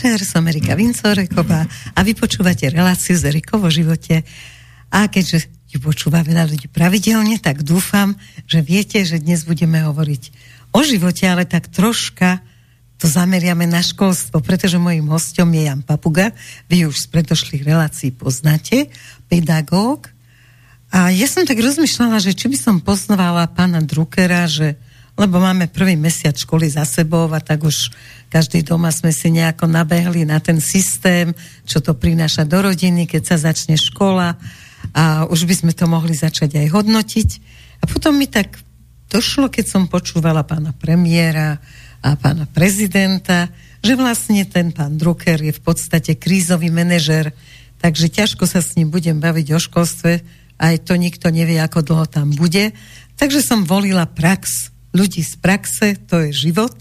Večer, som Erika Vincoreková a vy počúvate reláciu z Eriko vo živote. A keďže ju počúva veľa ľudí pravidelne, tak dúfam, že viete, že dnes budeme hovoriť o živote, ale tak troška to zameriame na školstvo, pretože mojim hostom je Jan Papuga, vy už z predošlých relácií poznáte, pedagóg. A ja som tak rozmýšľala, že či by som poznovala pána Druckera, že lebo máme prvý mesiac školy za sebou a tak už každý doma sme si nejako nabehli na ten systém, čo to prináša do rodiny, keď sa začne škola a už by sme to mohli začať aj hodnotiť. A potom mi tak došlo, keď som počúvala pána premiéra a pána prezidenta, že vlastne ten pán Drucker je v podstate krízový manažer, takže ťažko sa s ním budem baviť o školstve, aj to nikto nevie, ako dlho tam bude. Takže som volila prax ľudí z praxe, to je život,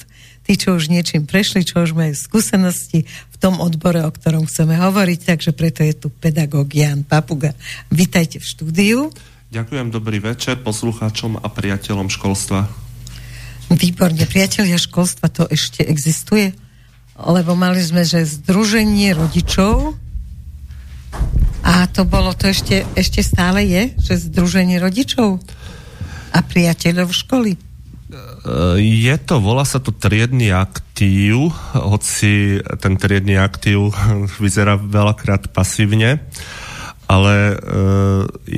tí, čo už niečím prešli, čo už majú skúsenosti v tom odbore, o ktorom chceme hovoriť, takže preto je tu pedagóg Jan Papuga. Vítajte v štúdiu. Ďakujem, dobrý večer poslucháčom a priateľom školstva. Výborne, priatelia školstva to ešte existuje? Lebo mali sme, že združenie rodičov a to bolo, to ešte, ešte stále je, že združenie rodičov a priateľov školy. Je to, volá sa to triedny aktív, hoci ten triedny aktív vyzerá veľakrát pasívne ale e,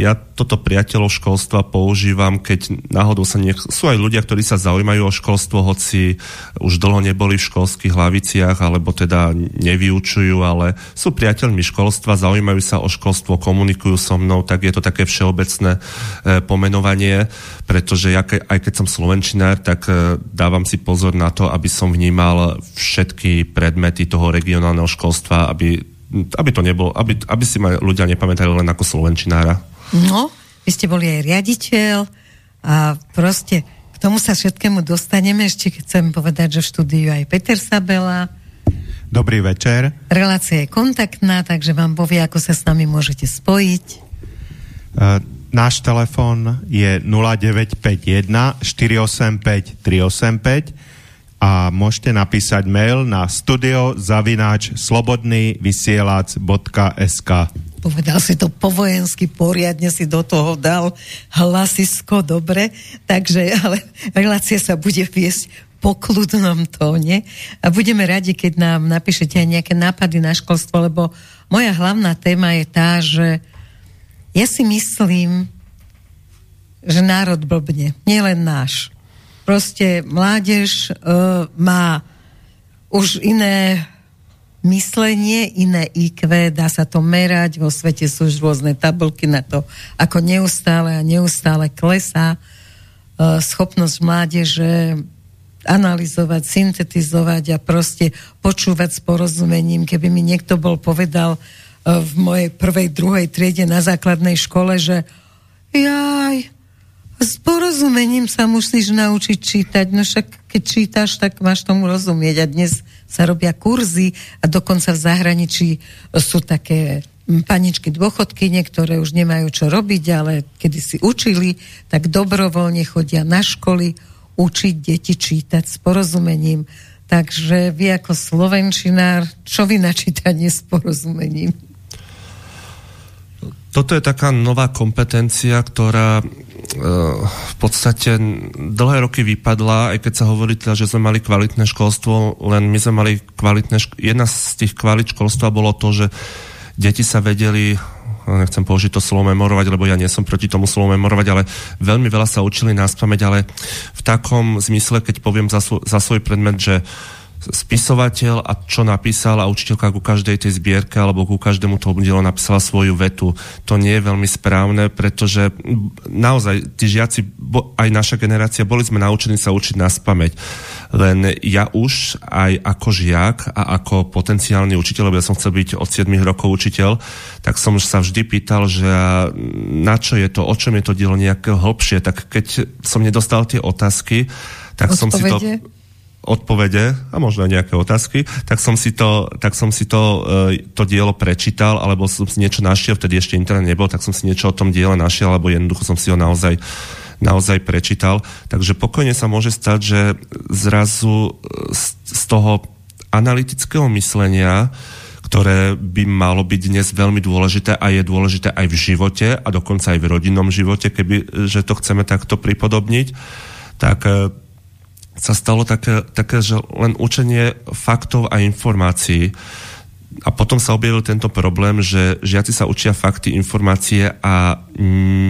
ja toto priateľov školstva používam, keď náhodou sa niek- sú aj ľudia, ktorí sa zaujímajú o školstvo, hoci už dlho neboli v školských hlaviciach, alebo teda nevyučujú, ale sú priateľmi školstva, zaujímajú sa o školstvo, komunikujú so mnou, tak je to také všeobecné e, pomenovanie, pretože ja ke- aj keď som slovenčinár, tak e, dávam si pozor na to, aby som vnímal všetky predmety toho regionálneho školstva, aby aby to nebolo, aby, aby si ma ľudia nepamätali len ako slovenčinára. No, vy ste boli aj riaditeľ a proste k tomu sa všetkému dostaneme. Ešte chcem povedať, že v štúdiu aj Peter Sabela. Dobrý večer. Relácia je kontaktná, takže vám povie, ako sa s nami môžete spojiť. Uh, náš telefon je 0951 485 385 a môžete napísať mail na studiozavináč slobodnývysielac.sk Povedal si to po vojensky, poriadne si do toho dal hlasisko, dobre, takže ale relácia sa bude viesť po kľudnom tóne. A budeme radi, keď nám napíšete aj nejaké nápady na školstvo, lebo moja hlavná téma je tá, že ja si myslím, že národ blbne, nielen náš proste mládež uh, má už iné myslenie, iné IQ, dá sa to merať, vo svete sú už rôzne tabulky na to, ako neustále a neustále klesá uh, schopnosť mládeže analyzovať, syntetizovať a proste počúvať s porozumením. Keby mi niekto bol povedal uh, v mojej prvej, druhej triede na základnej škole, že jaj, s porozumením sa musíš naučiť čítať, no však keď čítaš, tak máš tomu rozumieť. A dnes sa robia kurzy a dokonca v zahraničí sú také paničky dôchodky, niektoré už nemajú čo robiť, ale kedy si učili, tak dobrovoľne chodia na školy učiť deti čítať s porozumením. Takže vy ako slovenčinár, čo vy na čítanie s porozumením? Toto je taká nová kompetencia, ktorá v podstate dlhé roky vypadla, aj keď sa hovorí teda, že sme mali kvalitné školstvo, len my sme mali kvalitné, šk- jedna z tých kvalit školstva bolo to, že deti sa vedeli nechcem použiť to slovo memorovať, lebo ja nie som proti tomu slovo memorovať, ale veľmi veľa sa učili nás pamäť, ale v takom zmysle, keď poviem za, svoj, za svoj predmet, že uh, spisovateľ a čo napísal a učiteľka ku každej tej zbierke alebo ku každému tomu dielu napísala svoju vetu. To nie je veľmi správne, pretože naozaj tí žiaci, aj naša generácia, boli sme naučení sa učiť na spameť. Len ja už aj ako žiak a ako potenciálny učiteľ, lebo ja som chcel byť od 7 rokov učiteľ, tak som sa vždy pýtal, že na čo je to, o čom je to dielo nejaké hlbšie, tak keď som nedostal tie otázky, tak Odpovede? som si to odpovede a možno nejaké otázky, tak som si to, tak som si to, e, to dielo prečítal, alebo som si niečo našiel, vtedy ešte internet nebol, tak som si niečo o tom diele našiel, alebo jednoducho som si ho naozaj naozaj prečítal. Takže pokojne sa môže stať, že zrazu z, z toho analytického myslenia, ktoré by malo byť dnes veľmi dôležité a je dôležité aj v živote a dokonca aj v rodinnom živote, keby, že to chceme takto pripodobniť, tak e, sa stalo také, také, že len učenie faktov a informácií a potom sa objavil tento problém, že žiaci sa učia fakty, informácie a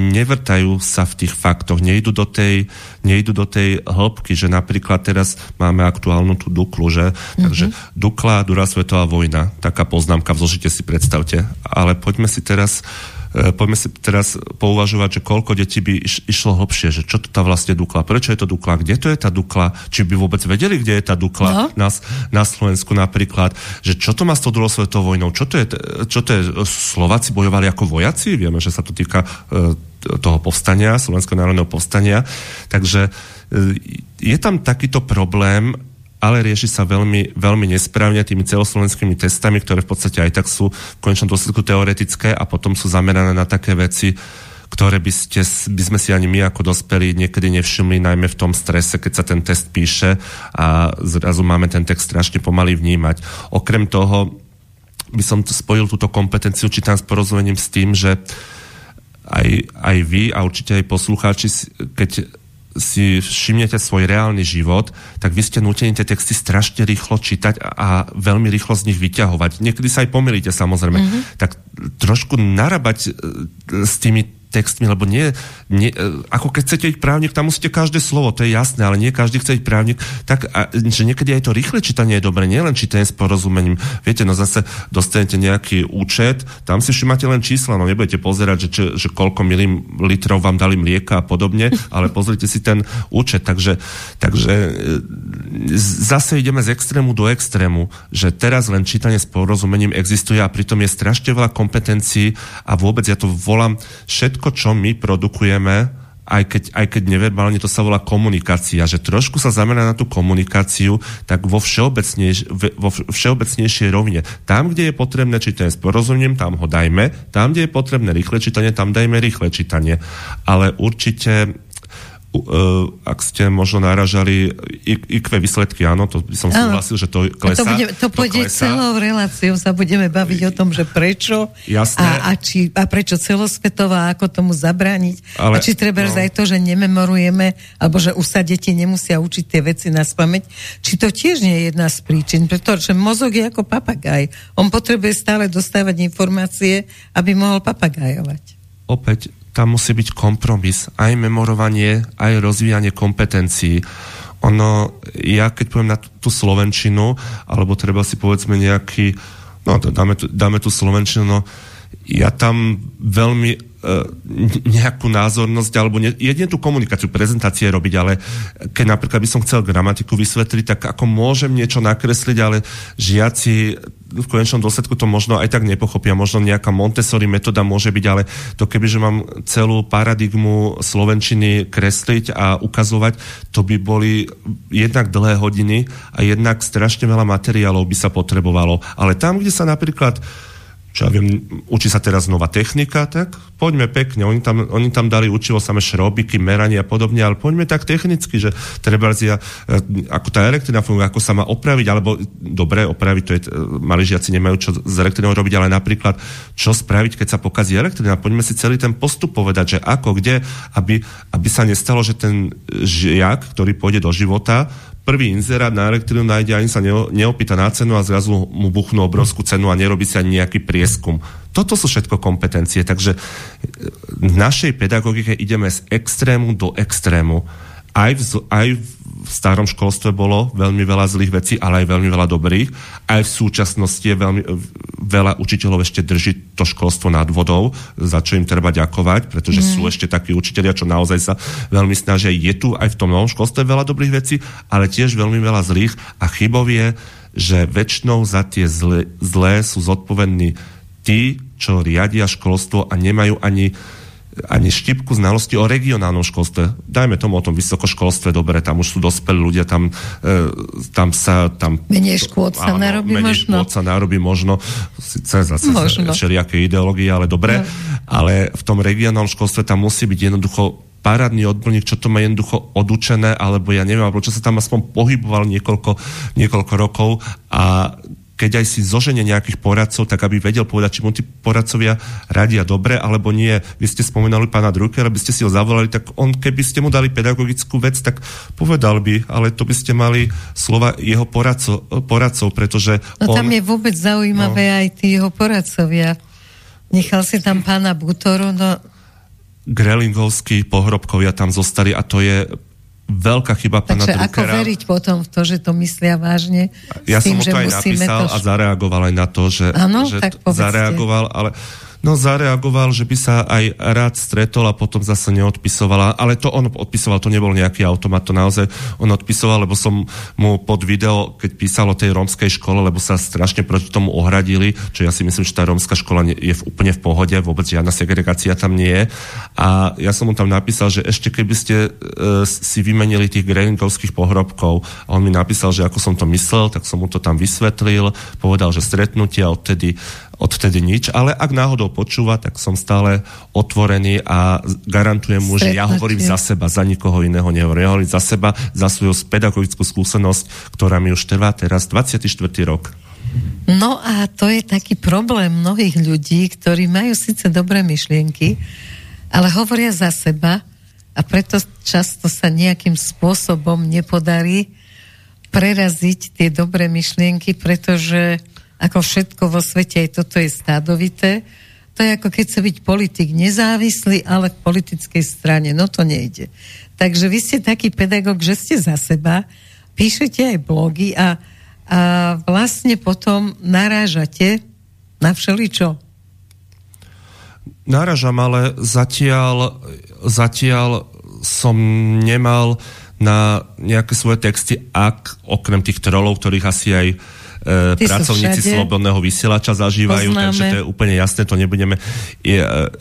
nevrtajú sa v tých faktoch, nejdu do tej, nejdu do tej hĺbky, že napríklad teraz máme aktuálnu tú Duklu, že? Mm-hmm. Takže Dukla, druhá svetová vojna, taká poznámka v zložite si predstavte. Ale poďme si teraz uh, poďme si teraz pouvažovať, že koľko detí by iš, išlo hlbšie, že čo to tá vlastne Dukla, prečo je to Dukla, kde to je tá Dukla, či by vôbec vedeli, kde je tá Dukla no. na, na Slovensku napríklad, že čo to má s tou druhou svetovou vojnou, čo to je, čo to je, Slováci bojovali ako vojaci, vieme, že sa to týka e, toho povstania, Slovenského národného povstania, takže e, je tam takýto problém ale rieši sa veľmi, veľmi nesprávne tými celoslovenskými testami, ktoré v podstate aj tak sú v konečnom dôsledku teoretické a potom sú zamerané na také veci, ktoré by, ste, by sme si ani my ako dospelí niekedy nevšimli, najmä v tom strese, keď sa ten test píše a zrazu máme ten text strašne pomaly vnímať. Okrem toho by som spojil túto kompetenciu čítam s porozumením s tým, že aj, aj vy a určite aj poslucháči, keď si všimnete svoj reálny život, tak vy ste nutení tie texty strašne rýchlo čítať a veľmi rýchlo z nich vyťahovať. Niekedy sa aj pomýlite samozrejme. Mm-hmm. Tak trošku narábať e, s tými textmi, lebo nie, nie, e, ako keď chcete byť právnik, tam musíte každé slovo, to je jasné, ale nie každý chce byť právnik, tak a, že niekedy aj to rýchle čítanie je dobre, nielen čítanie s porozumením. Viete, no zase dostanete nejaký účet, tam si všimáte len čísla, no nebudete pozerať, že, že, že koľko mililitrov vám dali mlieka a podobne, ale pozrite si ten účet. Takže, takže e, zase ideme z extrému do extrému, že teraz len čítanie s porozumením existuje a pritom je strašne veľa kompetencií a vôbec ja to volám všetko všetko, čo my produkujeme, aj keď, aj keď neverbálne to sa volá komunikácia, že trošku sa zamerá na tú komunikáciu, tak vo, všeobecnejš, vo všeobecnejšej rovine. Tam, kde je potrebné čítanie s porozumením, tam ho dajme, tam, kde je potrebné rýchle čítanie, tam dajme rýchle čítanie. Ale určite Uh, ak ste možno naražali IQ výsledky, áno, to by som súhlasil, že to klesá. To, bude, to pôjde to celou reláciou, sa budeme baviť o tom, že prečo Jasné. A, a, či, a prečo celosvetová, ako tomu zabrániť. Ale, a či treba no. aj to, že nememorujeme, alebo že už sa deti nemusia učiť tie veci na spameť. Či to tiež nie je jedna z príčin, pretože mozog je ako papagaj. On potrebuje stále dostávať informácie, aby mohol papagajovať. Opäť tam musí byť kompromis, aj memorovanie, aj rozvíjanie kompetencií. Ono, ja keď poviem na tú slovenčinu, alebo treba si povedzme nejaký, no dáme, dáme tú slovenčinu, no ja tam veľmi nejakú názornosť alebo ne, jedine tú komunikáciu, prezentácie robiť, ale keď napríklad by som chcel gramatiku vysvetliť, tak ako môžem niečo nakresliť, ale žiaci v konečnom dôsledku to možno aj tak nepochopia. Možno nejaká Montessori metóda môže byť, ale to keby, že mám celú paradigmu slovenčiny kresliť a ukazovať, to by boli jednak dlhé hodiny a jednak strašne veľa materiálov by sa potrebovalo. Ale tam, kde sa napríklad čo ja viem, učí sa teraz nová technika, tak poďme pekne. Oni tam, oni tam dali učivo samé šrobiky, meranie a podobne, ale poďme tak technicky, že treba ja, e, ako tá elektrina funguje, ako sa má opraviť, alebo dobre, opraviť, to je, e, mali žiaci nemajú čo s elektrinou robiť, ale napríklad, čo spraviť, keď sa pokazí elektrina. Poďme si celý ten postup povedať, že ako, kde, aby, aby sa nestalo, že ten žiak, ktorý pôjde do života, prvý inzerát na elektrínu nájde, ani sa neopýta na cenu a zrazu mu buchnú obrovskú cenu a nerobí sa ani nejaký prieskum. Toto sú všetko kompetencie, takže v našej pedagogike ideme z extrému do extrému. Aj v, aj v starom školstve bolo veľmi veľa zlých vecí, ale aj veľmi veľa dobrých. Aj v súčasnosti je veľmi veľa učiteľov ešte drží to školstvo nad vodou, za čo im treba ďakovať, pretože mm. sú ešte takí učiteľia, čo naozaj sa veľmi snažia. Je tu aj v tom novom školstve veľa dobrých vecí, ale tiež veľmi veľa zlých a chybov je, že väčšinou za tie zlé, zlé sú zodpovední tí, čo riadia školstvo a nemajú ani ani štipku znalosti o regionálnom školstve. Dajme tomu o tom vysokoškolstve, dobre, tam už sú dospelí ľudia, tam, e, tam sa... Tam, menej škôd sa áno, narobí menej možno. sa narobí možno, síce zase možno. všelijaké ideológie, ale dobre, no. ale v tom regionálnom školstve tam musí byť jednoducho parádny odborník, čo to má jednoducho odučené, alebo ja neviem, alebo čo sa tam aspoň pohyboval niekoľko, niekoľko rokov a keď aj si zoženie nejakých poradcov, tak aby vedel povedať, či mu tí poradcovia radia dobre, alebo nie. Vy ste spomenuli pána Druckera, by ste si ho zavolali, tak on, keby ste mu dali pedagogickú vec, tak povedal by, ale to by ste mali slova jeho poradcov, poradcov pretože No on, tam je vôbec zaujímavé no, aj tí jeho poradcovia. Nechal si tam pána Butoru, no... Grelingovskí pohrobkovia tam zostali a to je veľká chyba pána Takže Druckera. ako veriť potom v to, že to myslia vážne? Ja tým, som mu to aj napísal to... a zareagoval aj na to, že, ano, že tak zareagoval, ale No zareagoval, že by sa aj rád stretol a potom zase neodpisovala, ale to on odpisoval, to nebol nejaký automat, to naozaj on odpisoval, lebo som mu pod video, keď písal o tej rómskej škole, lebo sa strašne proti tomu ohradili, čo ja si myslím, že tá rómska škola je v, úplne v pohode, vôbec žiadna segregácia tam nie je. A ja som mu tam napísal, že ešte keby ste e, si vymenili tých grelingovských pohrobkov a on mi napísal, že ako som to myslel, tak som mu to tam vysvetlil, povedal, že stretnutia odtedy odtedy nič, ale ak náhodou počúva, tak som stále otvorený a garantujem mu, že ja hovorím za seba, za nikoho iného nehovorím. Ja hovorím za seba, za svoju pedagogickú skúsenosť, ktorá mi už trvá teraz 24. rok. No a to je taký problém mnohých ľudí, ktorí majú síce dobré myšlienky, ale hovoria za seba a preto často sa nejakým spôsobom nepodarí preraziť tie dobré myšlienky, pretože ako všetko vo svete, aj toto je stádovité. To je ako keď sa byť politik nezávislý, ale v politickej strane. No to nejde. Takže vy ste taký pedagóg, že ste za seba, píšete aj blogy a, a vlastne potom narážate na všeličo. Náražam, ale zatiaľ, zatiaľ som nemal na nejaké svoje texty, ak okrem tých trolov, ktorých asi aj e, pracovníci slobodného vysielača zažívajú, Poznáme. takže to je úplne jasné, to nebudeme, je,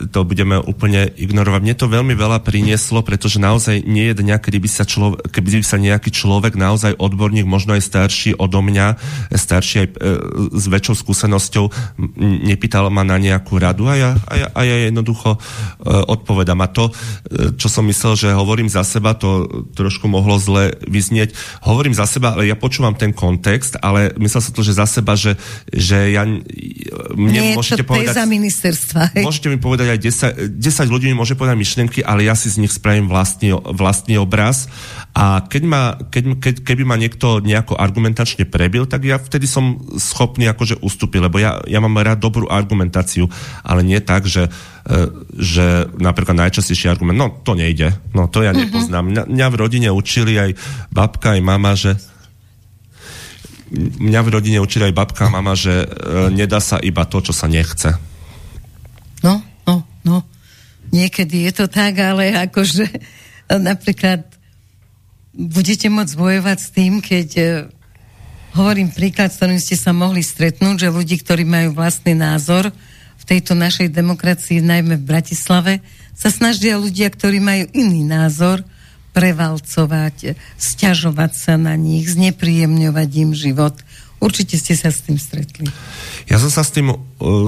to budeme úplne ignorovať. Mne to veľmi veľa prinieslo, pretože naozaj nie je dňa, kedy by sa, človek, keby sa nejaký človek, naozaj odborník, možno aj starší odo mňa, starší aj e, s väčšou skúsenosťou, nepýtal ma na nejakú radu a ja, a ja, a ja jednoducho e, odpovedám. A to, e, čo som myslel, že hovorím za seba, to trošku mohlo zle vyznieť. Hovorím za seba, ale ja počúvam ten kontext, ale myslel som to, že za seba, že, že ja... Mne Nie, môžete to povedať, za ministerstva. Hej. Môžete mi povedať aj 10, 10 ľudí mi môže povedať myšlienky, ale ja si z nich spravím vlastný, vlastný obraz a keď ma, keď, keď, keby ma niekto nejako argumentačne prebil, tak ja vtedy som schopný akože ustúpiť, lebo ja, ja mám rád dobrú argumentáciu, ale nie tak, že, e, že napríklad najčastejší argument, no to nejde, no to ja mhm. nepoznám. Mňa, mňa v rodine učili aj babka, aj mama, že mňa v rodine učili aj babka a mama, že e, nedá sa iba to, čo sa nechce. No, no, no. Niekedy je to tak, ale akože e, napríklad budete môcť bojovať s tým, keď e, hovorím príklad, s ktorým ste sa mohli stretnúť, že ľudí, ktorí majú vlastný názor v tejto našej demokracii, najmä v Bratislave, sa snažia ľudia, ktorí majú iný názor, prevalcovať, stiažovať sa na nich, znepríjemňovať im život. Určite ste sa s tým stretli. Ja som sa s tým uh,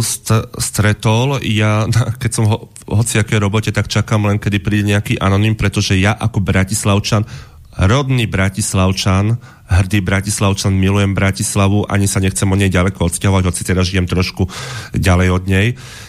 st- stretol. Ja, keď som ho, hociakej robote, tak čakám len, kedy príde nejaký anonym, pretože ja ako Bratislavčan, rodný Bratislavčan, hrdý Bratislavčan, milujem Bratislavu, ani sa nechcem o nej ďaleko odsťahovať, hoci teraz žijem trošku ďalej od nej,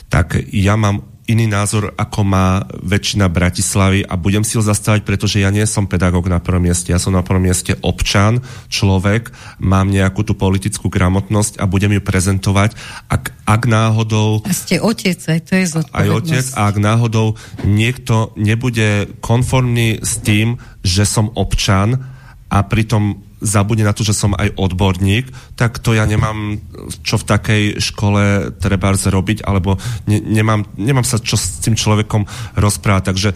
tak ja mám iný názor, ako má väčšina Bratislavy a budem si ho zastávať, pretože ja nie som pedagóg na prvom mieste, ja som na prvom mieste občan, človek, mám nejakú tú politickú gramotnosť a budem ju prezentovať. Ak, ak náhodou... A ste otec, aj to je zodpovednosť. Aj otec, a ak náhodou niekto nebude konformný s tým, že som občan a pritom zabudne na to, že som aj odborník, tak to ja nemám čo v takej škole treba robiť, alebo ne, nemám, nemám sa čo s tým človekom rozprávať. Takže e,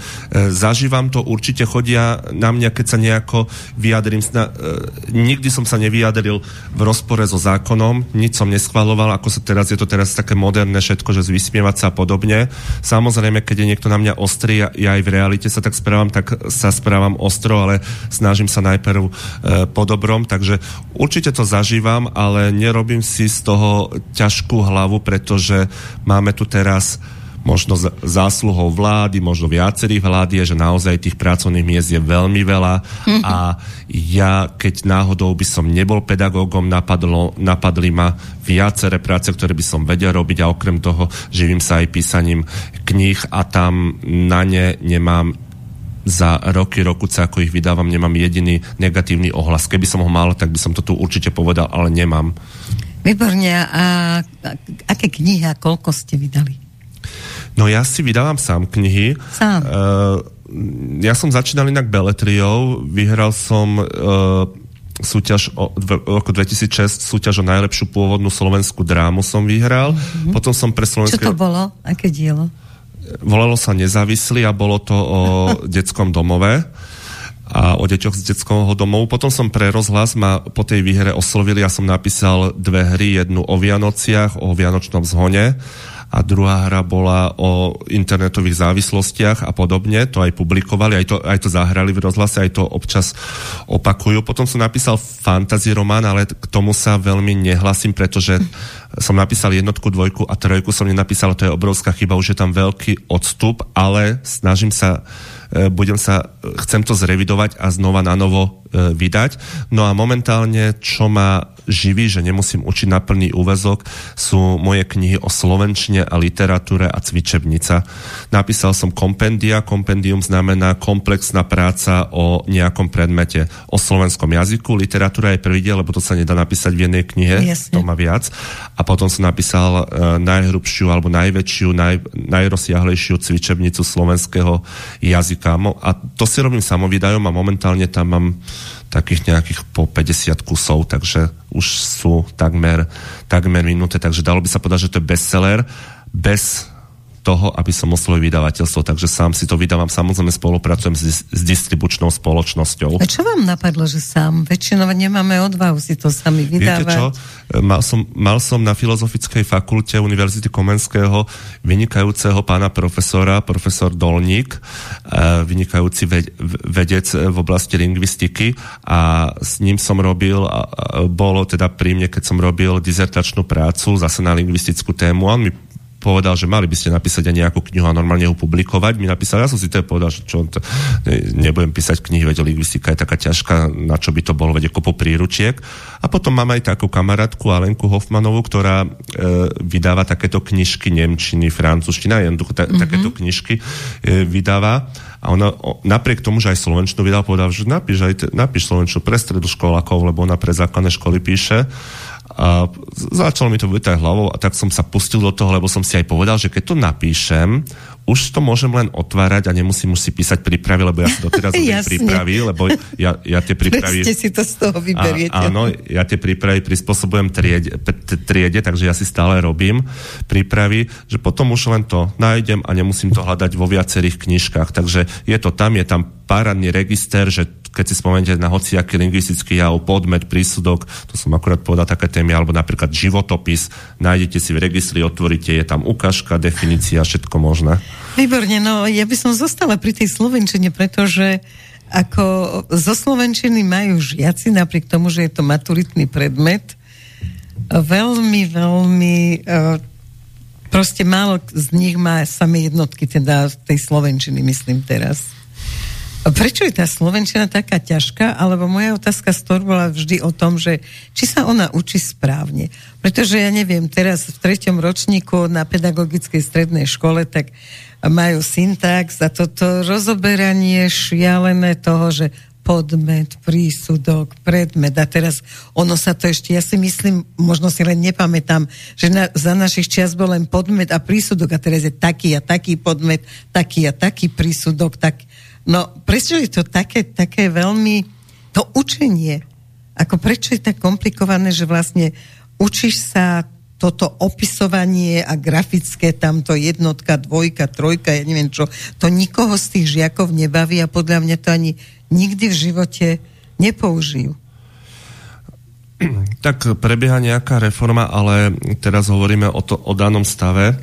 zažívam to, určite chodia na mňa, keď sa nejako vyjadrím. Sna, e, nikdy som sa nevyjadril v rozpore so zákonom, nič som neschvaloval, ako sa teraz, je to teraz také moderné všetko, že vysmievať sa a podobne. Samozrejme, keď je niekto na mňa ostrý, ja, ja aj v realite sa tak správam, tak sa správam ostro, ale snažím sa najprv e, podobne dobrom, takže určite to zažívam, ale nerobím si z toho ťažkú hlavu, pretože máme tu teraz možno zásluhou vlády, možno viacerých vlád je, že naozaj tých pracovných miest je veľmi veľa. A ja, keď náhodou by som nebol pedagógom, napadlo, napadli ma viaceré práce, ktoré by som vedel robiť a okrem toho živím sa aj písaním kníh a tam na ne nemám za roky, rokuce, ako ich vydávam, nemám jediný negatívny ohlas. Keby som ho mal, tak by som to tu určite povedal, ale nemám. Výborne. A aké knihy a koľko ste vydali? No ja si vydávam sám knihy. Sám. Uh, ja som začínal inak beletriou, vyhral som uh, súťaž o, v roku 2006 súťaž o najlepšiu pôvodnú slovenskú drámu som vyhral. Mm-hmm. Potom som pre slovenské... Čo to bolo? Aké dielo? Volalo sa Nezávislý a bolo to o detskom domove a o deťoch z detského domovu. Potom som pre rozhlas ma po tej výhre oslovili, ja som napísal dve hry, jednu o Vianociach, o Vianočnom zhone a druhá hra bola o internetových závislostiach a podobne. To aj publikovali, aj to, aj to zahrali v rozhlase, aj to občas opakujú. Potom som napísal fantasy román, ale k tomu sa veľmi nehlasím, pretože som napísal jednotku, dvojku a trojku som nenapísal, to je obrovská chyba, už je tam veľký odstup, ale snažím sa E, budem sa, chcem to zrevidovať a znova na novo vydať. No a momentálne, čo ma živí, že nemusím učiť na plný úvezok, sú moje knihy o slovenčine a literatúre a cvičebnica. Napísal som kompendia. Kompendium znamená komplexná práca o nejakom predmete. O slovenskom jazyku. Literatúra je prvý diel, lebo to sa nedá napísať v jednej knihe. Jasne. To má viac. A potom som napísal uh, najhrubšiu alebo najväčšiu, naj, najrozsiahlejšiu cvičebnicu slovenského jazyka jazyka. A to si robím samovýdajom a momentálne tam mám takých nejakých po 50 kusov, takže už sú takmer, takmer minuté, takže dalo by sa povedať, že to je bestseller. Bez toho, aby som oslovil vydavateľstvo, takže sám si to vydávam, samozrejme spolupracujem s, s distribučnou spoločnosťou. A čo vám napadlo, že sám? Väčšinou nemáme odvahu si to sami vydávať. Viete čo? Mal som, mal som na Filozofickej fakulte Univerzity Komenského vynikajúceho pána profesora, profesor Dolník, eh, vynikajúci vedec v oblasti lingvistiky a s ním som robil, bolo teda pri mne, keď som robil dizertačnú prácu zase na lingvistickú tému, on mi povedal, že mali by ste napísať aj nejakú knihu a normálne ju publikovať. Mi napísal, ja som si to povedal, že čo, to, nebudem písať knihy, veď lingvistika je taká ťažká, na čo by to bolo, veď kopu príručiek. A potom mám aj takú kamarátku Alenku Hoffmanovú, ktorá e, vydáva takéto knižky Nemčiny, francúzština, jednoducho ta, mm-hmm. takéto knižky e, vydáva. A ona o, napriek tomu, že aj slovenčinu vydala, povedala, že napíš, aj, napíš slovenčinu pre stredu školákov, lebo ona pre základné školy píše. A začalo mi to vytať hlavou a tak som sa pustil do toho, lebo som si aj povedal, že keď to napíšem, už to môžem len otvárať a nemusím už si písať prípravy, lebo ja si doteraz robím prípravy, lebo ja, ja tie prípravy... Ste si to z toho vyberiete. A, áno, ja tie prípravy prispôsobujem triede, triede, takže ja si stále robím prípravy, že potom už len to nájdem a nemusím to hľadať vo viacerých knižkách. Takže je to tam, je tam párádny register, že keď si spomenete na hociaký lingvistický jav, podmet, prísudok, to som akurát povedal také témy, alebo napríklad životopis, nájdete si v registri, otvoríte, je tam ukážka, definícia, všetko možné. Výborne, no ja by som zostala pri tej slovenčine, pretože ako zo slovenčiny majú žiaci, napriek tomu, že je to maturitný predmet, veľmi, veľmi e, proste málo z nich má samé jednotky, teda tej slovenčiny, myslím teraz. Prečo je tá Slovenčina taká ťažká? Alebo moja otázka z bola vždy o tom, že či sa ona učí správne. Pretože ja neviem, teraz v treťom ročníku na pedagogickej strednej škole, tak majú syntax a toto rozoberanie šialené toho, že podmet, prísudok, predmet a teraz ono sa to ešte, ja si myslím, možno si len nepamätám, že na, za našich čias bol len podmet a prísudok a teraz je taký a taký podmet, taký a taký prísudok, tak No, prečo je to také, také veľmi, to učenie, ako prečo je tak komplikované, že vlastne učíš sa toto opisovanie a grafické, tamto jednotka, dvojka, trojka, ja neviem čo, to nikoho z tých žiakov nebaví a podľa mňa to ani nikdy v živote nepoužijú. Tak prebieha nejaká reforma, ale teraz hovoríme o, to, o danom stave.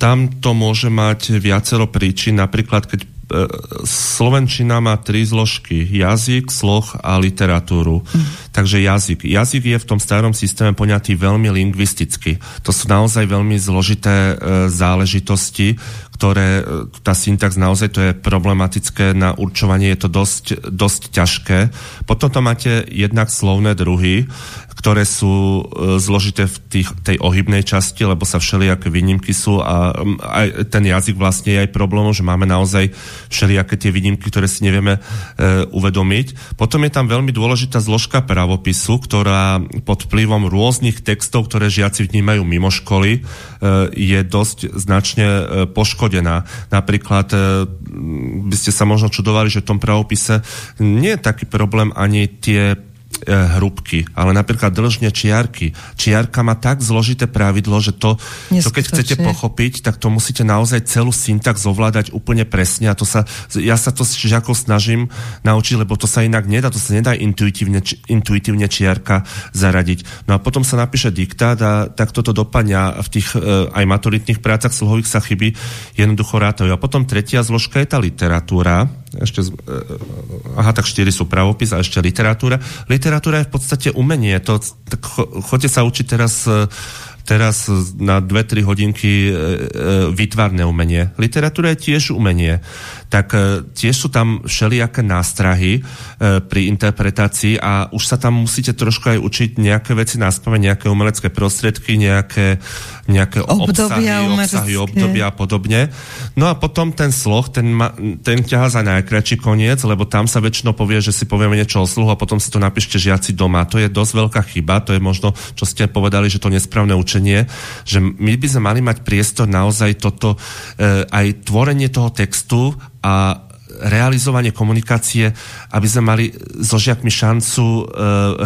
Tam to môže mať viacero príčin, napríklad keď Slovenčina má tri zložky. Jazyk, sloh a literatúru. Takže jazyk. Jazyk je v tom starom systéme poňatý veľmi lingvisticky. To sú naozaj veľmi zložité e, záležitosti, ktoré, e, tá syntax naozaj to je problematické na určovanie, je to dosť, dosť ťažké. Potom tam máte jednak slovné druhy, ktoré sú e, zložité v tých, tej ohybnej časti, lebo sa všelijaké výnimky sú a aj ten jazyk vlastne je aj problémom, že máme naozaj všelijaké tie výnimky, ktoré si nevieme e, uvedomiť. Potom je tam veľmi dôležitá zložka pravopisu, ktorá pod vplyvom rôznych textov, ktoré žiaci vnímajú mimo školy, e, je dosť značne e, poškodená. Napríklad e, by ste sa možno čudovali, že v tom pravopise nie je taký problém ani tie hrubky, ale napríklad dlžne čiarky. Čiarka má tak zložité pravidlo, že to, to keď chcete pochopiť, tak to musíte naozaj celú syntax ovládať úplne presne a to sa, ja sa to žiakov snažím naučiť, lebo to sa inak nedá, to sa nedá intuitívne, či, intuitívne čiarka zaradiť. No a potom sa napíše diktát a tak toto dopadňa v tých e, aj maturitných prácach sluhových sa chyby jednoducho rátajú. A potom tretia zložka je tá literatúra, ešte, e, aha, tak štyri sú pravopis a ešte literatúra. Literatúra je v podstate umenie. To, tak cho, chodte sa učiť teraz e, teraz na 2-3 hodinky e, e, vytvárne umenie. Literatúra je tiež umenie tak e, tiež sú tam všelijaké nástrahy pri interpretácii a už sa tam musíte trošku aj učiť nejaké veci na nejaké umelecké prostriedky, nejaké, nejaké obdobia obsahy, obsahy, obdobia a podobne. No a potom ten sloh, ten, ma, ten ťaha za najkračší koniec, lebo tam sa väčšinou povie, že si povieme niečo o sluhu a potom si to napíšte žiaci doma. To je dosť veľká chyba, to je možno, čo ste povedali, že to nesprávne učenie, že my by sme mali mať priestor naozaj toto, e, aj tvorenie toho textu a realizovanie komunikácie, aby sme mali so žiakmi šancu e,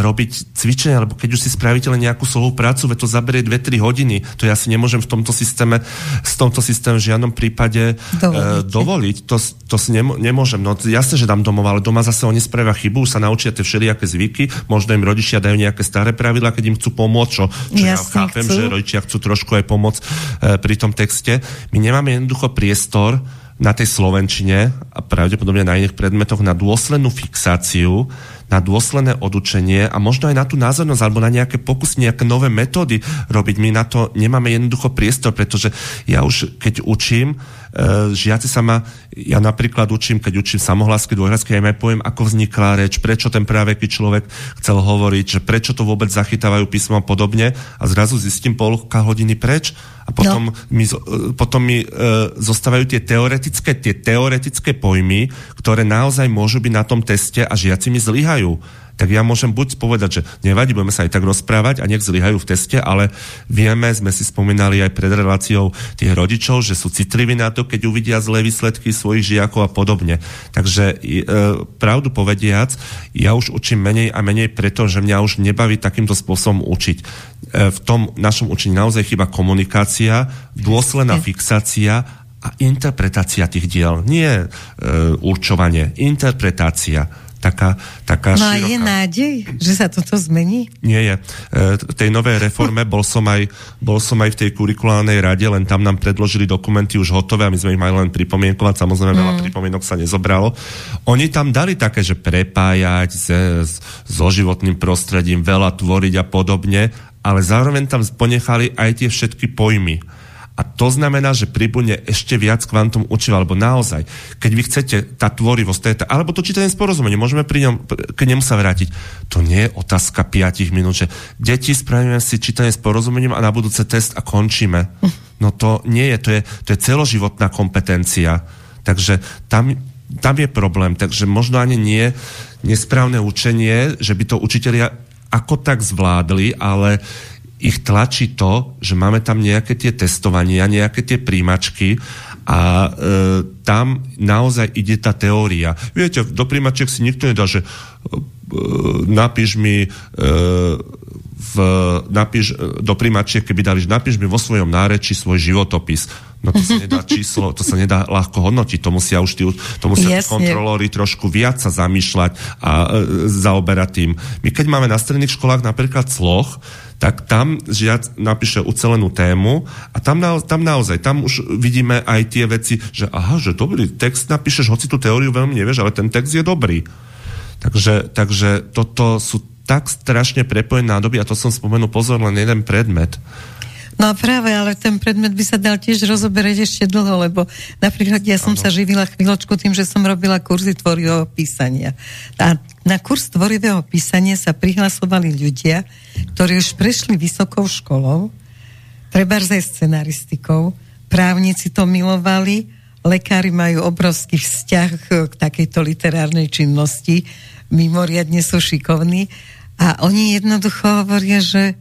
robiť cvičenia, lebo keď už si spravíte len nejakú slovú prácu, veď to zaberie 2-3 hodiny, to ja si nemôžem v tomto systéme, v tomto systéme v žiadnom prípade e, dovoliť. To, to si nemô, nemôžem. No jasne, že dám domov, ale doma zase oni spravia chybu, sa naučia tie všelijaké zvyky, možno im rodičia dajú nejaké staré pravidla, keď im chcú pomôcť, čo, čo ja chápem, chcú. že rodičia chcú trošku aj pomôcť e, pri tom texte. My nemáme jednoducho priestor, na tej Slovenčine a pravdepodobne na iných predmetoch na dôslednú fixáciu, na dôsledné odučenie a možno aj na tú názornosť alebo na nejaké pokusy, nejaké nové metódy robiť. My na to nemáme jednoducho priestor, pretože ja už keď učím, žiaci sa ma, ja napríklad učím, keď učím samohlásky, dvojhlásky, ja aj poviem, ako vznikla reč, prečo ten práveký človek chcel hovoriť, že prečo to vôbec zachytávajú písmo a podobne a zrazu zistím polka hodiny preč a potom, no. mi, e, potom mi e, zostávajú tie teoretické, tie teoretické pojmy, ktoré naozaj môžu byť na tom teste a žiaci mi zlyhajú tak ja môžem buď povedať, že nevadí, budeme sa aj tak rozprávať a nech zlyhajú v teste, ale vieme, sme si spomínali aj pred reláciou tých rodičov, že sú citliví na to, keď uvidia zlé výsledky svojich žiakov a podobne. Takže e, pravdu povediac, ja už učím menej a menej preto, že mňa už nebaví takýmto spôsobom učiť. E, v tom našom učení naozaj chyba komunikácia, dôsledná fixácia a interpretácia tých diel. Nie e, určovanie, interpretácia taká, taká No a je nádej, že sa toto zmení? Nie je. E, v tej novej reforme bol som, aj, bol som aj v tej kurikulálnej rade, len tam nám predložili dokumenty už hotové a my sme ich mali len pripomienkovať, samozrejme mm. veľa pripomienok sa nezobralo. Oni tam dali také, že prepájať se, so životným prostredím, veľa tvoriť a podobne, ale zároveň tam ponechali aj tie všetky pojmy a to znamená, že pribudne ešte viac kvantum učiva, alebo naozaj, keď vy chcete, tá tvorivosť, tá, alebo to čítanie s porozumením, môžeme pri ňom, k nemu sa vrátiť. To nie je otázka 5 minút, že deti spravíme si čítanie s porozumením a na budúce test a končíme. No to nie je, to je, to je celoživotná kompetencia. Takže tam, tam je problém. Takže možno ani nie nesprávne učenie, že by to učitelia ako tak zvládli, ale ich tlačí to, že máme tam nejaké tie testovania, nejaké tie príjmačky a e, tam naozaj ide tá teória. Viete, do príjmačiek si nikto nedá, že e, napíš mi e, v, napíš, do príjmačiek, keby dali, že napíš mi vo svojom náreči svoj životopis. No to sa nedá číslo, to sa nedá ľahko hodnotiť, to musia už tí, to musia tí kontrolóri trošku viac sa zamýšľať a e, zaoberať tým. My keď máme na stredných školách napríklad sloh, tak tam žiac napíše ucelenú tému a tam, na, tam naozaj, tam už vidíme aj tie veci, že aha, že dobrý text napíšeš, hoci tú teóriu veľmi nevieš, ale ten text je dobrý. Takže, takže toto sú tak strašne prepojené na doby, a to som spomenul pozor, len jeden predmet. No práve, ale ten predmet by sa dal tiež rozoberať ešte dlho, lebo napríklad ja som ano. sa živila chvíľočku tým, že som robila kurzy tvorivého písania. A na kurz tvorivého písania sa prihlasovali ľudia, ktorí už prešli vysokou školou, treba aj scenaristikou, právnici to milovali, lekári majú obrovský vzťah k takejto literárnej činnosti, mimoriadne sú šikovní a oni jednoducho hovoria, že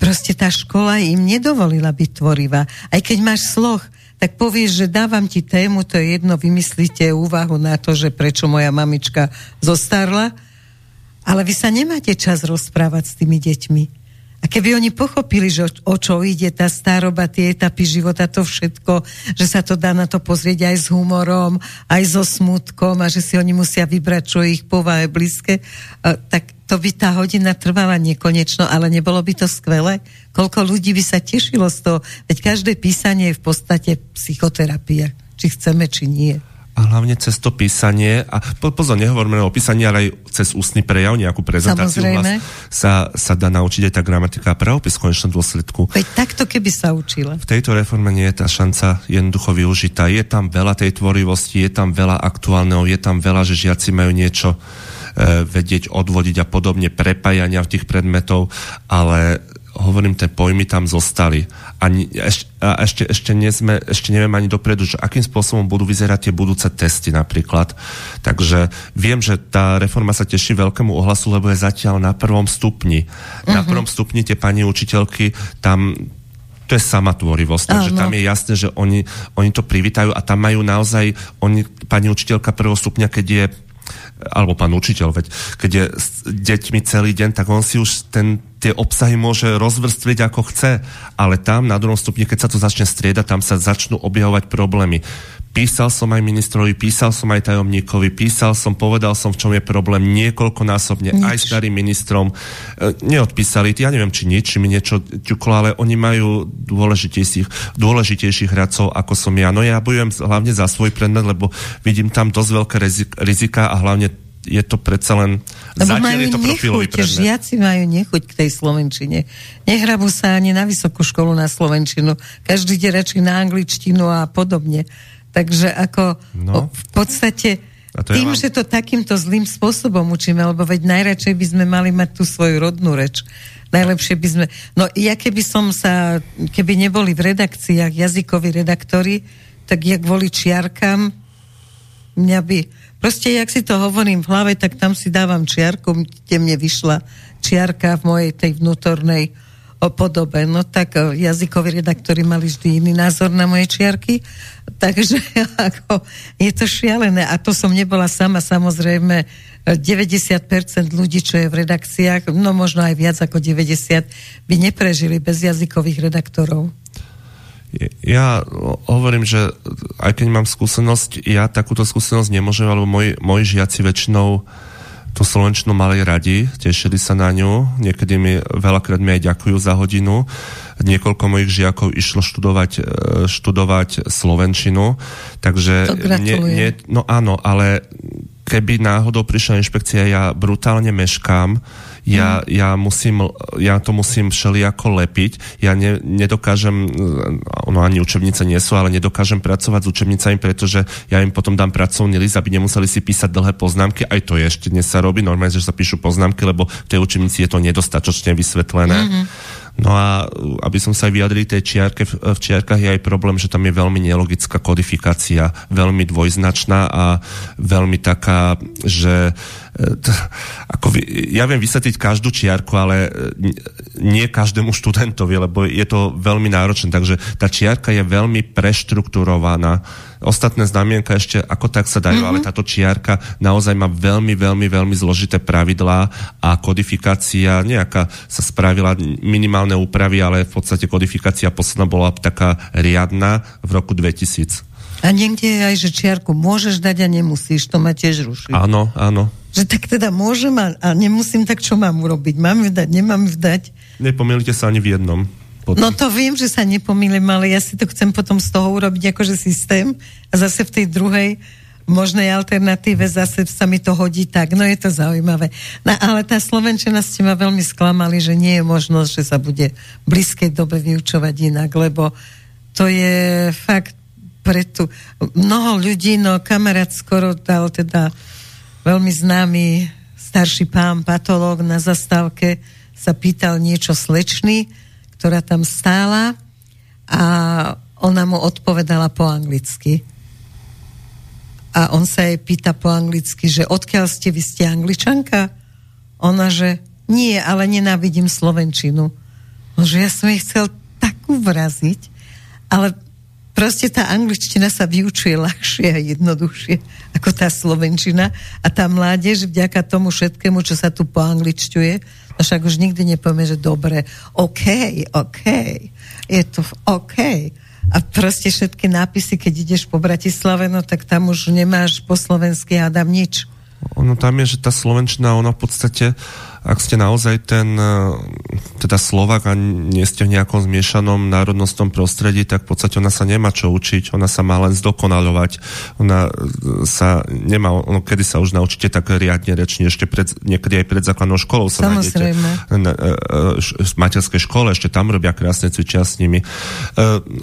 proste tá škola im nedovolila byť tvorivá. Aj keď máš sloh, tak povieš, že dávam ti tému, to je jedno, vymyslíte úvahu na to, že prečo moja mamička zostarla, ale vy sa nemáte čas rozprávať s tými deťmi. A keby oni pochopili, že o, čo ide tá staroba, tie etapy života, to všetko, že sa to dá na to pozrieť aj s humorom, aj so smutkom a že si oni musia vybrať, čo ich povahe blízke, tak to by tá hodina trvala nekonečno, ale nebolo by to skvelé? Koľko ľudí by sa tešilo z toho? Veď každé písanie je v podstate psychoterapia, či chceme, či nie. A hlavne cez to písanie, a po, pozor, nehovoríme o písaní, ale aj cez ústny prejav, nejakú prezentáciu hlas, sa, sa dá naučiť aj tá gramatika a pravopis v konečnom dôsledku. Veď takto keby sa učila. V tejto reforme nie je tá šanca jednoducho využitá. Je tam veľa tej tvorivosti, je tam veľa aktuálneho, je tam veľa, že žiaci majú niečo E, vedieť odvodiť a podobne prepájania tých predmetov, ale hovorím, tie pojmy tam zostali. A, eš, a ešte, ešte, sme, ešte neviem ani dopredu, že akým spôsobom budú vyzerať tie budúce testy napríklad. Takže viem, že tá reforma sa teší veľkému ohlasu, lebo je zatiaľ na prvom stupni. Uh-huh. Na mhm. prvom stupni tie pani učiteľky tam to je sama tvorivosť, takže tam je jasné, že oni, oni to privítajú a tam majú naozaj, oni, pani učiteľka prvého stupňa, keď je alebo pán učiteľ, veď keď je s deťmi celý deň, tak on si už ten, tie obsahy môže rozvrstviť ako chce, ale tam na druhom stupni, keď sa to začne striedať, tam sa začnú objavovať problémy. Písal som aj ministrovi, písal som aj tajomníkovi, písal som, povedal som, v čom je problém niekoľkonásobne, nič. aj starým ministrom. E, neodpísali, ja neviem, či nič, či mi niečo ťuklo, ale oni majú dôležitejších, dôležitejších hradcov, ako som ja. No ja bojujem hlavne za svoj predmet, lebo vidím tam dosť veľké rizika a hlavne je to predsa len... Lebo majú je to nechuť, žiaci majú nechuť k tej Slovenčine. Nehrabú sa ani na vysokú školu na Slovenčinu. Každý ide radšej na angličtinu a podobne. Takže ako no. v podstate tým, ja mám... že to takýmto zlým spôsobom učíme, lebo veď najradšej by sme mali mať tú svoju rodnú reč. Najlepšie by sme... No ja keby som sa... Keby neboli v redakciách jazykoví redaktori, tak jak kvôli čiarkam, mňa by... Proste, jak si to hovorím v hlave, tak tam si dávam čiarku, kde mne vyšla čiarka v mojej tej vnútornej o podobe. No tak e, jazykoví redaktori mali vždy iný názor na moje čiarky, takže ako, je to šialené. A to som nebola sama, samozrejme, 90% ľudí, čo je v redakciách, no možno aj viac ako 90, by neprežili bez jazykových redaktorov. Ja hovorím, že aj keď mám skúsenosť, ja takúto skúsenosť nemôžem, alebo moji, moji žiaci väčšinou uh, tú Slovenčinu mali radi, tešili sa na ňu, niekedy mi veľakrát mi aj ďakujú za hodinu. Niekoľko mojich žiakov išlo študovať, e, študovať Slovenčinu, takže... nie, nie, no áno, ale keby náhodou prišla inšpekcia, ja brutálne meškám, ja, ja, musím, ja to musím všelijako lepiť. Ja ne, nedokážem, no ani učebnice nie sú, ale nedokážem pracovať s učebnicami, pretože ja im potom dám pracovný list, aby nemuseli si písať dlhé poznámky. Aj to je ešte dnes sa robí, normálne, že sa píšu poznámky, lebo v tej učebnici je to nedostatočne vysvetlené. Mm-hmm. No a aby som sa aj vyjadril tej čiarke, v čiarkach je aj problém, že tam je veľmi nelogická kodifikácia, veľmi dvojznačná a veľmi taká, že e, ako ja viem vysvetliť každú čiarku, ale e, nie každému študentovi, lebo je to veľmi náročné. Takže tá čiarka je veľmi preštrukturovaná Ostatné znamienka ešte ako tak sa dajú, mm-hmm. ale táto čiarka naozaj má veľmi, veľmi, veľmi zložité pravidlá a kodifikácia nejaká sa spravila minimálne úpravy, ale v podstate kodifikácia posledná bola taká riadna v roku 2000. A niekde je aj, že čiarku môžeš dať a nemusíš, to ma tiež ruší. Áno, áno. Že tak teda môžem a, a nemusím, tak čo mám urobiť? Mám vdať, nemám vdať? Nepomýlite sa ani v jednom. Potom. No to viem, že sa nepomýlim, ale ja si to chcem potom z toho urobiť akože systém a zase v tej druhej možnej alternatíve zase sa mi to hodí tak. No je to zaujímavé. No, ale tá Slovenčina ste ma veľmi sklamali, že nie je možnosť, že sa bude v blízkej dobe vyučovať inak, lebo to je fakt pre tu mnoho ľudí, no kamarát skoro dal teda veľmi známy starší pán patológ na zastávke sa pýtal niečo slečný, ktorá tam stála a ona mu odpovedala po anglicky a on sa jej pýta po anglicky, že odkiaľ ste, vy ste angličanka? Ona, že nie, ale nenávidím Slovenčinu. No, že ja som jej chcel tak uvraziť, ale proste tá angličtina sa vyučuje ľahšie a jednoduchšie ako tá slovenčina a tá mládež vďaka tomu všetkému, čo sa tu poangličťuje, no však už nikdy nepovie, že dobre, OK, OK, je to OK a proste všetky nápisy, keď ideš po Bratislave, no tak tam už nemáš po slovensky Adam nič. Ono tam je, že tá Slovenčina, ona v podstate uh, ak ste naozaj ten e, teda Slovak a nie ste v nejakom zmiešanom národnostnom prostredí, tak v podstate ona sa nemá čo učiť, ona sa má len zdokonalovať. Ona e, sa nemá, ono, kedy sa už naučíte tak riadne rečne, ešte pred, niekedy aj pred základnou školou sa Samozrejme. nájdete na, e, v materskej škole, ešte tam robia krásne cvičia s nimi.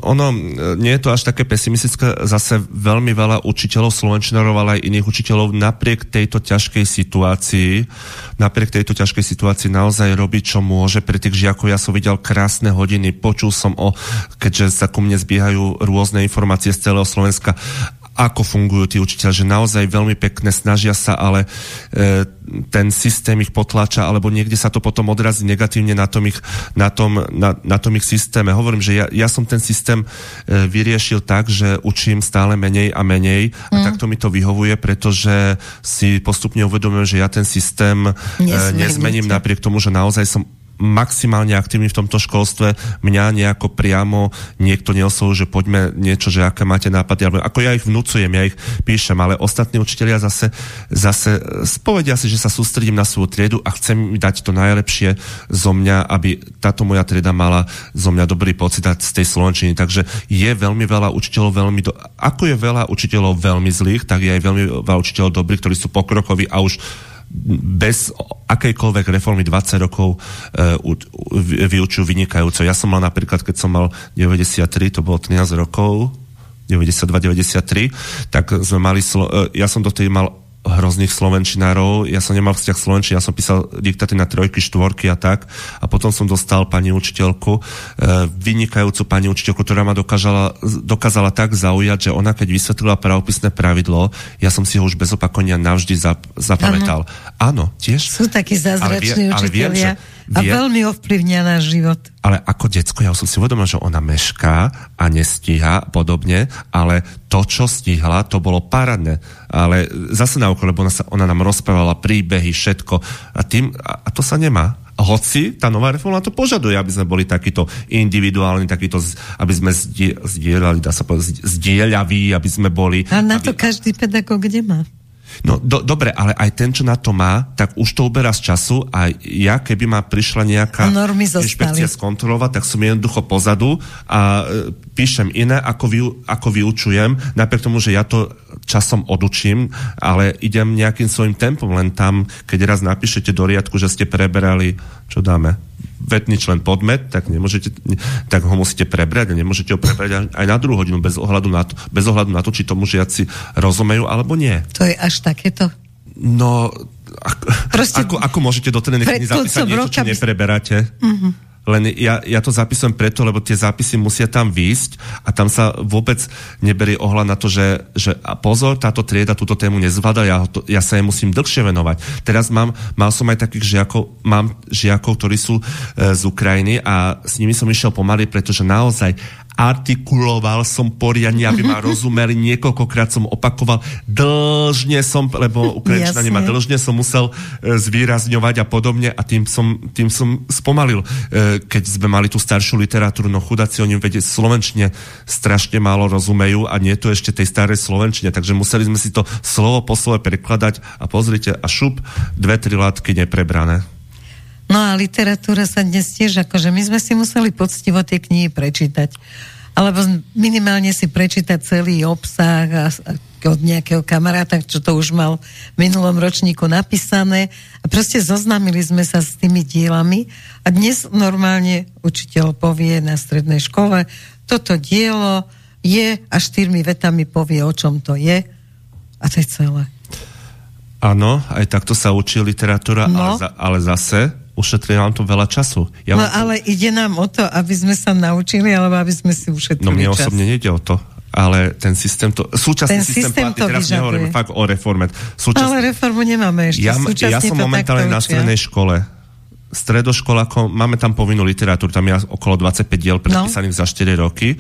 ono, nie je to až také pesimistické, zase veľmi veľa učiteľov slovenčinárov, ale aj iných učiteľov napriek tejto ťažkej situácii, napriek tejto ťažkej ťažkej situácii naozaj robí, čo môže. Pre tých žiakov ja som videl krásne hodiny, počul som o, keďže sa ku mne zbiehajú rôzne informácie z celého Slovenska, ako fungujú tí učiteľ, že naozaj veľmi pekne snažia sa, ale e, ten systém ich potláča, alebo niekde sa to potom odrazí negatívne na tom ich, na tom, na, na tom ich systéme. Hovorím, že ja, ja som ten systém e, vyriešil tak, že učím stále menej a menej mm. a takto mi to vyhovuje, pretože si postupne uvedomujem, že ja ten systém e, nezmením napriek tomu, že naozaj som maximálne aktívni v tomto školstve, mňa nejako priamo niekto neosol, že poďme niečo, že aké máte nápady, alebo ako ja ich vnúcujem, ja ich píšem, ale ostatní učitelia zase, zase spovedia si, že sa sústredím na svoju triedu a chcem dať to najlepšie zo mňa, aby táto moja trieda mala zo mňa dobrý pocit z tej slovenčiny. Takže je veľmi veľa učiteľov veľmi... Do... Ako je veľa učiteľov veľmi zlých, tak je aj veľmi veľa učiteľov dobrých, ktorí sú pokrokoví a už bez akejkoľvek reformy 20 rokov uh, vyučujú vynikajúco. Ja som mal napríklad, keď som mal 93, to bolo 13 rokov, 92-93, tak sme mali, uh, ja som dotedy mal hrozných slovenčinárov. Ja som nemal vzťah slovenčiny, ja som písal diktaty na trojky, štvorky a tak. A potom som dostal pani učiteľku, e, vynikajúcu pani učiteľku, ktorá ma dokážala, dokázala tak zaujať, že ona keď vysvetlila pravopisné pravidlo, ja som si ho už bez opakovania navždy zap, zapamätal. Áno, tiež. Sú takí učiteľia. Ale viem, že a vie, veľmi ovplyvňa náš život. Ale ako decko, ja som si uvedomil, že ona mešká a nestíha podobne, ale to, čo stihla, to bolo parádne. Ale zase na lebo ona, sa, ona nám rozprávala príbehy, všetko. A, tým, a, a to sa nemá. Hoci tá nová reforma to požaduje, aby sme boli takýto individuálni, takýto, aby sme zdieľali, dá sa povedať, zdieľaví, aby sme boli... A na aby, to každý pedagóg kde má? No do, dobre, ale aj ten, čo na to má, tak už to uberá z času a ja, keby ma prišla nejaká inšpekcia skontrolovať, tak som jednoducho pozadu a e, píšem iné, ako, vy, ako vyučujem, napriek tomu, že ja to časom odučím, ale idem nejakým svojim tempom, len tam, keď raz napíšete do riadku, že ste preberali, čo dáme, vetný člen podmet, tak, nemôžete, tak ho musíte prebrať a nemôžete ho prebrať aj na druhú hodinu bez ohľadu na to, bez ohľadu na to či tomu žiaci rozumejú alebo nie. To je až takéto? No, ako, Proste ako, ako môžete do tej zapísať niečo, čo nepreberáte? Uh-huh. Len ja, ja to zapisujem preto, lebo tie zápisy musia tam výjsť a tam sa vôbec neberie ohľad na to, že, že a pozor, táto trieda túto tému nezvláda, ja, to, ja sa jej musím dlhšie venovať. Teraz mám, mal som aj takých žiakov, mám žiakov, ktorí sú e, z Ukrajiny a s nimi som išiel pomaly, pretože naozaj artikuloval som poriadne, aby ma rozumeli, niekoľkokrát som opakoval, dlžne som, lebo ukrajinčina nemá dlžne, som musel e, zvýrazňovať a podobne a tým som, tým som spomalil. E, keď sme mali tú staršiu literatúru, no chudáci oni vedie slovenčne strašne málo rozumejú a nie to ešte tej starej slovenčine, takže museli sme si to slovo po slove prekladať a pozrite a šup, dve, tri látky neprebrané. No a literatúra sa dnes tiež, akože my sme si museli poctivo tie knihy prečítať. Alebo minimálne si prečítať celý obsah a, a od nejakého kamaráta, čo to už mal v minulom ročníku napísané a proste zoznámili sme sa s tými dielami a dnes normálne učiteľ povie na strednej škole, toto dielo je a štyrmi vetami povie, o čom to je a to je celé. Áno, aj takto sa učí literatúra, no. ale, za, ale zase ušetrí nám to veľa času. Ja no ale ide nám o to, aby sme sa naučili, alebo aby sme si ušetrili No mne čas. osobne nejde o to ale ten systém to, súčasný ten systém, systém platí, teraz vyžaduje. nehovorím fakt o reforme. Súčasný, ale reformu nemáme ešte. Ja, ja som momentálne na strednej škole. Stredoškolákom, máme tam povinnú literatúru, tam je okolo 25 diel predpísaných no. za 4 roky.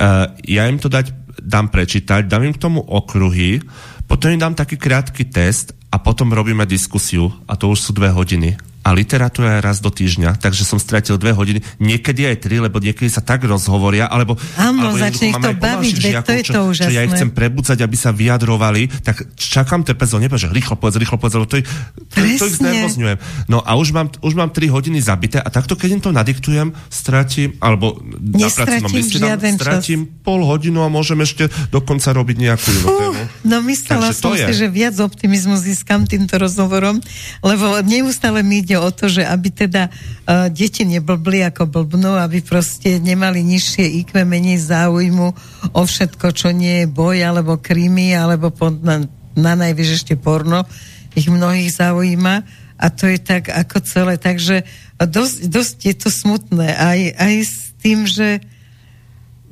Uh, ja im to dať, dám prečítať, dám im k tomu okruhy, potom im dám taký krátky test a potom robíme diskusiu a to už sú dve hodiny a literatúra je raz do týždňa, takže som stratil dve hodiny, niekedy aj tri, lebo niekedy sa tak rozhovoria, alebo, Áno, začne ich to baviť, veď to je to úžasné. Čo ja ich chcem prebudzať, aby sa vyjadrovali, tak čakám trpezo, nepovedz, že rýchlo povedz, rýchlo povedz, lebo to, ich, to, to ich znervozňujem. No a už mám, už mám tri hodiny zabité a takto, keď im to nadiktujem, stratím, alebo na pracovnom liste stratím čas. pol hodinu a môžem ešte dokonca robiť nejakú inú tému. No myslela som si, že viac optimizmu získam týmto rozhovorom, lebo neustále mi ide ide o to, že aby teda uh, deti neblbli ako blbnú, aby proste nemali nižšie IQ, menej záujmu o všetko, čo nie je boj, alebo krímy, alebo pod, na, na najvyš ešte porno. Ich mnohých zaujíma a to je tak ako celé. Takže dosť, dosť je to smutné. Aj, aj s tým, že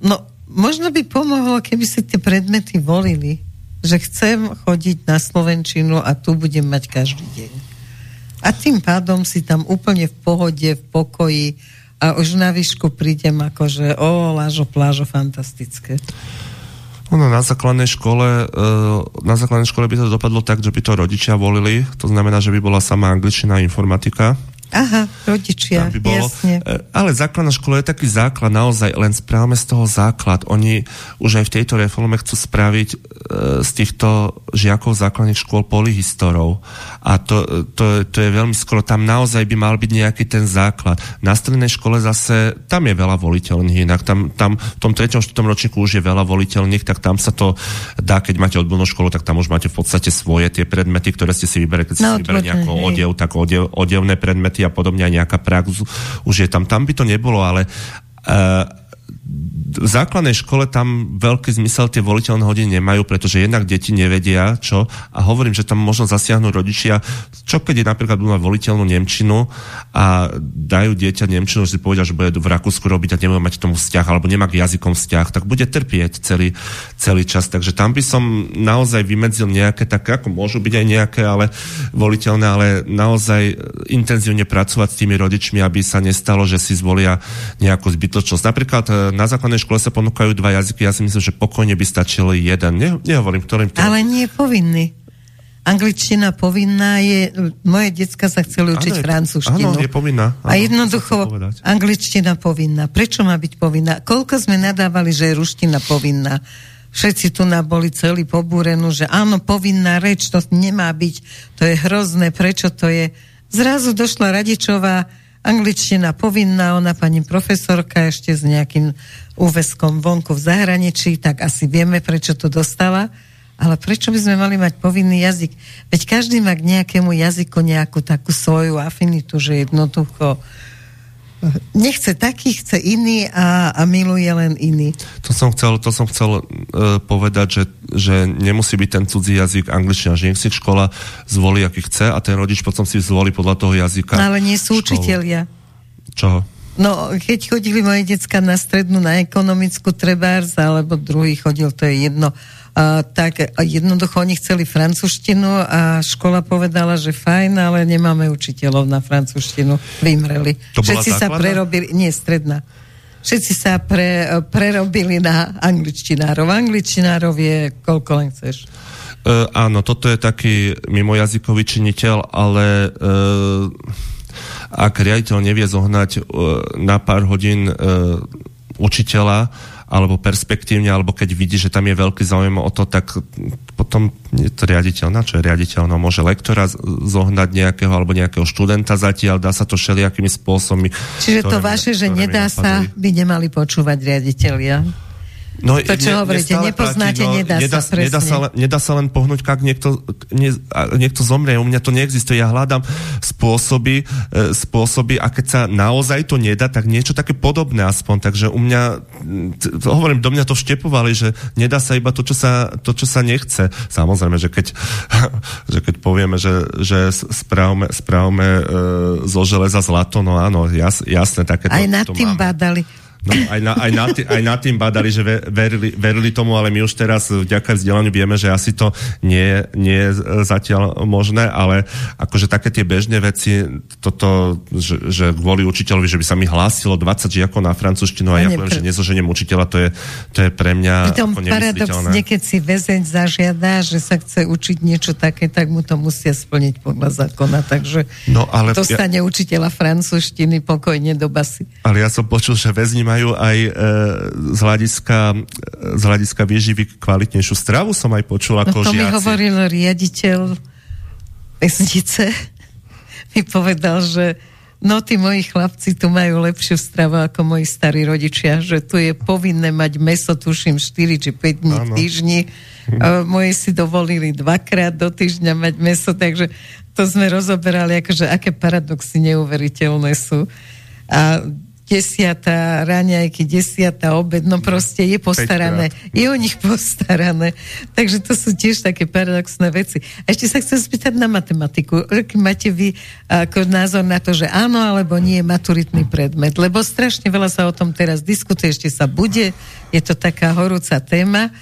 no, možno by pomohlo, keby si tie predmety volili. Že chcem chodiť na Slovenčinu a tu budem mať každý deň. A tým pádom si tam úplne v pohode, v pokoji a už na výšku prídem akože o, lážo, plážo, fantastické. Ono na základnej škole, e, na základnej škole by to dopadlo tak, že by to rodičia volili, to znamená, že by bola sama angličtina a informatika Aha, rodičia, by bolo. jasne. E, ale základná škola je taký základ, naozaj len správame z toho základ. Oni už aj v tejto reforme chcú spraviť e, z týchto žiakov základných škôl polyhistorov. A to, to, to je veľmi skoro. Tam naozaj by mal byť nejaký ten základ. Na strednej škole zase, tam je veľa voliteľných inak. Tam, tam v tom treťom, štvrtom ročníku už je veľa voliteľných, tak tam sa to dá, keď máte odbornú školu, tak tam už máte v podstate svoje tie predmety, ktoré ste si vyberali. Keď ste no, si vyberali nejaký odev, tak odev, odevné predmety a podobne aj nejaká prax už je tam. Tam by to nebolo, ale uh, v základnej škole tam veľký zmysel tie voliteľné hodiny nemajú, pretože jednak deti nevedia čo a hovorím, že tam možno zasiahnuť rodičia, čo keď je napríklad budú mať voliteľnú Nemčinu a dajú dieťa Nemčinu, že si povedia, že bude v Rakúsku robiť a nebude mať tomu vzťah alebo nemá k jazykom vzťah, tak bude trpieť celý, celý čas. Takže tam by som naozaj vymedzil nejaké také, ako môžu byť aj nejaké, ale voliteľné, ale naozaj intenzívne pracovať s tými rodičmi, aby sa nestalo, že si zvolia nejakú zbytočnosť. Napríklad e, na základnej škole sa ponúkajú dva jazyky, ja si myslím, že pokojne by stačil jeden. Ne, nehovorím, ktorým to... Ale nie je povinný. Angličtina povinná je, moje decka sa chceli učiť ano, francúzštinu. Áno, je povinná. Áno, a jednoducho, angličtina povinná. Prečo má byť povinná? Koľko sme nadávali, že je ruština povinná? Všetci tu na boli celý pobúrenú, že áno, povinná reč, to nemá byť, to je hrozné, prečo to je? Zrazu došla Radičová, angličtina povinná, ona pani profesorka ešte s nejakým úveskom vonku v zahraničí, tak asi vieme, prečo to dostala. Ale prečo by sme mali mať povinný jazyk? Veď každý má k nejakému jazyku nejakú takú svoju afinitu, že jednoducho nechce taký, chce iný a, a miluje len iný. To som chcel, to som chcel uh, povedať, že, že nemusí byť ten cudzí jazyk angličtina, že nech si škola zvolí, aký chce a ten rodič potom si zvolí podľa toho jazyka. No, ale nie sú školu. učiteľia. Čoho? No, keď chodili moje decka na strednú, na ekonomickú trebárs, alebo druhý chodil, to je jedno, a, tak jednoducho oni chceli francúzštinu a škola povedala, že fajn, ale nemáme učiteľov na francúzštinu. Vymreli. To Všetci sa prerobili, nie, stredná. Všetci sa pre, prerobili na angličtinárov. Angličtinárov je koľko len chceš. Uh, áno, toto je taký mimojazykový činiteľ, ale uh, ak riaditeľ nevie zohnať uh, na pár hodín uh, učiteľa, alebo perspektívne, alebo keď vidí, že tam je veľký záujem o to, tak potom je to riaditeľ. Na čo je riaditeľ? No môže lektora zohnať nejakého alebo nejakého študenta zatiaľ, dá sa to všelijakými spôsobmi. Čiže to vaše, že nedá sa, by nemali počúvať riaditeľia? No, to, čo ne, hovoríte, nepoznáte, no, nedá, nedá, sa, nedá, sa, nedá sa len pohnúť, ak niekto, nie, niekto zomrie. U mňa to neexistuje. Ja hľadám spôsoby, e, spôsoby a keď sa naozaj to nedá, tak niečo také podobné aspoň. Takže u mňa, t- hovorím, do mňa to vštepovali, že nedá sa iba to, čo sa, to, čo sa nechce. Samozrejme, že keď, že keď povieme, že, že správme, správme e, zo železa zlato, no áno, jas, jasné, také Aj nad tým máme. bádali. No, aj, na, aj, na tý, aj na tým badali, že verili, verili tomu, ale my už teraz vďaka vzdelaniu vieme, že asi to nie, nie je zatiaľ možné, ale akože také tie bežné veci, toto, že, že kvôli učiteľovi, že by sa mi hlásilo 20 žiakov na francúzštinu a ja poviem, že nezoženiem učiteľa, to je, to je pre mňa Pritom ako paradoxne, keď si väzeň zažiada, že sa chce učiť niečo také, tak mu to musia splniť podľa zákona, takže no, ale dostane ja... učiteľa francúzštiny pokojne do basy. Ale ja som počul, že väzni majú aj e, z, hľadiska, z hľadiska výživy kvalitnejšiu stravu, som aj počul ako no to žiaci. mi hovoril riaditeľ vesnice. mi povedal, že no tí moji chlapci tu majú lepšiu stravu ako moji starí rodičia, že tu je povinné mať meso, tuším, 4 či 5 dní v týždni. A moji si dovolili dvakrát do týždňa mať meso, takže to sme rozoberali, akože aké paradoxy neuveriteľné sú. A desiatá raňajky, desiatá obed, no proste je postarané. Je o nich postarané. Takže to sú tiež také paradoxné veci. A ešte sa chcem spýtať na matematiku. Aký máte vy ako názor na to, že áno alebo nie je maturitný predmet? Lebo strašne veľa sa o tom teraz diskutuje, ešte sa bude. Je to taká horúca téma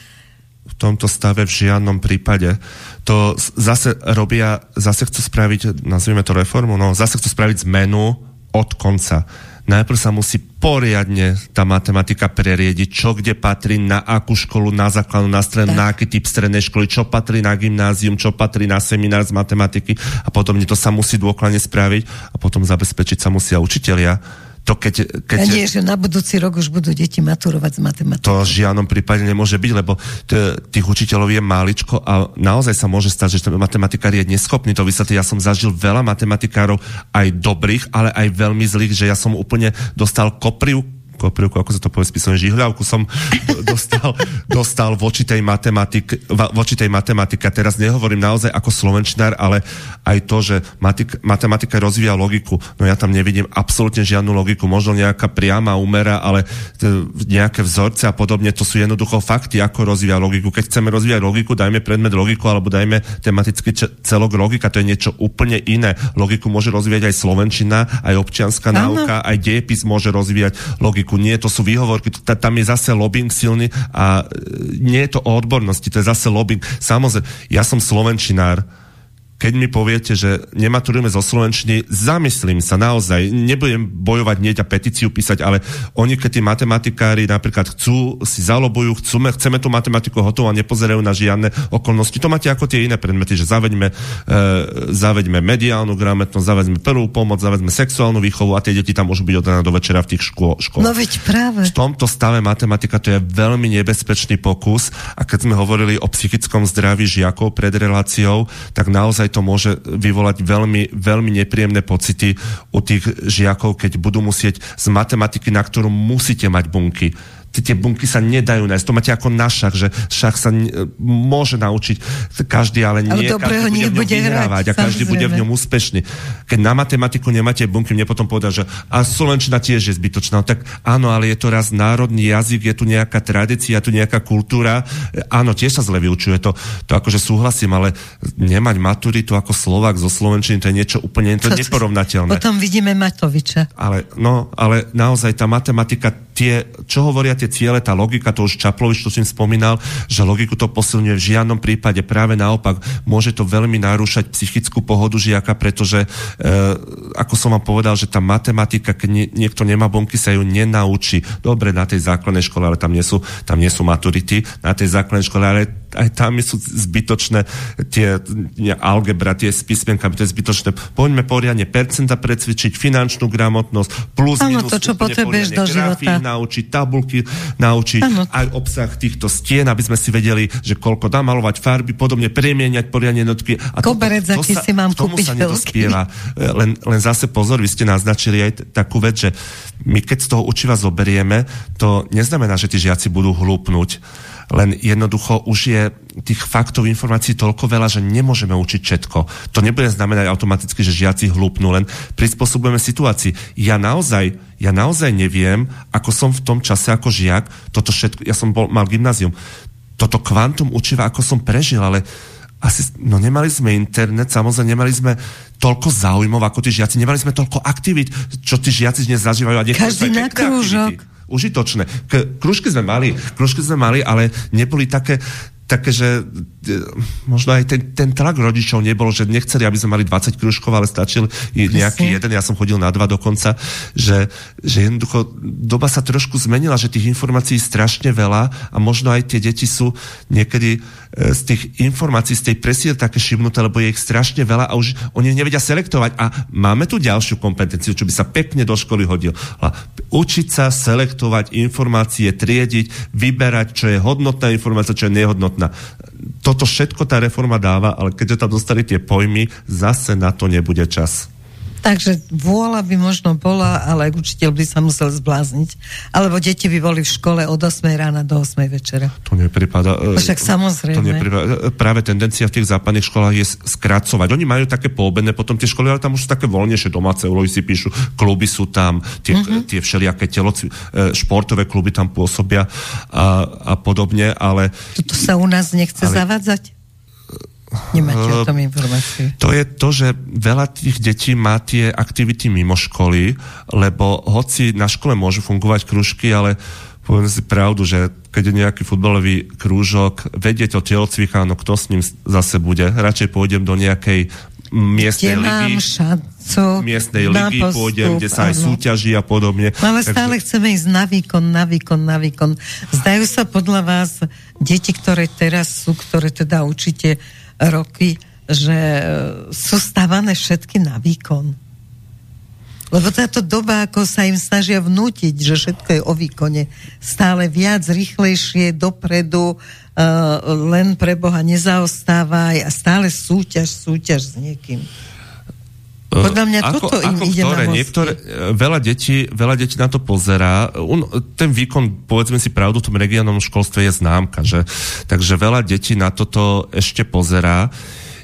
v tomto stave v žiadnom prípade. To zase robia, zase chcú spraviť, nazvime to reformu, no zase chcú spraviť zmenu od konca najprv sa musí poriadne tá matematika preriediť, čo kde patrí, na akú školu, na základnú, na strednú, na aký typ strednej školy, čo patrí na gymnázium, čo patrí na seminár z matematiky a podobne. To sa musí dôkladne spraviť a potom zabezpečiť sa musia učitelia to keď, keď... A nie, že na budúci rok už budú deti maturovať z matematiky. To v žiadnom prípade nemôže byť, lebo tých učiteľov je máličko a naozaj sa môže stať, že ten matematikár je neschopný to vysvetliť. Ja som zažil veľa matematikárov, aj dobrých, ale aj veľmi zlých, že ja som úplne dostal koprivku, ako sa to povie spísané, žihľavku som dostal, dostal voči tej, matematik, voči tej matematike. Teraz nehovorím naozaj ako slovenčnár, ale aj to, že matik, matematika rozvíja logiku. No ja tam nevidím absolútne žiadnu logiku. Možno nejaká priama úmera, ale nejaké vzorce a podobne, to sú jednoducho fakty, ako rozvíja logiku. Keď chceme rozvíjať logiku, dajme predmet logiku alebo dajme tematický celok logika, to je niečo úplne iné. Logiku môže rozvíjať aj slovenčina, aj občianská náuka, aj dejepis môže rozvíjať logiku politiku. Nie, to sú výhovorky, tam je zase lobbying silný a e, nie je to o odbornosti, to je zase lobbying. Samozrejme, ja som slovenčinár, keď mi poviete, že nematurujeme zo Slovenčiny, zamyslím sa naozaj, nebudem bojovať nie a petíciu písať, ale oni, keď tí matematikári napríklad chcú, si zalobujú, chceme, chceme tú matematiku hotovú a nepozerajú na žiadne okolnosti. To máte ako tie iné predmety, že zaveďme, e, zaveďme mediálnu gramotnosť, zaveďme prvú pomoc, zaveďme sexuálnu výchovu a tie deti tam môžu byť od rána do večera v tých škôl, školách. No veď práve. V tomto stave matematika to je veľmi nebezpečný pokus a keď sme hovorili o psychickom zdraví žiakov pred reláciou, tak naozaj to môže vyvolať veľmi, veľmi nepríjemné pocity u tých žiakov, keď budú musieť z matematiky, na ktorú musíte mať bunky, tie bunky sa nedajú nájsť. To máte ako na šach, že šach sa môže naučiť každý, ale nie ale každý bude v ňom vyhrávať hrať, a každý bude v ňom úspešný. Keď na matematiku nemáte bunky, mne potom povedať, že a Slovenčina tiež je zbytočná. No, tak áno, ale je to raz národný jazyk, je tu nejaká tradícia, je tu nejaká kultúra. Áno, tiež sa zle vyučuje, to, to akože súhlasím, ale nemať maturitu ako Slovak zo Slovenčiny, to je niečo úplne to, to neporovnateľné. Potom vidíme Matoviča. Ale, no, ale naozaj tá matematika, tie, čo hovoria tie ciele, tá logika, to už Čaplovič to si spomínal, že logiku to posilňuje v žiadnom prípade, práve naopak, môže to veľmi narúšať psychickú pohodu žiaka, pretože, e, ako som vám povedal, že tá matematika, keď nie, niekto nemá bonky, sa ju nenaučí. Dobre, na tej základnej škole, ale tam nie sú, tam nie sú maturity, na tej základnej škole, ale aj tam sú zbytočné tie nie, algebra, tie s písmenkami, to je zbytočné. Poďme poriadne percenta precvičiť, finančnú gramotnosť, plus Áno, minus, to, čo potrebuješ do života. naučiť, tabulky naučiť, ano. aj obsah týchto stien, aby sme si vedeli, že koľko dá malovať farby, podobne premieňať poriadne jednotky. A Koberec, to, to, to sa, si mám tomu kúpiť sa nedospieva. E, len, len zase pozor, vy ste naznačili aj takú vec, že my keď z toho učiva zoberieme, to neznamená, že tí žiaci budú hlúpnuť len jednoducho už je tých faktov, informácií toľko veľa, že nemôžeme učiť všetko. To nebude znamenať automaticky, že žiaci hlúpnú, len prispôsobujeme situácii. Ja naozaj, ja naozaj neviem, ako som v tom čase ako žiak, toto všetko, ja som bol, mal gymnázium, toto kvantum učiva, ako som prežil, ale asi, no nemali sme internet, samozrejme nemali sme toľko záujmov ako tí žiaci, nemali sme toľko aktivít, čo tí žiaci dnes zažívajú. A Každý na krúžok. Aktivity užitočné. K, kružky sme mali, kružky sme mali, ale neboli také, také, že e, možno aj ten, ten tlak rodičov nebol, že nechceli, aby sme mali 20 kružkov, ale stačil nejaký jeden, ja som chodil na dva dokonca, že, že jednoducho doba sa trošku zmenila, že tých informácií strašne veľa a možno aj tie deti sú niekedy e, z tých informácií, z tej presie také šibnuté, lebo je ich strašne veľa a už oni nevedia selektovať. A máme tu ďalšiu kompetenciu, čo by sa pekne do školy hodil. Učiť sa selektovať informácie, triediť, vyberať, čo je hodnotná informácia, čo je nehodnotná schopná. Toto všetko tá reforma dáva, ale keďže tam dostali tie pojmy, zase na to nebude čas. Takže vôľa by možno bola, ale učiteľ by sa musel zblázniť. Alebo deti by boli v škole od 8 rána do 8 večera. To nepripada. E, Však samozrejme. To nepripada. E, práve tendencia v tých západných školách je skracovať. Oni majú také poobené potom tie školy, ale tam už sú také voľnejšie domáce úlohy si píšu, kluby sú tam, tie, uh-huh. tie všelijaké telo, e, športové kluby tam pôsobia a, a podobne, ale... Toto sa u nás nechce ale, zavádzať? Nemáte o tom informácie. To je to, že veľa tých detí má tie aktivity mimo školy, lebo hoci na škole môžu fungovať kružky, ale poviem si pravdu, že keď je nejaký futbalový krúžok, vedieť o telocvika, no kto s ním zase bude. Radšej pôjdem do nejakej miestnej kde ligy. šancu miestnej ligy postup, pôjdem, kde sa aj áno. súťaží a podobne. No ale Takže... stále chceme ísť na výkon, na výkon, na výkon. Zdajú sa podľa vás deti, ktoré teraz sú, ktoré teda určite roky, že e, sú stávané všetky na výkon. Lebo táto doba, ako sa im snažia vnútiť, že všetko je o výkone, stále viac, rýchlejšie, dopredu, uh, len pre Boha nezaostávaj a stále súťaž, súťaž s niekým. Podľa mňa ako, toto im ako ide ktoré, na niektoré, veľa, detí, veľa detí na to pozerá. Un, ten výkon, povedzme si pravdu, v tom regionálnom školstve je známka, že, takže veľa detí na toto ešte pozerá.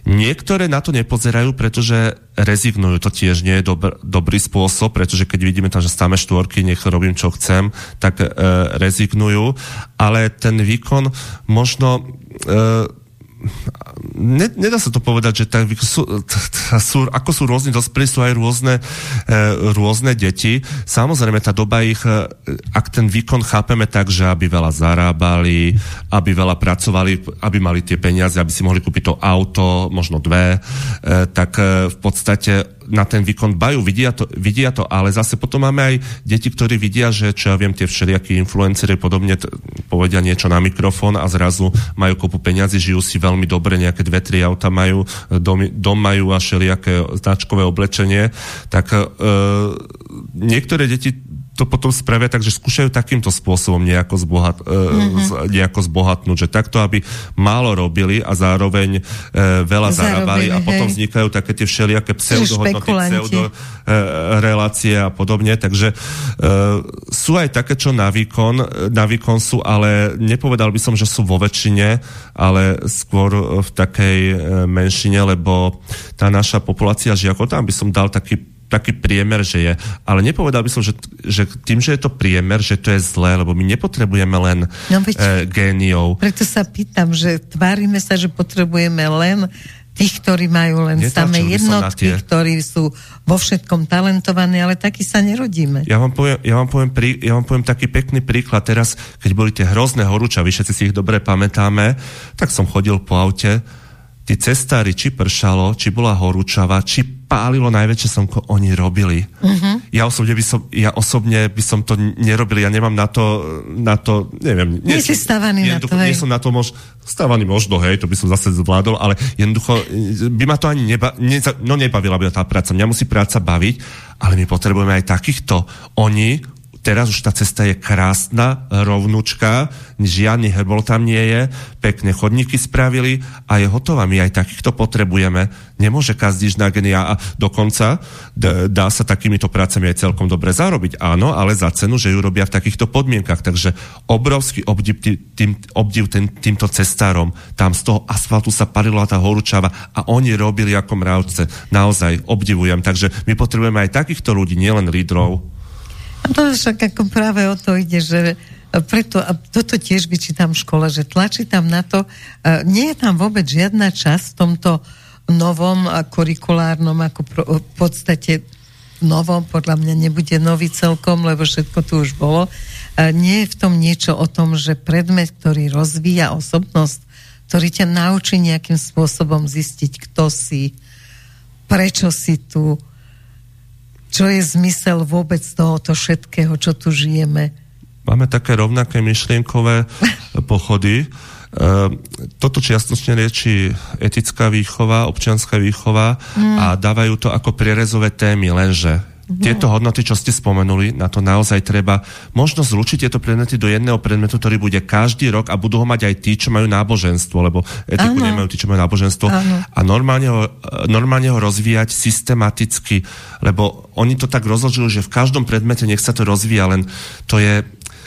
Niektoré na to nepozerajú, pretože rezignujú. To tiež nie je dobr, dobrý spôsob, pretože keď vidíme tam, že stáme štvorky, nech robím, čo chcem, tak e, rezignujú. Ale ten výkon možno... E, ne, nedá sa to povedať, že tak, sú, sú, ako sú rôzne dospelí, sú aj rôzne, e, rôzne deti. Samozrejme, tá doba ich, e, ak ten výkon chápeme tak, že aby veľa zarábali, aby veľa pracovali, aby mali tie peniaze, aby si mohli kúpiť to auto, možno dve, e, tak e, v podstate na ten výkon bajú, vidia to, vidia to, ale zase potom máme aj deti, ktorí vidia, že čo ja viem, tie všelijakí influenceri podobne t- povedia niečo na mikrofón a zrazu majú kopu peniazy, žijú si veľmi dobre, nejaké dve, tri auta majú, dom, dom majú a všelijaké značkové oblečenie, tak e, niektoré deti to potom spravia tak, že skúšajú takýmto spôsobom nejako, zbohat, mm-hmm. nejako zbohatnúť, že takto, aby málo robili a zároveň e, veľa zarábali a potom hej. vznikajú také tie všelijaké pseudohodnoty, pseudo e, a podobne, takže e, sú aj také, čo na výkon, na výkon sú, ale nepovedal by som, že sú vo väčšine, ale skôr v takej e, menšine, lebo tá naša populácia žiakov, tam by som dal taký taký priemer, že je. Ale nepovedal by som, že, že tým, že je to priemer, že to je zlé, lebo my nepotrebujeme len no, veď, e, géniov. Preto sa pýtam, že tvárime sa, že potrebujeme len tých, ktorí majú len samé jednotky, ktorí sú vo všetkom talentovaní, ale takí sa nerodíme. Ja vám poviem, ja vám poviem, prí, ja vám poviem taký pekný príklad. Teraz, keď boli tie hrozné horúčavy, všetci si ich dobre pamätáme, tak som chodil po aute tí cestári, či pršalo, či bola horúčava, či pálilo najväčšie slnko, oni robili. Uh-huh. Ja, osobne by som, ja osobne by som to nerobil, ja nemám na to, na to neviem. Nie, nie si stávaný na to, hej. Nie som na to mož, stávaný možno, hej, to by som zase zvládol, ale jednoducho by ma to ani neba, ne, no nebavila by tá práca. Mňa musí práca baviť, ale my potrebujeme aj takýchto. Oni teraz už tá cesta je krásna, rovnúčka, žiadny herbol tam nie je, pekné chodníky spravili a je hotová. My aj takýchto potrebujeme. Nemôže každý na genia a dokonca dá sa takýmito prácami aj celkom dobre zarobiť. Áno, ale za cenu, že ju robia v takýchto podmienkach. Takže obrovský obdiv, tým, obdiv tým, týmto cestárom. Tam z toho asfaltu sa palila tá horúčava a oni robili ako mravce. Naozaj obdivujem. Takže my potrebujeme aj takýchto ľudí, nielen lídrov. To však ako práve o to ide, že preto, a toto tiež vyčítam v škole, že tlačí tam na to, nie je tam vôbec žiadna časť v tomto novom a kurikulárnom, ako pro, v podstate novom, podľa mňa nebude nový celkom, lebo všetko tu už bolo. Nie je v tom niečo o tom, že predmet, ktorý rozvíja osobnosť, ktorý ťa naučí nejakým spôsobom zistiť, kto si, prečo si tu, čo je zmysel vôbec tohoto všetkého, čo tu žijeme máme také rovnaké myšlienkové pochody. E, toto čiastočne lieči etická výchova, občianská výchova mm. a dávajú to ako prierezové témy, lenže. Tieto hodnoty, čo ste spomenuli, na to naozaj treba možno zlučiť tieto predmety do jedného predmetu, ktorý bude každý rok a budú ho mať aj tí, čo majú náboženstvo, lebo etiku ano. nemajú tí, čo majú náboženstvo. Ano. A normálne ho, normálne ho rozvíjať systematicky, lebo oni to tak rozložili, že v každom predmete nech sa to rozvíja, len to je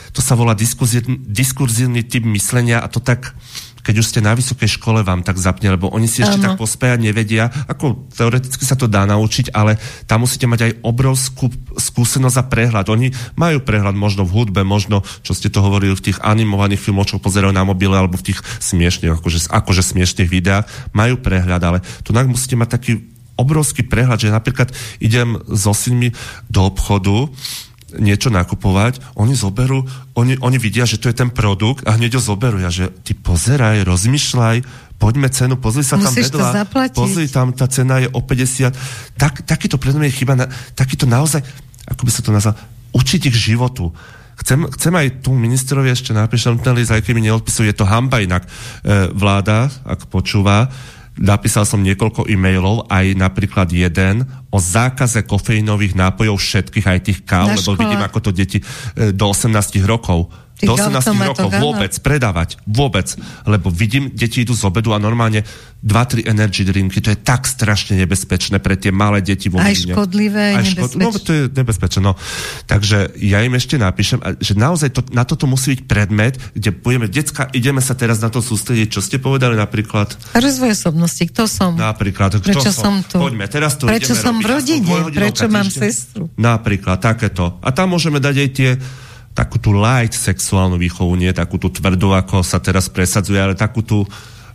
to sa volá diskurzívny typ myslenia a to tak keď už ste na vysokej škole, vám tak zapne, lebo oni si ešte ano. tak pospejať nevedia. Ako teoreticky sa to dá naučiť, ale tam musíte mať aj obrovskú skúsenosť a prehľad. Oni majú prehľad možno v hudbe, možno, čo ste to hovorili v tých animovaných filmoch, čo pozerajú na mobile, alebo v tých smiešných, akože, akože smiešných videách. Majú prehľad, ale tu musíte mať taký obrovský prehľad, že napríklad idem so synmi do obchodu, niečo nakupovať, oni zoberú, oni, oni vidia, že to je ten produkt a hneď ho zoberú. Ja, že ty pozeraj, rozmýšľaj, poďme cenu, pozri sa tam Musíš vedľa, pozri tam, tá cena je o 50. Tak, takýto predmet je chyba, na, takýto naozaj, ako by sa to nazval, učiť ich životu. Chcem, chcem aj tu ministrovi ešte napísať, aj keby neodpisujú, je to hamba inak. E, vláda, ak počúva, napísal som niekoľko e-mailov, aj napríklad jeden o zákaze kofeínových nápojov všetkých, aj tých káv, lebo vidím, ako to deti e, do 18 rokov do 18 rokov vôbec predávať. Vôbec. Lebo vidím, deti idú z obedu a normálne 2-3 energy drinky, to je tak strašne nebezpečné pre tie malé deti vo Aj škodlivé, aj nebezpečné. No, to je nebezpečné. No. Takže ja im ešte napíšem, že naozaj to, na toto musí byť predmet, kde budeme, decka, ideme sa teraz na to sústrediť. Čo ste povedali napríklad? Rozvoj osobnosti, kto som? Napríklad, kto Prečo som? tu? Poďme, teraz to Prečo som robiť. v rodine? Prečo mám sestru? Napríklad, takéto. A tam môžeme dať aj tie takú tú light sexuálnu výchovu, nie takú tú tvrdú, ako sa teraz presadzuje, ale takú tú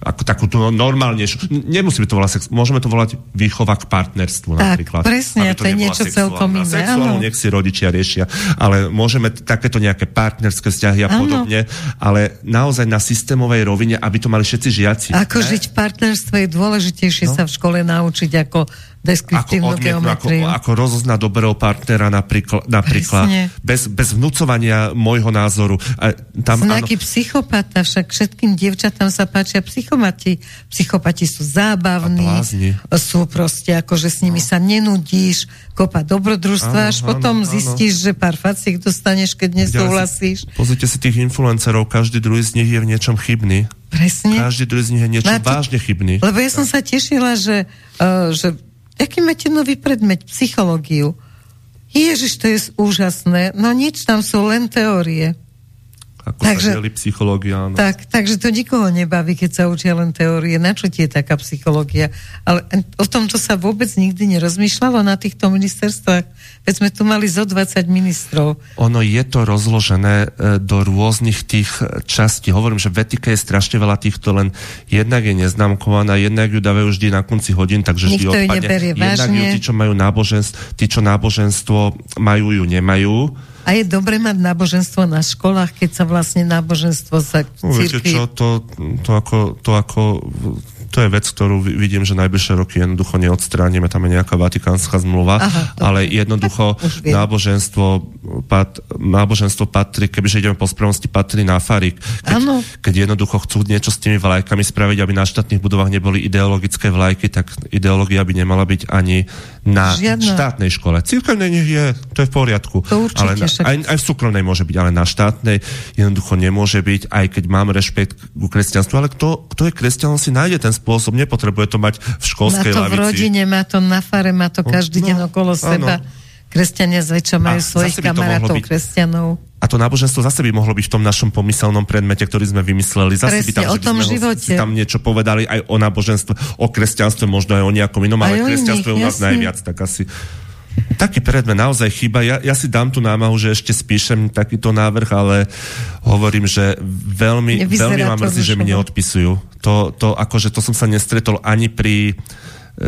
ako takú tú normálnejšiu. Nemusíme to volať sex, môžeme to volať výchova k partnerstvu tak, napríklad. presne, to, to je niečo celkom iné. Sexuálnu nech si rodičia riešia, ale môžeme takéto nejaké partnerské vzťahy a ano. podobne, ale naozaj na systémovej rovine, aby to mali všetci žiaci. Ako ne? žiť v partnerstve je dôležitejšie no? sa v škole naučiť, ako deskriptívnu ako, geometriu. Ako, ako rozoznať dobrého partnera napríklad, napríklad bez, bez vnúcovania môjho názoru. A tam, Znaky áno, psychopata, však všetkým dievčatám sa páčia psychopati. Psychopati sú zábavní, sú proste ako, že s nimi no. sa nenudíš, kopa dobrodružstva, až áno, potom áno, zistíš, áno. že pár faciek dostaneš, keď nesúhlasíš. Pozrite si tých influencerov, každý druhý z nich je v niečom chybný. Presne. Každý druhý z nich je niečo vážne chybný. Lebo ja som sa tešila, že, uh, že Aký máte nový predmet? Psychológiu. Ježiš, to je úžasné. No nič, tam sú len teórie. Ako takže, sa psychológia, áno. Tak, takže to nikoho nebaví, keď sa učia len teórie. Na čo ti je taká psychológia? Ale o tomto sa vôbec nikdy nerozmýšľalo na týchto ministerstvách. Veď sme tu mali zo 20 ministrov. Ono je to rozložené e, do rôznych tých e, častí. Hovorím, že v etike je strašne veľa týchto, len jednak je neznámkovaná, jednak ju dávajú vždy na konci hodín, takže vždy Nikto odpadne. Jednak ju tí, čo majú náboženstvo, tí, čo náboženstvo majú, ju nemajú a je dobre mať náboženstvo na školách, keď sa vlastne náboženstvo sa no, Viete čo, to, to, ako, to ako to je vec, ktorú vidím, že najbližšie roky jednoducho neodstránime, tam je nejaká vatikánska zmluva, Aha, ale jednoducho náboženstvo, pat, náboženstvo patrí, kebyže ideme po správnosti, patrí na farik. Keď, keď jednoducho chcú niečo s tými vlajkami spraviť, aby na štátnych budovách neboli ideologické vlajky, tak ideológia by nemala byť ani na Žiadna. štátnej škole. Církevnej nech je, to je v poriadku. To určite, ale na, aj, aj v súkromnej môže byť, ale na štátnej jednoducho nemôže byť, aj keď mám rešpekt ku kresťanstvu, ale kto, kto je kresťan, on si nájde ten spôsob, nepotrebuje to mať v školskej lavici. Má to lavici. v rodine, má to na fare, má to každý no, deň okolo áno. seba. Kresťania zväčša majú a svojich kamarátov, kresťanov. A to náboženstvo zase by mohlo byť v tom našom pomyselnom predmete, ktorý sme vymysleli. Zase Presne, by tam, o tom by sme živote. tam niečo povedali aj o náboženstve, o kresťanstve, možno aj o nejakom inom, ale kresťanstvo je u nás najviac, tak asi taký predmet naozaj chýba. Ja, ja si dám tú námahu, že ešte spíšem takýto návrh, ale hovorím, že veľmi, veľmi ma mrzí, že mi neodpisujú. To, to, akože to som sa nestretol ani pri e,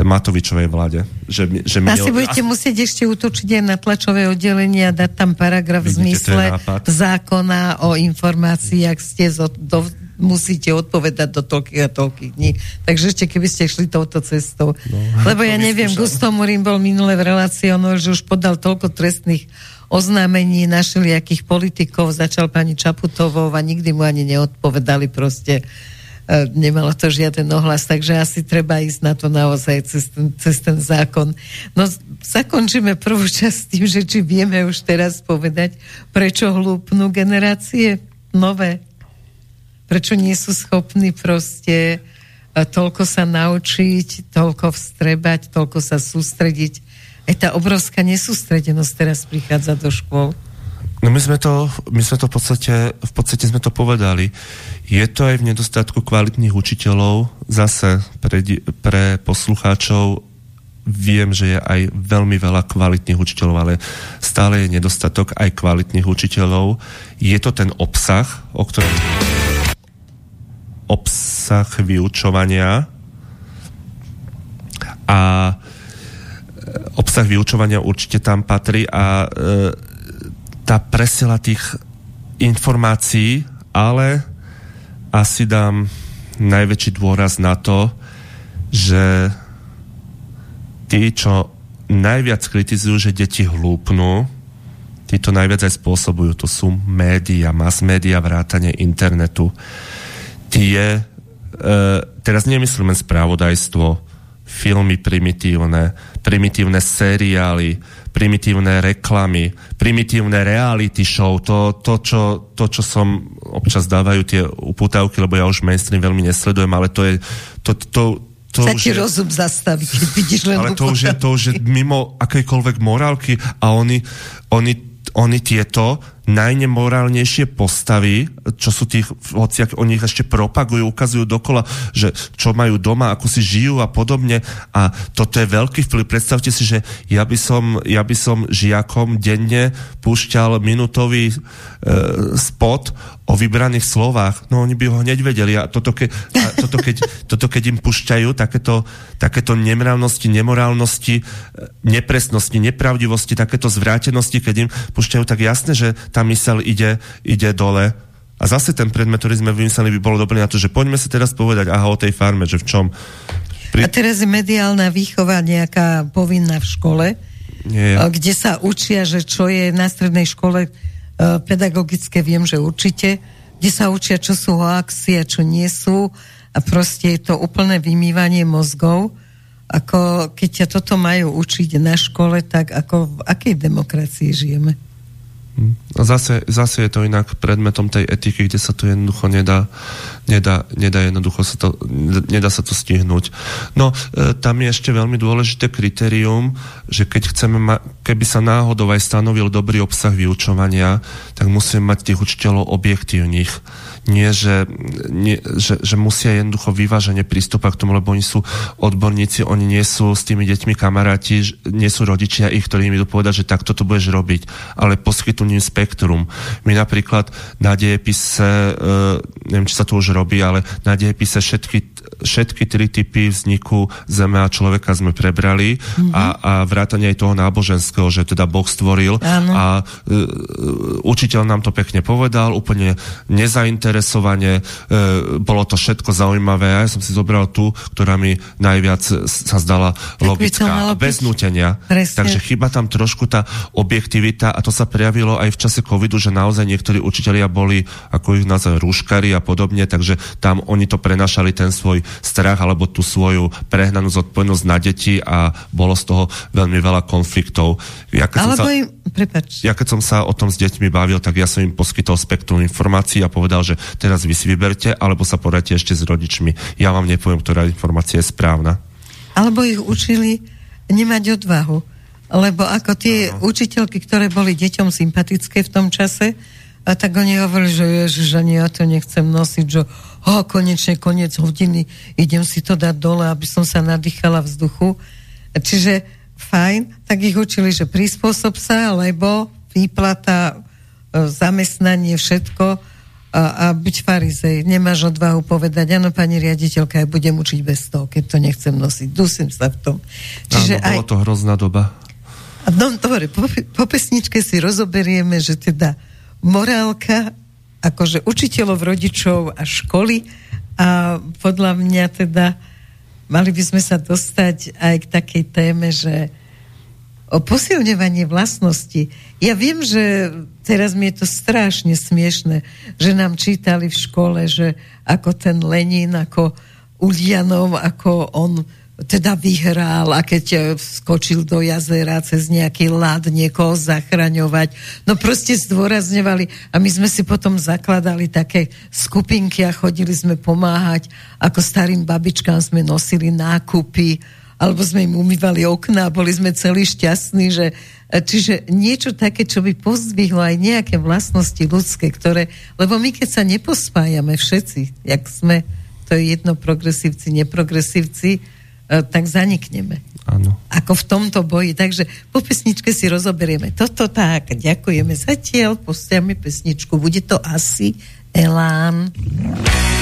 Matovičovej vláde. Že, že mi Asi neod... budete musieť ešte útočiť aj na tlačové oddelenie a dať tam paragraf Vidíte, v zmysle zákona o informácii, ak ste zo, do, musíte odpovedať do toľkých a toľkých dní. Takže ešte keby ste šli touto cestou. No, Lebo ja neviem, Gusto Murín bol minulé v relácii, on že už podal toľko trestných oznámení na všelijakých politikov, začal pani Čaputovou a nikdy mu ani neodpovedali proste e, nemalo to žiaden ohlas, takže asi treba ísť na to naozaj cez ten, cez ten zákon. No, zakončíme prvú časť tým, že či vieme už teraz povedať, prečo hlúpnú generácie nové prečo nie sú schopní proste e, toľko sa naučiť, toľko vstrebať, toľko sa sústrediť. Aj tá obrovská nesústredenosť teraz prichádza do škôl. No my sme to, my sme to v podstate, v podstate sme to povedali. Je to aj v nedostatku kvalitných učiteľov. Zase pre, pre poslucháčov viem, že je aj veľmi veľa kvalitných učiteľov, ale stále je nedostatok aj kvalitných učiteľov. Je to ten obsah, o ktorom obsah vyučovania a e, obsah vyučovania určite tam patrí a e, tá presila tých informácií, ale asi dám najväčší dôraz na to, že tí, čo najviac kritizujú, že deti hlúpnú, tí to najviac aj spôsobujú. To sú média, mass média, vrátanie internetu tie, e, teraz nemyslíme správodajstvo, filmy primitívne, primitívne seriály, primitívne reklamy, primitívne reality show, to, to, čo, to, čo som občas dávajú tie uputavky, lebo ja už mainstream veľmi nesledujem, ale to je to, to, to sa ti je, rozum zastaví, keď vidíš len Ale to už, je, to už je mimo akejkoľvek morálky a oni, oni, oni tieto najnemorálnejšie postavy, čo sú tých, hoci o nich ešte propagujú, ukazujú dokola, že čo majú doma, ako si žijú a podobne. A toto je veľký vplyv. Predstavte si, že ja by som, ja by som žiakom denne púšťal minutový e, spot o vybraných slovách, no oni by ho hneď vedeli a toto, ke, a toto, keď, toto keď im pušťajú takéto, takéto nemravnosti, nemorálnosti, e, nepresnosti, nepravdivosti, takéto zvrátenosti, keď im pušťajú, tak jasné, že tá mysel ide, ide dole. A zase ten predmet, ktorý sme vymysleli, by bolo dobré na to, že poďme si teraz povedať, aha, o tej farme, že v čom. Pri... A teraz je mediálna výchova nejaká povinná v škole, Nie, ja. kde sa učia, že čo je na strednej škole Eh, pedagogické viem, že určite, kde sa učia, čo sú hoaxy a čo nie sú a proste je to úplné vymývanie mozgov. Ako keď ťa toto majú učiť na škole, tak ako v akej demokracii žijeme? A zase, zase je to inak predmetom tej etiky, kde sa to jednoducho nedá, nedá, nedá jednoducho sa to, nedá sa to stihnúť. No, e, tam je ešte veľmi dôležité kritérium, že keď chceme ma, keby sa náhodou aj stanovil dobrý obsah vyučovania, tak musíme mať tých učiteľov objektívnych nie, že, nie, že, že musia jednoducho vyvážene prístupovať k tomu, lebo oni sú odborníci, oni nie sú s tými deťmi kamaráti, nie sú rodičia ich, ktorí im idú povedať, že takto to budeš robiť, ale poskytujú im spektrum. My napríklad na dejepise, uh, neviem, či sa to už robí, ale na dejepise všetky všetky tri typy vzniku Zeme a človeka sme prebrali mm-hmm. a, a vrátanie aj toho náboženského, že teda Boh stvoril Áno. a uh, učiteľ nám to pekne povedal, úplne nezainteresovane, uh, bolo to všetko zaujímavé a ja som si zobral tú, ktorá mi najviac sa zdala tak logická, bez nutenia. Takže chyba tam trošku tá objektivita a to sa prejavilo aj v čase covidu, že naozaj niektorí učitelia boli, ako ich nazvať, rúškari a podobne, takže tam oni to prenašali ten svoj strach alebo tú svoju prehnanú zodpovednosť na deti a bolo z toho veľmi veľa konfliktov. Ja keď, alebo som sa, im, ja keď som sa o tom s deťmi bavil, tak ja som im poskytol spektrum informácií a povedal, že teraz vy si vyberte, alebo sa poradte ešte s rodičmi. Ja vám nepoviem, ktorá informácia je správna. Alebo ich učili nemať odvahu. Lebo ako tie no. učiteľky, ktoré boli deťom sympatické v tom čase, a tak oni hovorili, že ježiš, ani ja to nechcem nosiť, že oh, konečne koniec hodiny, idem si to dať dole, aby som sa nadýchala vzduchu. Čiže fajn, tak ich učili, že prispôsob sa, lebo výplata, e, zamestnanie, všetko a, a byť farizej. Nemáš odvahu povedať, áno, pani riaditeľka, ja budem učiť bez toho, keď to nechcem nosiť. Dusím sa v tom. Čiže áno, bolo aj... to hrozná doba. No, dobre, po, po pesničke si rozoberieme, že teda morálka akože učiteľov, rodičov a školy a podľa mňa teda mali by sme sa dostať aj k takej téme, že o posilňovanie vlastnosti. Ja viem, že teraz mi je to strašne smiešne, že nám čítali v škole, že ako ten Lenin, ako Ulianov, ako on teda vyhral a keď e, skočil do jazera cez nejaký lad niekoho zachraňovať. No proste zdôrazňovali a my sme si potom zakladali také skupinky a chodili sme pomáhať, ako starým babičkám sme nosili nákupy, alebo sme im umývali okná a boli sme celí šťastní, že e, čiže niečo také, čo by pozdvihlo aj nejaké vlastnosti ľudské, ktoré, lebo my keď sa nepospájame všetci, jak sme, to je jedno progresívci, neprogresívci, tak zanikneme. Áno. Ako v tomto boji. Takže po pesničke si rozoberieme toto tak. Ďakujeme zatiaľ. Postiame pesničku. Bude to asi Elán. Elán.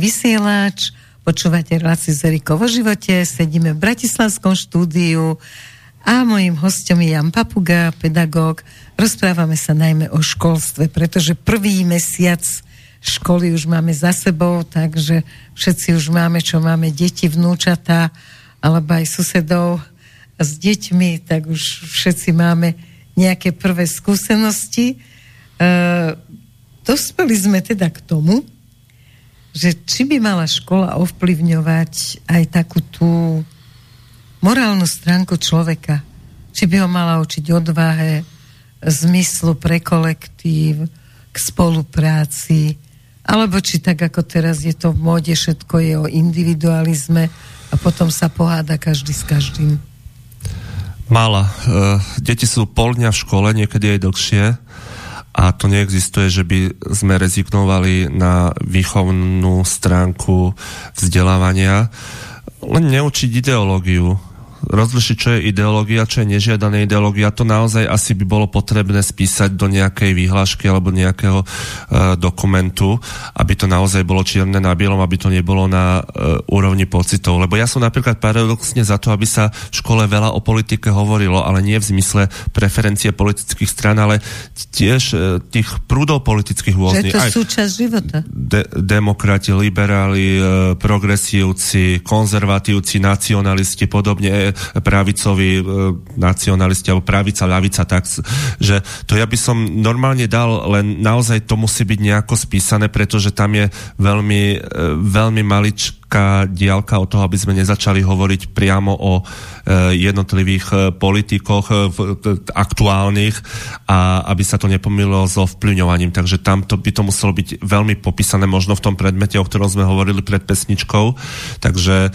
Vysielač, počúvate reláciu z Erikou vo živote, sedíme v Bratislavskom štúdiu a mojim hostom je Jan Papuga, pedagóg. Rozprávame sa najmä o školstve, pretože prvý mesiac školy už máme za sebou, takže všetci už máme, čo máme, deti, vnúčatá, alebo aj susedov s deťmi, tak už všetci máme nejaké prvé skúsenosti. E, dospeli sme teda k tomu, že či by mala škola ovplyvňovať aj takú tú morálnu stránku človeka, či by ho mala učiť odvahe, zmyslu pre kolektív, k spolupráci, alebo či tak ako teraz je to v móde, všetko je o individualizme a potom sa poháda každý s každým. Mala. E, deti sú pol dňa v škole, niekedy aj dlhšie a to neexistuje, že by sme rezignovali na výchovnú stránku vzdelávania. Len neučiť ideológiu rozlišiť, čo je ideológia, čo je nežiadaná ideológia, to naozaj asi by bolo potrebné spísať do nejakej výhlášky alebo nejakého uh, dokumentu, aby to naozaj bolo čierne na bielom, aby to nebolo na uh, úrovni pocitov. Lebo ja som napríklad paradoxne za to, aby sa v škole veľa o politike hovorilo, ale nie v zmysle preferencie politických stran, ale tiež uh, tých prúdov politických rôznych. Že je to súčasť života. De- demokrati, liberáli, progresívci, konzervatívci, nacionalisti, podobne pravicoví e, nacionalisti alebo pravica, ľavica, tak, že to ja by som normálne dal, len naozaj to musí byť nejako spísané, pretože tam je veľmi, e, veľmi maličké taká diálka o toho, aby sme nezačali hovoriť priamo o e, jednotlivých e, politikoch e, aktuálnych a aby sa to nepomýlilo so vplyvňovaním. Takže tam to by to muselo byť veľmi popísané možno v tom predmete, o ktorom sme hovorili pred pesničkou. Takže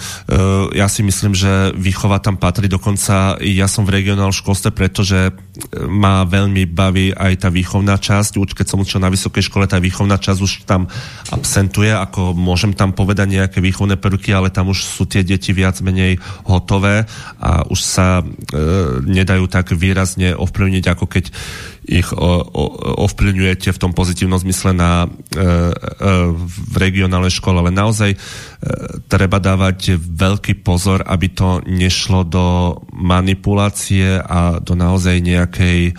ja si myslím, že výchova tam patrí. Dokonca ja som v regionálnom školstve, pretože ma veľmi baví aj tá výchovná časť. Už keď som učil na vysokej škole, tá výchovná časť už tam absentuje, ako môžem tam povedať nejaké výchovné prvky, ale tam už sú tie deti viac menej hotové a už sa e, nedajú tak výrazne ovplyvniť, ako keď ich o, o, ovplyvňujete v tom pozitívnom zmysle na, e, e, v regionálnej škole. Ale naozaj e, treba dávať veľký pozor, aby to nešlo do manipulácie a do naozaj nejakej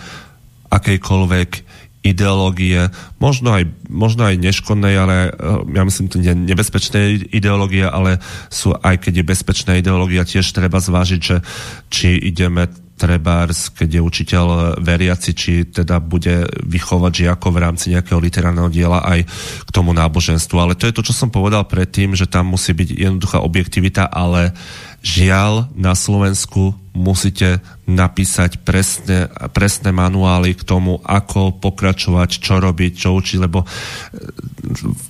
akejkoľvek ideológie, možno aj, možno aj neškodnej, ale eh, ja myslím, to nebezpečné ideológie, ale sú aj keď je bezpečná ideológia, tiež treba zvážiť, že či ideme trebárs, keď je učiteľ veriaci, či teda bude vychovať žiakov v rámci nejakého literárneho diela aj k tomu náboženstvu. Ale to je to, čo som povedal predtým, že tam musí byť jednoduchá objektivita, ale žiaľ na Slovensku musíte napísať presne, presné manuály k tomu, ako pokračovať, čo robiť, čo učiť, lebo e,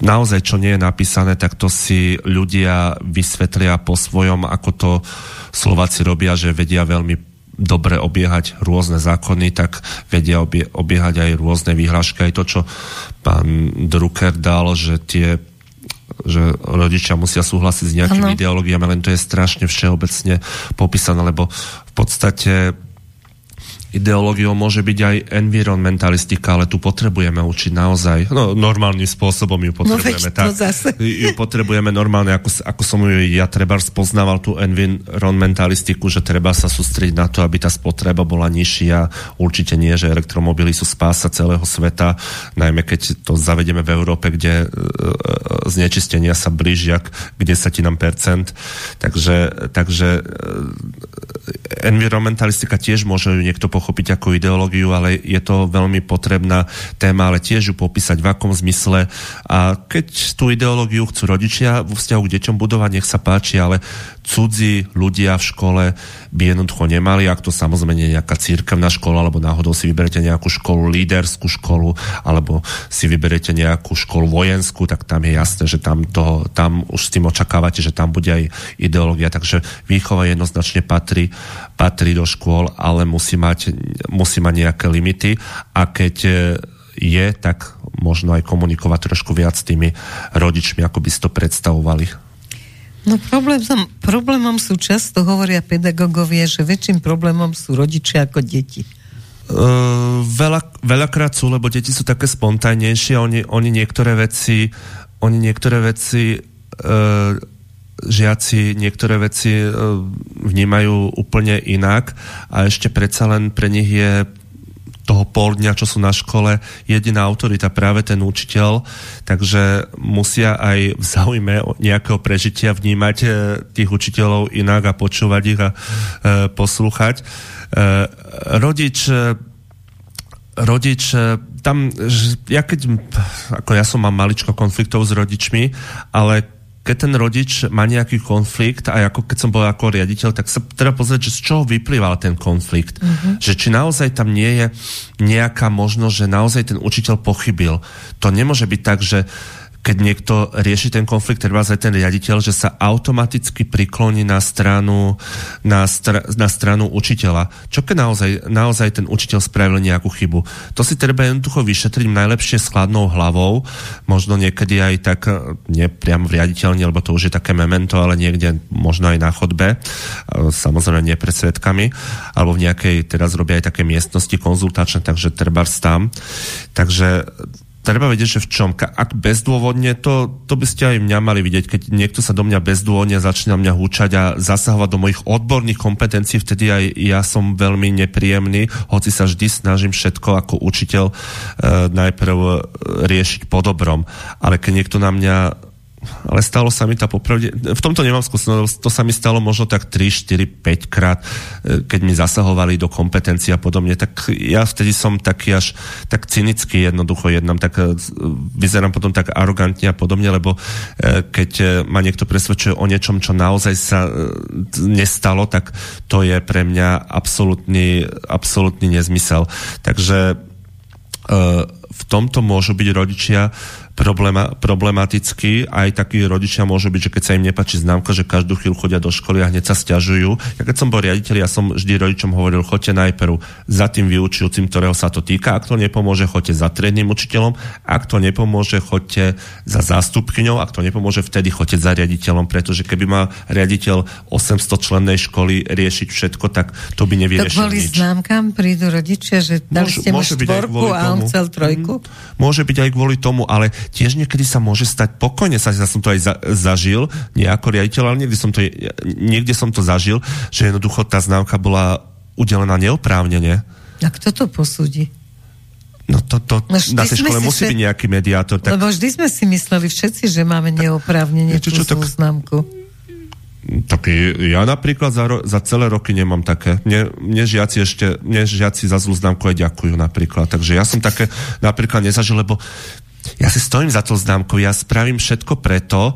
naozaj, čo nie je napísané, tak to si ľudia vysvetlia po svojom, ako to Slováci robia, že vedia veľmi dobre obiehať rôzne zákony, tak vedia obie, obiehať aj rôzne výhražky. Aj to, čo pán Drucker dal, že tie že rodičia musia súhlasiť s nejakými ano. ideológiami, len to je strašne všeobecne popísané, lebo v podstate ideológiou môže byť aj environmentalistika, ale tu potrebujeme učiť naozaj, no normálnym spôsobom ju no, potrebujeme. No, tak, zase. Ju potrebujeme normálne, ako, ako som ju ja treba spoznával tú environmentalistiku, že treba sa sústrediť na to, aby tá spotreba bola nižšia. Určite nie, že elektromobily sú spása celého sveta, najmä keď to zavedeme v Európe, kde e, e, znečistenia sa blížia k 10 percent. Takže, takže e, environmentalistika tiež môže ju niekto pochopiť ako ideológiu, ale je to veľmi potrebná téma, ale tiež ju popísať v akom zmysle. A keď tú ideológiu chcú rodičia vo vzťahu k deťom budovať, nech sa páči, ale cudzí ľudia v škole by jednoducho nemali, ak to samozrejme nejaká církevná škola, alebo náhodou si vyberete nejakú školu, líderskú školu, alebo si vyberete nejakú školu vojenskú, tak tam je jasné, že tam, to, tam už s tým očakávate, že tam bude aj ideológia. Takže výchova jednoznačne patrí, patrí do škôl, ale musí mať, musí mať nejaké limity a keď je, tak možno aj komunikovať trošku viac s tými rodičmi, ako by si to predstavovali. No problém som, problémom sú často, hovoria pedagógovia, že väčším problémom sú rodičia ako deti. Uh, veľa, veľakrát sú, lebo deti sú také spontánnejšie, oni, oni niektoré veci oni niektoré veci e, žiaci niektoré veci e, vnímajú úplne inak a ešte predsa len pre nich je toho pol dňa, čo sú na škole, jediná autorita práve ten učiteľ, takže musia aj v záujme nejakého prežitia vnímať e, tých učiteľov inak a počúvať ich a e, poslúchať. E, rodič rodič, tam, ja keď, ako ja som mám maličko konfliktov s rodičmi, ale keď ten rodič má nejaký konflikt a ako keď som bol ako riaditeľ, tak sa treba pozrieť, že z čoho vyplýval ten konflikt. Mm-hmm. Že či naozaj tam nie je nejaká možnosť, že naozaj ten učiteľ pochybil. To nemôže byť tak, že keď niekto rieši ten konflikt, treba aj ten riaditeľ, že sa automaticky prikloní na stranu, na, str- na stranu učiteľa. Čo keď naozaj, naozaj ten učiteľ spravil nejakú chybu? To si treba jednoducho vyšetriť najlepšie s chladnou hlavou, možno niekedy aj tak, nie priamo v riaditeľni, lebo to už je také memento, ale niekde možno aj na chodbe, samozrejme nie pred svetkami, alebo v nejakej, teraz robia aj také miestnosti konzultačné, takže treba tam. Takže treba vedieť, že v čom. Ak bezdôvodne, to, to by ste aj mňa mali vidieť, keď niekto sa do mňa bezdôvodne začne na mňa húčať a zasahovať do mojich odborných kompetencií, vtedy aj ja som veľmi nepríjemný, hoci sa vždy snažím všetko ako učiteľ e, najprv riešiť po dobrom. Ale keď niekto na mňa ale stalo sa mi tá popravde, v tomto nemám skúsenosť, to sa mi stalo možno tak 3, 4, 5 krát, e, keď mi zasahovali do kompetencií a podobne, tak ja vtedy som taký až tak cynicky jednoducho jednám, tak e, vyzerám potom tak arogantne a podobne, lebo e, keď ma niekto presvedčuje o niečom, čo naozaj sa nestalo, tak to je pre mňa absolútny, absolútny nezmysel. Takže v tomto môžu byť rodičia problema, problematický. Aj takí rodičia môžu byť, že keď sa im nepačí známka, že každú chvíľu chodia do školy a hneď sa stiažujú. Ja keď som bol riaditeľ, ja som vždy rodičom hovoril, choďte najprv za tým vyučujúcim, ktorého sa to týka. Ak to nepomôže, choďte za triednym učiteľom. Ak to nepomôže, choďte za zástupkyňou. Ak to nepomôže, vtedy choďte za riaditeľom, pretože keby má riaditeľ 800 člennej školy riešiť všetko, tak to by nevyriešil To kvôli nič. známkam prídu rodičia, že dali ste mu štvorku a on chcel trojku? Mm, môže byť aj kvôli tomu, ale tiež niekedy sa môže stať, pokojne sa, ja som to aj za, zažil, nie ako riaditeľ, ale niekde som, to, niekde som to zažil, že jednoducho tá známka bola udelená neoprávnene. A kto to posúdi? No to, to no na tej škole musí byť nejaký mediátor. Tak... Lebo vždy sme si mysleli všetci, že máme neoprávnenie tú tak... známku. Tak ja napríklad za, ro- za celé roky nemám také. Mne, mne žiaci ešte, mne žiaci za zlú známku aj ďakujú napríklad. Takže ja som také napríklad nezažil, lebo ja si stojím za to známkou, ja spravím všetko preto,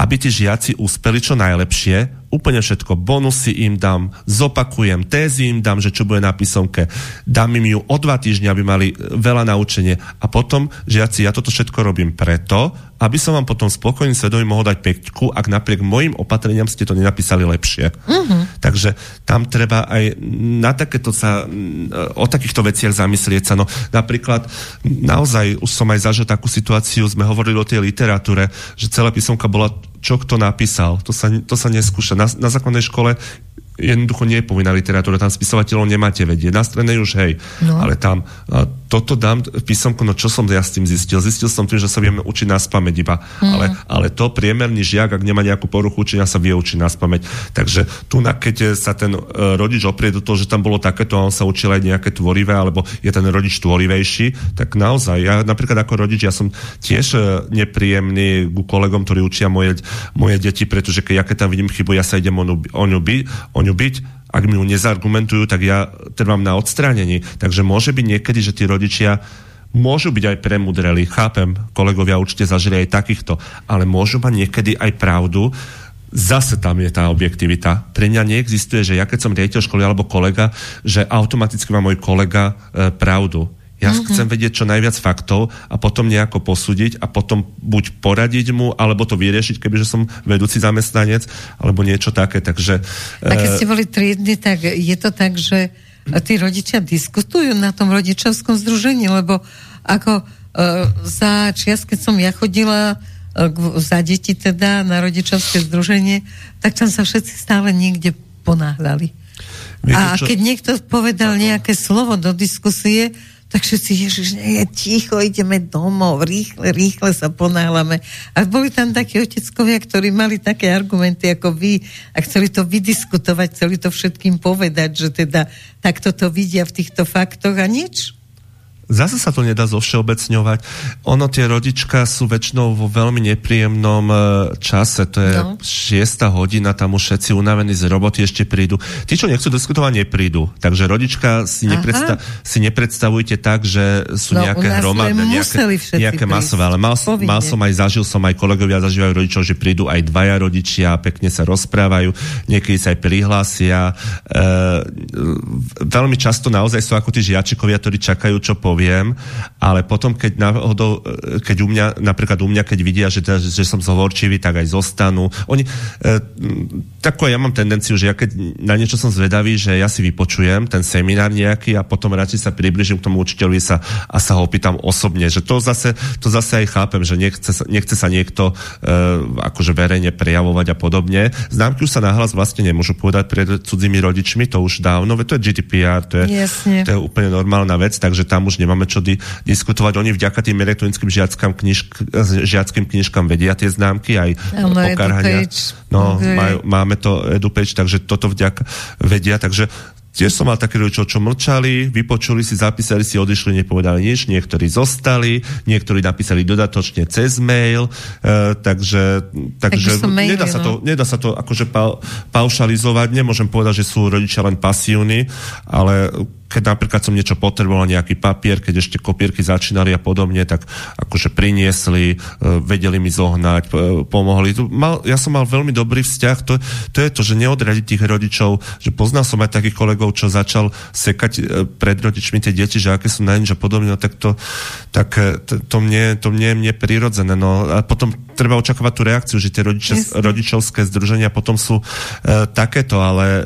aby tí žiaci úspeli čo najlepšie, úplne všetko, bonusy im dám, zopakujem, tézy im dám, že čo bude na písomke, dám im ju o dva týždňa, aby mali veľa naučenie. A potom, žiaci, ja toto všetko robím preto, aby som vám potom spokojne svedomí mohol dať peťku, ak napriek mojim opatreniam ste to nenapísali lepšie. Uh-huh. Takže tam treba aj na takéto sa, o takýchto veciach zamyslieť sa. No napríklad, naozaj už som aj zažil takú situáciu, sme hovorili o tej literatúre, že celá písomka bola čo kto napísal. To sa, to sa neskúša. Na, na základnej škole jednoducho nie je povinná literatúra, tam spisovateľov nemáte vedieť. Na strednej už hej, no. ale tam a toto dám písomku, no čo som ja s tým zistil? Zistil som tým, že sa vieme učiť na spameť iba, mm. ale, ale to priemerný žiak, ak nemá nejakú poruchu učenia, sa vie učiť na spameť. Takže tu, na, keď sa ten uh, rodič oprie do toho, že tam bolo takéto a on sa učil aj nejaké tvorivé, alebo je ten rodič tvorivejší, tak naozaj, ja napríklad ako rodič, ja som tiež uh, nepríjemný ku kolegom, ktorí učia moje, moje deti, pretože keď ja keď tam vidím chybu, ja sa idem o ňu, o ňu, by, o ňu ňu byť, ak mi ju nezargumentujú, tak ja trvám na odstránení. Takže môže byť niekedy, že tí rodičia môžu byť aj premudreli, chápem, kolegovia určite zažili aj takýchto, ale môžu mať niekedy aj pravdu, zase tam je tá objektivita. Pre mňa neexistuje, že ja keď som riaditeľ školy alebo kolega, že automaticky má môj kolega e, pravdu. Ja mm-hmm. chcem vedieť čo najviac faktov a potom nejako posúdiť a potom buď poradiť mu, alebo to vyriešiť, kebyže som vedúci zamestnanec, alebo niečo také. Takže, a keď ste boli triedni, tak je to tak, že tí rodičia diskutujú na tom rodičovskom združení, lebo ako uh, za čias, keď som ja chodila uh, za deti teda na rodičovské združenie, tak tam sa všetci stále niekde ponáhľali. Viete, a čo? keď niekto povedal nejaké slovo do diskusie, tak všetci, ježiš, nie, ticho, ideme domov, rýchle, rýchle sa ponáhľame. A boli tam takí oteckovia, ktorí mali také argumenty ako vy a chceli to vydiskutovať, chceli to všetkým povedať, že teda takto to vidia v týchto faktoch a nič zase sa to nedá zovšeobecňovať. Ono, tie rodička sú väčšinou vo veľmi nepríjemnom e, čase, to je no. 6 hodina, tam už všetci unavení z roboty ešte prídu. Tí, čo nechcú diskutovať, neprídu. Takže rodička si, nepredsta- si nepredstavujte tak, že sú no, nejaké hromadné, nejaké, nejaké masové, ale mal, mal som aj, zažil som aj kolegovia, zažívajú rodičov, že prídu aj dvaja rodičia, pekne sa rozprávajú, niekedy sa aj prihlásia. E, veľmi často naozaj sú ako tí žiačikovia, ktorí čakajú, čo povie poviem, ale potom, keď, náhodou, keď u mňa, napríklad u mňa, keď vidia, že, teda, že som zhovorčivý, tak aj zostanú. Oni, e, tako ja mám tendenciu, že ja keď na niečo som zvedavý, že ja si vypočujem ten seminár nejaký a potom radšej sa približím k tomu učiteľovi sa, a sa ho opýtam osobne, že to zase, to zase aj chápem, že nechce, nechce sa niekto e, akože verejne prejavovať a podobne. Známky už sa nahlas vlastne nemôžu povedať pred cudzími rodičmi, to už dávno, to je GDPR, to je, to je úplne normálna vec, takže tam už nemá nemáme čo di- diskutovať. Oni vďaka tým elektronickým žiackým, knižk, žiackým knižkám vedia tie známky, aj no, pokarhania. No, majú, máme to EduPage, takže toto vďaka vedia, takže Tiež som mal také rodičov, čo mlčali, vypočuli si, zapísali si, odišli, nepovedali nič, niektorí zostali, niektorí napísali dodatočne cez mail, e, takže, takže mail, nedá, sa to, no. nedá sa to akože pa, paušalizovať, nemôžem povedať, že sú rodičia len pasívni, ale keď napríklad som niečo potreboval, nejaký papier, keď ešte kopírky začínali a podobne, tak akože priniesli, e, vedeli mi zohnať, e, pomohli. Mal, ja som mal veľmi dobrý vzťah, to, to je to, že neodradiť tých rodičov, že poznal som aj takých kolegov, čo začal sekať e, pred rodičmi tie deti, že aké sú na nič a podobne, no tak to, tak to, to, mne, to mne mne prirodzené. No a potom treba očakávať tú reakciu, že tie rodiče, rodičovské združenia potom sú e, takéto, ale e,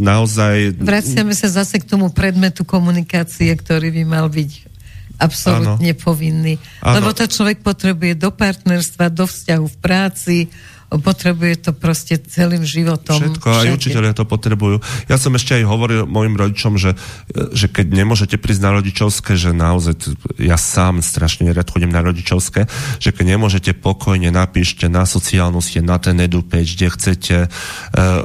naozaj... Vraciame sa zase k tomu predmetu komunikácie, ktorý by mal byť absolútne ano. povinný. Ano. Lebo to človek potrebuje do partnerstva, do vzťahu v práci, potrebuje to proste celým životom. Všetko, všade. aj učiteľia to potrebujú. Ja som ešte aj hovoril mojim rodičom, že, že keď nemôžete prísť na rodičovské, že naozaj, ja sám strašne nerád chodím na rodičovské, že keď nemôžete pokojne, napíšte na sociálnu sieť, na ten edupage, kde chcete, uh,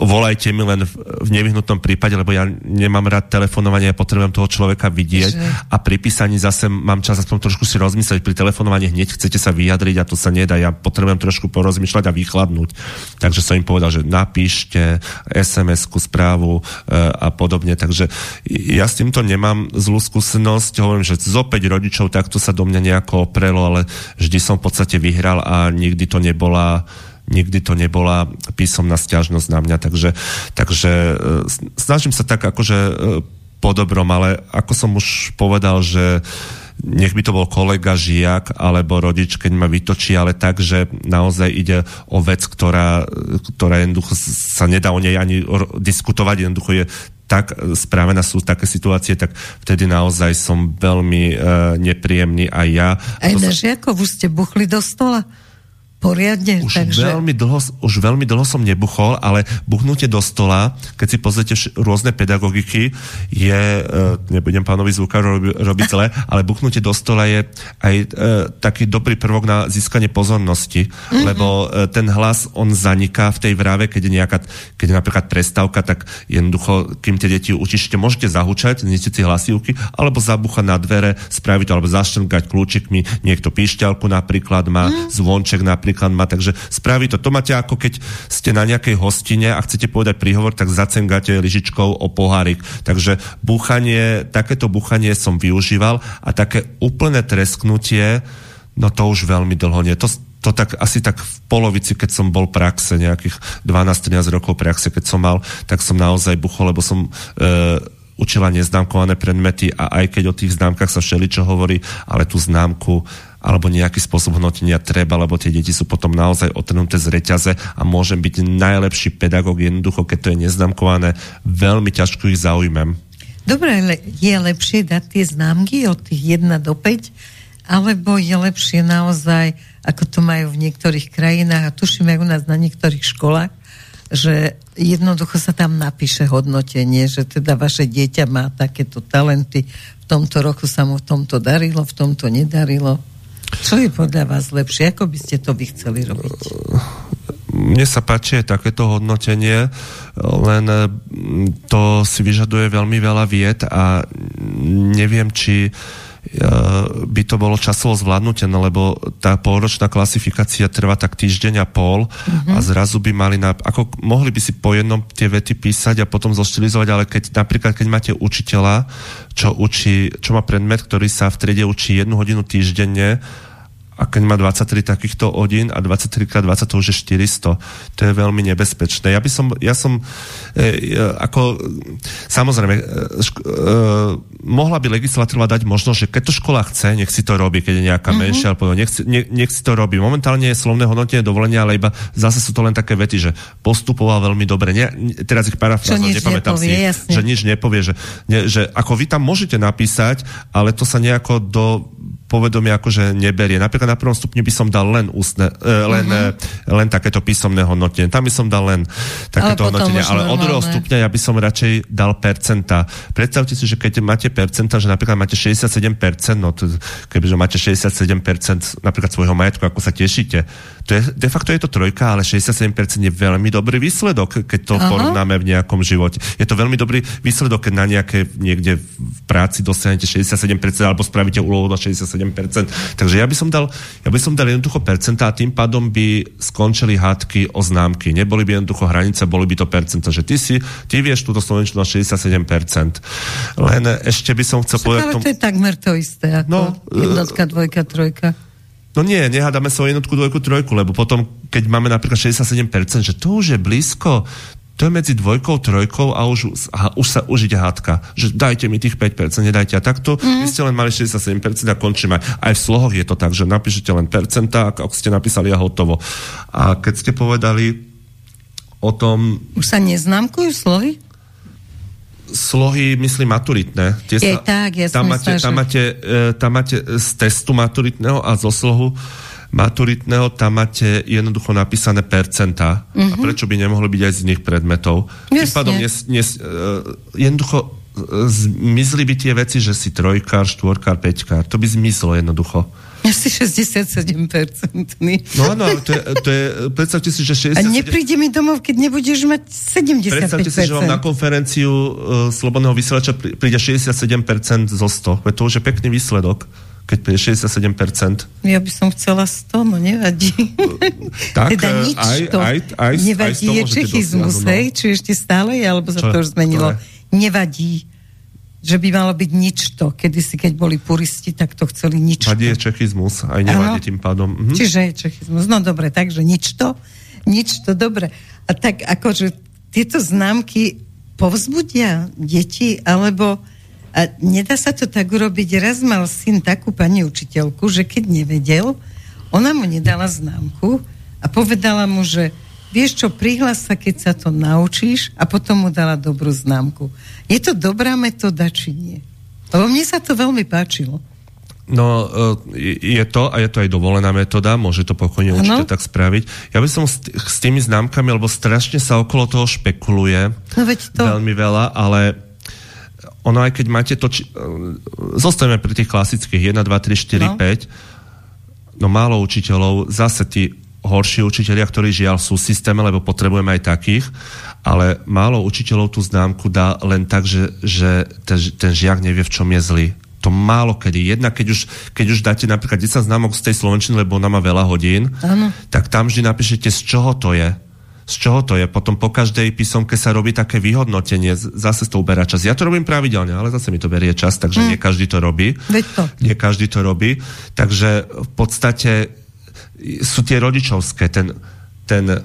volajte mi len v, v nevyhnutnom prípade, lebo ja nemám rád telefonovanie, ja potrebujem toho človeka vidieť že... a pri písaní zase mám čas aspoň trošku si rozmyslieť, pri telefonovaní hneď chcete sa vyjadriť a to sa nedá, ja potrebujem trošku porozmýšľať a vychladnúť. Takže som im povedal, že napíšte SMS-ku, správu e, a podobne. Takže ja s týmto nemám zlú skúsenosť. Hovorím, že zo 5 rodičov takto sa do mňa nejako oprelo, ale vždy som v podstate vyhral a nikdy to nebola nikdy to nebola písomná stiažnosť na mňa, takže, takže e, snažím sa tak akože e, podobrom, ale ako som už povedal, že nech by to bol kolega, žiak alebo rodič, keď ma vytočí, ale tak, že naozaj ide o vec, ktorá, ktorá jednoducho sa nedá o nej ani diskutovať, jednoducho je tak správená sú také situácie, tak vtedy naozaj som veľmi uh, nepríjemný aj ja. Aj na sa... žiakov už ste buchli do stola? Poriadne. Už, takže... veľmi dlho, už veľmi dlho som nebuchol, ale buchnutie do stola, keď si pozrite rôzne pedagogiky, je, e, nebudem pánovi zvuka robi, robiť zle, ale buchnutie do stola je aj e, taký dobrý prvok na získanie pozornosti, mm-hmm. lebo e, ten hlas, on zaniká v tej vrave, keď je nejaká, keď je napríklad prestávka, tak jednoducho, kým tie deti učíšte, môžete zahúčať, zničiť si hlasivky, alebo zabuchať na dvere, spraviť to, alebo zaštrngať kľúčikmi, niekto píšťalku napríklad má, mm. zvonček napríklad napríklad má, takže spraví to. To máte ako keď ste na nejakej hostine a chcete povedať príhovor, tak zacengáte lyžičkou o pohárik. Takže búchanie, takéto búchanie som využíval a také úplné tresknutie, no to už veľmi dlho nie. To, to tak asi tak v polovici, keď som bol praxe, nejakých 12-13 rokov praxe, keď som mal, tak som naozaj buchol, lebo som e, učila neznámkované predmety a aj keď o tých známkach sa všeličo hovorí, ale tú známku alebo nejaký spôsob hodnotenia treba, lebo tie deti sú potom naozaj otrhnuté z reťaze a môžem byť najlepší pedagóg jednoducho, keď to je neznámkované, veľmi ťažko ich zaujmem. Dobre, je lepšie dať tie známky od tých 1 do 5, alebo je lepšie naozaj, ako to majú v niektorých krajinách, a tuším u nás na niektorých školách, že jednoducho sa tam napíše hodnotenie, že teda vaše dieťa má takéto talenty v tomto roku sa mu v tomto darilo, v tomto nedarilo. Čo je podľa vás lepšie? Ako by ste to vy chceli robiť? Mne sa páči takéto hodnotenie, len to si vyžaduje veľmi veľa vied a neviem, či by to bolo časovo zvládnutené, lebo tá polročná klasifikácia trvá tak týždeň a pol mm-hmm. a zrazu by mali, na, ako mohli by si po jednom tie vety písať a potom zoštilizovať, ale keď napríklad, keď máte učiteľa, čo učí, čo má predmet, ktorý sa v triede učí jednu hodinu týždenne a keď má 23 takýchto hodín a 23 x 20 to už je 400. To je veľmi nebezpečné. Ja by som, ja som e, e, ako samozrejme e, šk, e, mohla by legislatíva dať možnosť, že keď to škola chce, nech si to robí, keď je nejaká mm-hmm. menšia, alebo nech, nech, nech si to robí. Momentálne je slovné hodnotenie dovolenia, ale iba zase sú to len také vety, že postupoval veľmi dobre. Ne, teraz ich parafrázujem, nepamätám nepovie, si, jasne. že nič nepovie, že, ne, že ako vy tam môžete napísať, ale to sa nejako do povedomie akože neberie. Napríklad na prvom stupni by som dal len ústne, e, len, uh-huh. len takéto písomné hodnotenie. Tam by som dal len takéto ale hodnotenie. Ale od druhého stupňa ja by som radšej dal percenta. Predstavte si, že keď máte percenta, že napríklad máte 67%, no to, kebyže máte 67% napríklad svojho majetku, ako sa tešíte, to je, de facto je to trojka, ale 67% je veľmi dobrý výsledok, keď to Aha. porovnáme v nejakom živote. Je to veľmi dobrý výsledok, keď na nejaké niekde v práci dosiahnete 67% alebo spravíte úlohu na 67%. Takže ja by som dal, ja by som dal jednoducho percenta a tým pádom by skončili hádky o známky. Neboli by jednoducho hranice, boli by to percenta, že ty si, ty vieš túto slovenčinu na 67%. Len ešte by som chcel povedať... Ale to je takmer to isté ako no, jednotka, dvojka, trojka. No nie, nehádame sa o jednotku, dvojku, trojku, lebo potom, keď máme napríklad 67%, že to už je blízko, to je medzi dvojkou, trojkou a už, a už sa už ide hádka. Že dajte mi tých 5%, nedajte a takto. Mm. Vy ste len mali 67% a končíme. Aj v slohoch je to tak, že napíšete len percenta, ako ste napísali a hotovo. A keď ste povedali o tom... Už sa neznámkujú slohy? slohy, myslím, maturitné. Tie je sa, tak, ja tam, máte, tam, máte, e, tam máte z testu maturitného a zo slohu maturitného tam máte jednoducho napísané percentá. Uh-huh. A mhm. prečo by nemohli byť aj z iných predmetov? Tým pádom nes, nes, uh, jednoducho uh, zmizli by tie veci, že si trojkár, štvorkár, peťkár. To by zmizlo jednoducho. Asi 67%. No áno, to je, to je, predstavte si, že 67... A nepríde mi domov, keď nebudeš mať 75%. Predstavte si, že vám na konferenciu uh, Slobodného vysielača príde 67% zo 100. Veď to už je pekný výsledok keď príde 67%. Ja by som chcela 100, no nevadí. tak, teda e, nič aj, to. Aj, aj, nevadí, aj je čechizmus, hej? No. Či ešte stále je, alebo sa Čo? to už zmenilo. Nevadí že by malo byť nič to. Kedy si, keď boli puristi, tak to chceli nič Vadí je čechizmus, aj nevadí tým pádom. Mhm. Čiže je čechizmus. No dobre, takže nič to, nič to, dobre. A tak akože tieto známky povzbudia deti, alebo a nedá sa to tak urobiť. Raz mal syn takú pani učiteľku, že keď nevedel, ona mu nedala známku a povedala mu, že vieš čo, prihlas sa, keď sa to naučíš a potom mu dala dobrú známku. Je to dobrá metóda, či nie? Lebo mne sa to veľmi páčilo. No, e, je to, a je to aj dovolená metóda, môže to pokojne ano? určite tak spraviť. Ja by som s, s tými známkami, lebo strašne sa okolo toho špekuluje no veď to... veľmi veľa, ale ono aj keď máte to, či, e, zostaneme pri tých klasických 1, 2, 3, 4, no. 5, no málo učiteľov, zase tí horší učiteľia, ktorí žiaľ sú v systéme, lebo potrebujeme aj takých, ale málo učiteľov tú známku dá len tak, že, že ten, ten žiak nevie, v čom je zlý. To málo kedy. Jedna, keď už, keď už dáte napríklad 10 známok z tej Slovenčiny, lebo ona má veľa hodín, ano. tak tam vždy napíšete, z čoho to je. Z čoho to je? Potom po každej písomke sa robí také vyhodnotenie, zase to uberá čas. Ja to robím pravidelne, ale zase mi to berie čas, takže hmm. nie každý to robí. Veď to. Nie každý to robí. Takže v podstate sú tie rodičovské. Ten, ten e,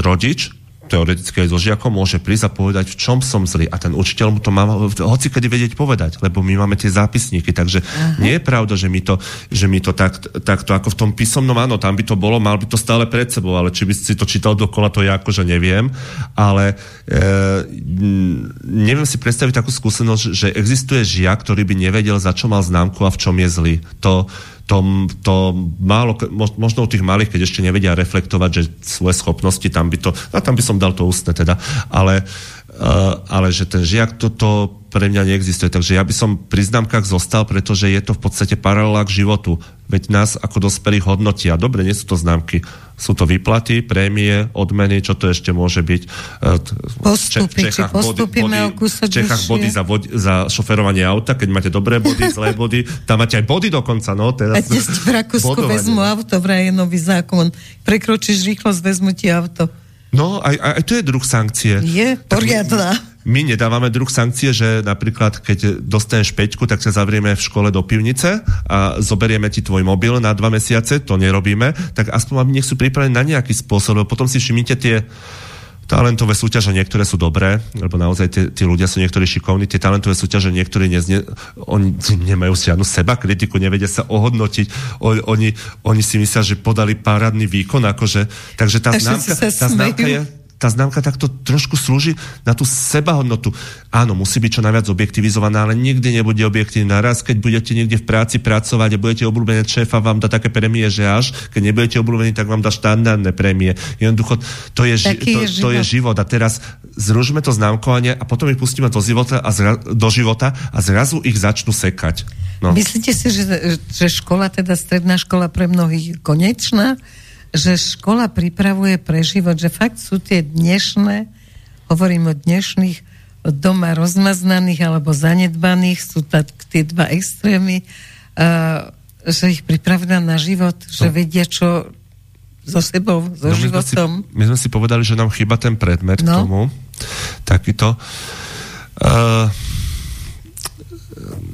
rodič teoreticky aj so žiakom môže prísť a povedať, v čom som zlý. A ten učiteľ mu to má hoci kedy vedieť povedať, lebo my máme tie zápisníky. Takže Aha. nie je pravda, že mi to, že mi to tak, takto ako v tom písomnom, áno, tam by to bolo, mal by to stále pred sebou, ale či by si to čítal dokola, to ja akože neviem. Ale e, neviem si predstaviť takú skúsenosť, že existuje žiak, ktorý by nevedel, za čo mal známku a v čom je zlý. To, to, to málo, možno u tých malých, keď ešte nevedia reflektovať, že svoje schopnosti, tam by to, a tam by som dal to ústne teda, ale, uh, ale že ten žiak toto pre mňa neexistuje. Takže ja by som pri známkach zostal, pretože je to v podstate paralela k životu. Veď nás ako dospelých hodnotia. Dobre, nie sú to známky. Sú to výplaty, prémie, odmeny, čo to ešte môže byť. E, Postupy, či postupíme body, o V Čechách body za, vod, za šoferovanie auta, keď máte dobré body, zlé body, tam máte aj body dokonca. No, teraz, a dnes v Rakúsku vezmu auto, vraj je nový zákon. Prekročíš rýchlosť, vezmu ti auto. No, aj, aj to je druh sankcie. Je poriadna. My, my nedávame druh sankcie, že napríklad, keď dostaneš peťku, tak sa zavrieme v škole do pivnice a zoberieme ti tvoj mobil na dva mesiace, to nerobíme, tak aspoň nech sú pripravení na nejaký spôsob, lebo potom si všimnite tie talentové súťaže niektoré sú dobré, lebo naozaj tí ľudia sú niektorí šikovní, tie talentové súťaže niektorí nezne, oni nemajú žiadnu seba kritiku, nevedia sa ohodnotiť, o, oni, oni si myslia, že podali parádny výkon, akože, takže tá známka, tá známka je, tá známka takto trošku slúži na tú sebahodnotu. Áno, musí byť čo najviac objektivizovaná, ale nikdy nebude objektívna. Raz, keď budete niekde v práci pracovať a budete obľúbený šéfa, vám dá také prémie, že až, keď nebudete obľúbení, tak vám dá štandardné prémie. Jednoducho, to je, ži- to, je to je život. A teraz zružme to známkovanie a potom ich pustíme do života a, zra- do života a zrazu ich začnú sekať. No. Myslíte si, že, že škola, teda stredná škola pre mnohých konečná? Že škola pripravuje pre život, že fakt sú tie dnešné, hovorím o dnešných, doma rozmaznaných alebo zanedbaných, sú tak tie dva extrémy, uh, že ich pripravia na život, že no. vedia, čo so sebou, so no, životom. My sme, si, my sme si povedali, že nám chýba ten predmet no. k tomu. Takýto. Uh,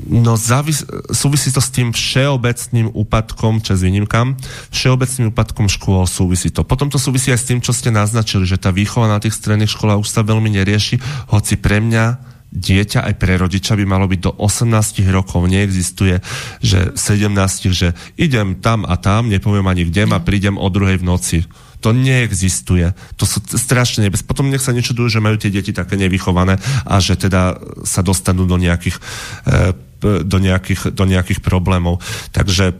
No závis, súvisí to s tým všeobecným úpadkom, čas výnimkám, všeobecným úpadkom škôl súvisí to. Potom to súvisí aj s tým, čo ste naznačili, že tá výchova na tých stredných školách už sa veľmi nerieši, hoci pre mňa dieťa aj pre rodiča by malo byť do 18 rokov. Neexistuje, že 17, že idem tam a tam, nepoviem ani kde a prídem o druhej v noci. To neexistuje. To sú strašne nebez. Potom nech sa nečudujú, že majú tie deti také nevychované a že teda sa dostanú do nejakých, e, do nejakých, do nejakých problémov. Takže,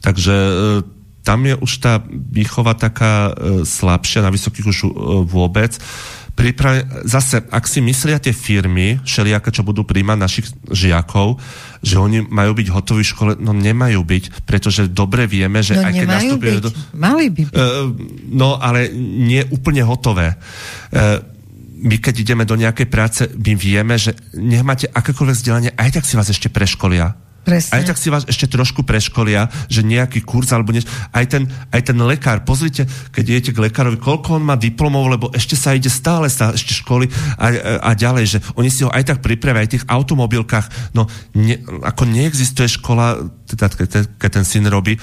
takže e, tam je už tá výchova taká e, slabšia, na vysokých už vôbec priprav... zase, ak si myslia tie firmy, všelijaké, čo budú príjmať našich žiakov, že oni majú byť hotoví v škole, no nemajú byť, pretože dobre vieme, že no, aj keď nastúpili... Do... Mali by byť. Uh, no, ale nie úplne hotové. Uh, my keď ideme do nejakej práce, my vieme, že nech máte akékoľvek vzdelanie, aj tak si vás ešte preškolia. Presne. Aj tak si vás ešte trošku preškolia, že nejaký kurz alebo niečo. Aj ten, aj ten lekár, pozrite, keď idete k lekárovi, koľko on má diplomov, lebo ešte sa ide stále sa ešte školy a, a ďalej, že oni si ho aj tak pripravia, aj v tých automobilkách. No, ne, ako neexistuje škola, teda keď ten syn robí, e,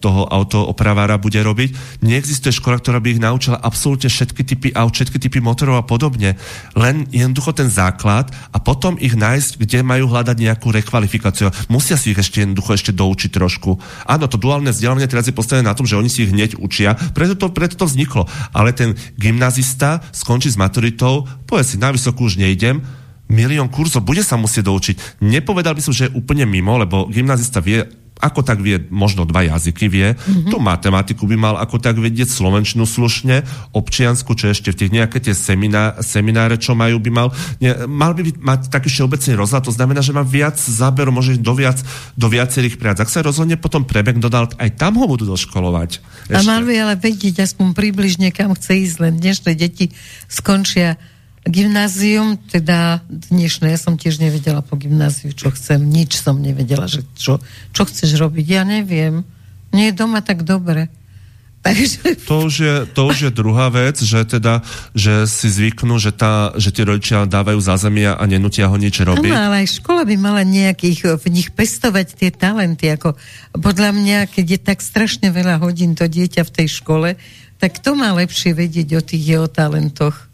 toho autoopravára bude robiť, neexistuje škola, ktorá by ich naučila absolútne všetky typy aut, všetky typy motorov a podobne. Len jednoducho ten základ a potom ich nájsť, kde majú hľadať nejakú rekvalifikáciu musia si ich ešte jednoducho ešte doučiť trošku. Áno, to duálne vzdelávanie teraz je postavené na tom, že oni si ich hneď učia, preto to, preto to vzniklo. Ale ten gymnazista skončí s maturitou, povie si, na vysokú už nejdem, milión kurzov, bude sa musieť doučiť. Nepovedal by som, že je úplne mimo, lebo gymnazista vie ako tak vie, možno dva jazyky vie, mm-hmm. tú matematiku by mal ako tak vedieť, slovenčinu slušne, občiansku, čo ešte v tých nejaké tie seminá, semináre, čo majú, by mal, nie, mal by byť, mať taký všeobecný rozhľad, to znamená, že má viac záberu, môže do, viac, do viacerých prác. Ak sa rozhodne potom prebek dodal, aj tam ho budú doškolovať. Ešte. A mal by ale vedieť aspoň približne, kam chce ísť, len dnešné deti skončia Gymnázium, teda dnešné, ja som tiež nevedela po gymnáziu, čo chcem, nič som nevedela, že čo, čo chceš robiť, ja neviem. Nie je doma tak dobre. Takže... To, už je, to už je druhá vec, že teda, že si zvyknú, že, tá, že tie rodičia dávajú zázemia a nenutia ho nič robiť. Áno, ale aj škola by mala nejakých, v nich pestovať tie talenty, ako podľa mňa, keď je tak strašne veľa hodín to dieťa v tej škole, tak to má lepšie vedieť o tých jeho talentoch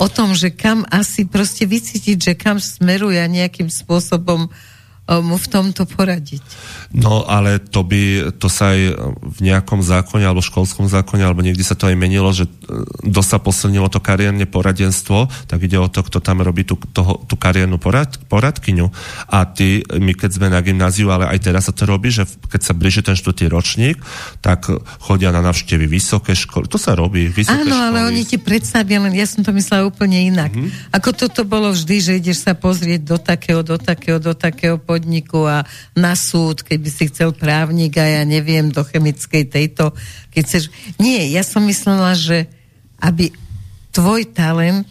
o tom, že kam asi proste vycítiť, že kam smeruje nejakým spôsobom uh, mu v tomto poradiť. No ale to by, to sa aj v nejakom zákone alebo školskom zákone, alebo niekde sa to aj menilo, že dosť sa posilnilo to kariérne poradenstvo, tak ide o to, kto tam robí tú, toho, tú kariérnu porad, poradkyňu. A ty, my keď sme na gymnáziu, ale aj teraz sa to robí, že keď sa blíži ten štvrtý ročník, tak chodia na navštevy vysoké školy. To sa robí, vysoké Áno, školy. ale oni ti predstavia, len ja som to myslela úplne inak. Mm-hmm. Ako toto bolo vždy, že ideš sa pozrieť do takého, do takého, do takého podniku a na súd, keď by si chcel právnik a ja neviem, do chemickej tejto, keď chceš... Nie, ja som myslela, že aby tvoj talent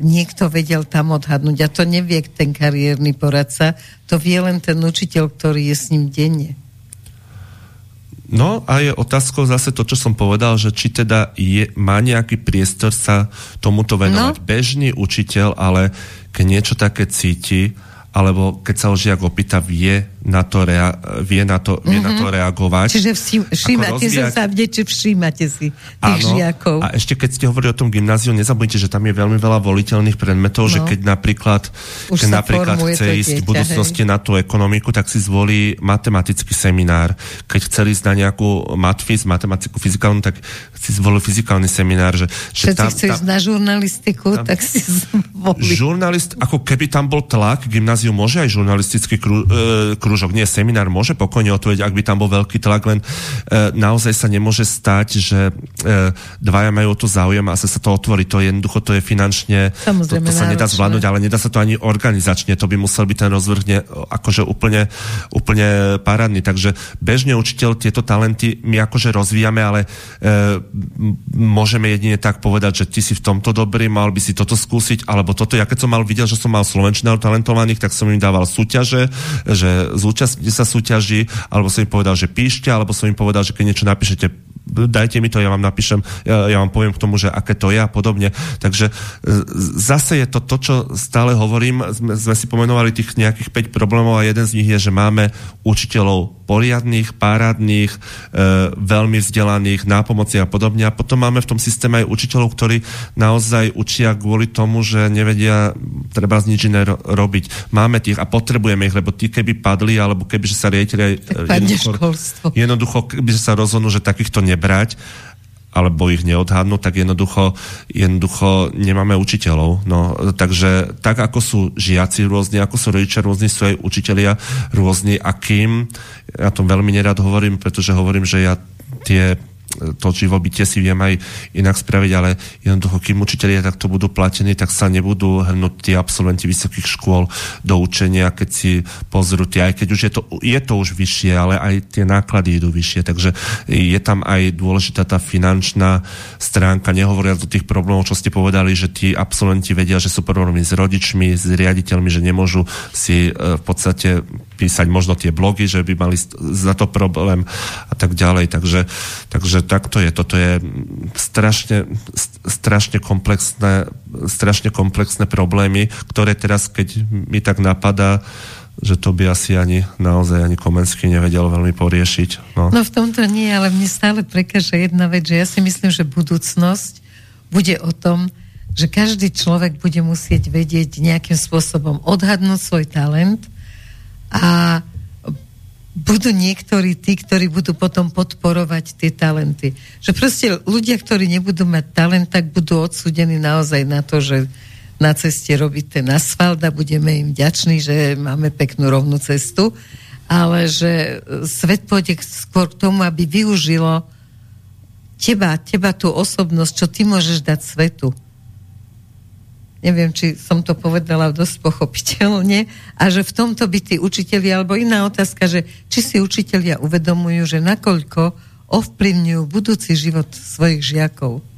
niekto vedel tam odhadnúť. A to nevie ten kariérny poradca, to vie len ten učiteľ, ktorý je s ním denne. No a je otázkou zase to, čo som povedal, že či teda je, má nejaký priestor sa tomuto venovať. No. Bežný učiteľ, ale keď niečo také cíti, alebo keď sa ho žiak opýta, vie na to, rea- vie na to, vie mm-hmm. na to mhm. reagovať. Čiže vsi- všímate rozvíjať... sa v deči, všímate si tých Áno, žiakov. A ešte keď ste hovorili o tom gymnáziu, nezabudnite, že tam je veľmi veľa voliteľných predmetov, no. že keď napríklad, keď napríklad chce ísť dieťa, v budúcnosti hej. na tú ekonomiku, tak si zvolí matematický seminár. Keď chceli ísť na nejakú matfiz, matematiku, fyzikálnu, tak si zvolil fyzikálny seminár. Že, že tam, chceš tam, na žurnalistiku, tam, tak si zvolí. Žurnalist, ako keby tam bol tlak, gymnáziu môže aj žurnalistický kru, e, kru krúžok, nie seminár, môže pokojne odpovedať, ak by tam bol veľký tlak, len e, naozaj sa nemôže stať, že e, dvaja majú to záujem a sa, sa to otvorí. To je jednoducho, to je finančne, to, to sa nedá zvládnuť, ale nedá sa to ani organizačne. To by musel byť ten rozvrh ne, akože úplne, úplne parádny. Takže bežne učiteľ tieto talenty my akože rozvíjame, ale e, môžeme jedine tak povedať, že ty si v tomto dobrý, mal by si toto skúsiť, alebo toto. Ja keď som mal videl, že som mal slovenčinárov talentovaných, tak som im dával súťaže, že zúčastnite sa súťaží, alebo som im povedal, že píšte, alebo som im povedal, že keď niečo napíšete, dajte mi to, ja vám napíšem, ja, ja vám poviem k tomu, že aké to je a podobne. Takže e, zase je to to, čo stále hovorím, sme, sme si pomenovali tých nejakých 5 problémov a jeden z nich je, že máme učiteľov poriadných, párádnych, e, veľmi vzdelaných, nápomocných a podobne. A potom máme v tom systéme aj učiteľov, ktorí naozaj učia kvôli tomu, že nevedia treba z nič iné ro- robiť. Máme tých a potrebujeme ich, lebo tí keby padli, alebo keby že sa riaditeľi jednoducho, jednoducho keby sa rozhodnú, že takýchto nebrať, alebo ich neodhadnú, tak jednoducho, jednoducho nemáme učiteľov. No, takže tak, ako sú žiaci rôzni, ako sú rodičia rôzni, sú aj učitelia rôzni a kým, ja to veľmi nerad hovorím, pretože hovorím, že ja tie to živobytie si viem aj inak spraviť, ale jednoducho, kým učiteľia takto budú platení, tak sa nebudú hrnúť tí absolventi vysokých škôl do učenia, keď si pozrú tie, aj keď už je to, je to už vyššie, ale aj tie náklady idú vyššie, takže je tam aj dôležitá tá finančná stránka, nehovoriac o tých problémov, čo ste povedali, že tí absolventi vedia, že sú problémy s rodičmi, s riaditeľmi, že nemôžu si e, v podstate písať možno tie blogy, že by mali za to problém a tak ďalej. Takže, takže takto je. Toto je strašne, strašne, komplexné, strašne komplexné problémy, ktoré teraz, keď mi tak napadá, že to by asi ani naozaj ani Komenský nevedel veľmi poriešiť. No. no v tomto nie, ale mne stále prekáža jedna vec, že ja si myslím, že budúcnosť bude o tom, že každý človek bude musieť vedieť nejakým spôsobom odhadnúť svoj talent a budú niektorí tí, ktorí budú potom podporovať tie talenty. Že proste ľudia, ktorí nebudú mať talent, tak budú odsúdení naozaj na to, že na ceste robiť ten asfalt a budeme im vďační, že máme peknú rovnú cestu, ale že svet pôjde skôr k tomu, aby využilo teba, teba tú osobnosť, čo ty môžeš dať svetu neviem, či som to povedala dosť pochopiteľne, a že v tomto by tí učiteľi, alebo iná otázka, že či si učiteľia uvedomujú, že nakoľko ovplyvňujú budúci život svojich žiakov.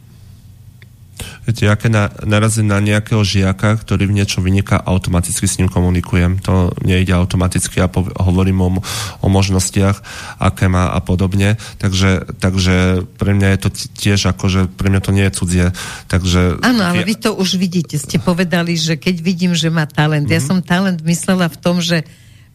Viete, ja keď na, narazím na nejakého žiaka, ktorý v niečo vyniká, automaticky s ním komunikujem. To nejde automaticky, ja pov- hovorím o, o možnostiach, aké má a podobne. Takže, takže pre mňa je to tiež ako, že pre mňa to nie je cudzie. Takže... Áno, ale vy to už vidíte. Ste povedali, že keď vidím, že má talent. Mm-hmm. Ja mhm. som talent myslela v tom, že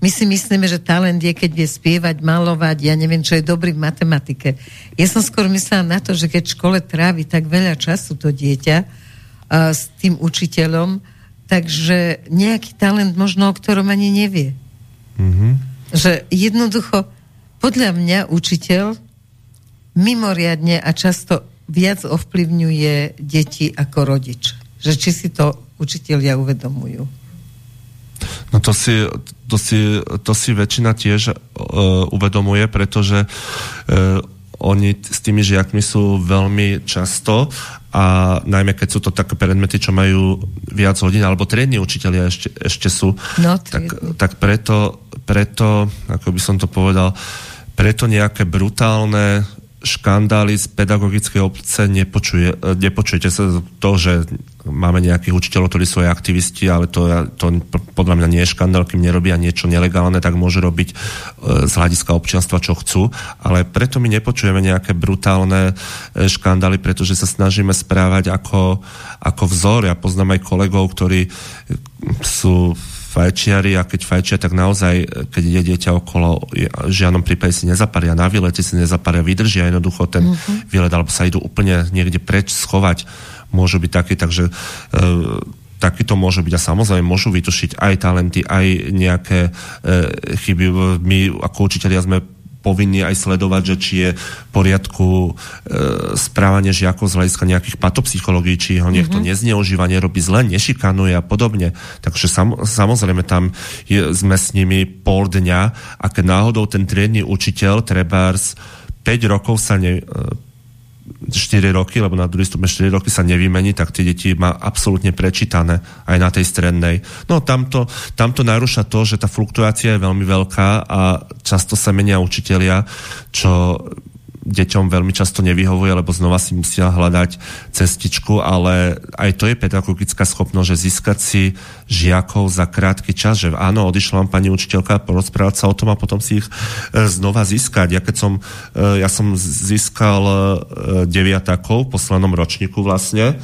my si myslíme, že talent je, keď vie spievať, malovať, ja neviem, čo je dobrý v matematike. Ja som skôr myslela na to, že keď v škole trávi tak veľa času to dieťa uh, s tým učiteľom, takže nejaký talent možno, o ktorom ani nevie. Mm-hmm. Že jednoducho, podľa mňa učiteľ mimoriadne a často viac ovplyvňuje deti ako rodič. Že či si to učiteľia uvedomujú. No to si, to si, to si väčšina tiež uh, uvedomuje, pretože uh, oni s tými žiakmi sú veľmi často a najmä keď sú to také predmety, čo majú viac hodín, alebo triedni učiteľia ešte, ešte sú, no, tak, tak preto, preto, ako by som to povedal, preto nejaké brutálne škandály z pedagogickej obce nepočuje, nepočujete sa to, že máme nejakých učiteľov, ktorí sú aj aktivisti, ale to, to podľa mňa nie je škandál, kým nerobia niečo nelegálne, tak môžu robiť e, z hľadiska občianstva, čo chcú. Ale preto my nepočujeme nejaké brutálne e, škandály, pretože sa snažíme správať ako, ako vzor. Ja poznám aj kolegov, ktorí sú fajčiari a keď fajčia, tak naozaj, keď ide dieťa okolo, v žiadnom prípade si nezaparia na výlete, si nezaparia, vydržia jednoducho ten uh-huh. výlet, alebo sa idú úplne niekde preč schovať. Môžu byť takí, takže e, takýto môže byť a samozrejme môžu vytušiť aj talenty, aj nejaké e, chyby. My ako učiteľia sme povinní aj sledovať, že či je v poriadku e, správanie žiakov z hľadiska nejakých patopsychológií, či ho niekto mm-hmm. nezneužíva, nerobí zle, nešikanuje a podobne. Takže sam, samozrejme tam je, sme s nimi pol dňa a keď náhodou ten triedny učiteľ trebárs 5 rokov sa ne, e, 4 roky, lebo na druhý stupeň 4 roky sa nevymení, tak tie deti má absolútne prečítané aj na tej strednej. No tamto, tamto narúša to, že tá fluktuácia je veľmi veľká a často sa menia učitelia, čo deťom veľmi často nevyhovuje, lebo znova si musia hľadať cestičku, ale aj to je pedagogická schopnosť, že získať si žiakov za krátky čas, že áno, odišla vám pani učiteľka porozprávať sa o tom a potom si ich e, znova získať. Ja keď som, e, ja som získal e, deviatakov v poslednom ročníku vlastne,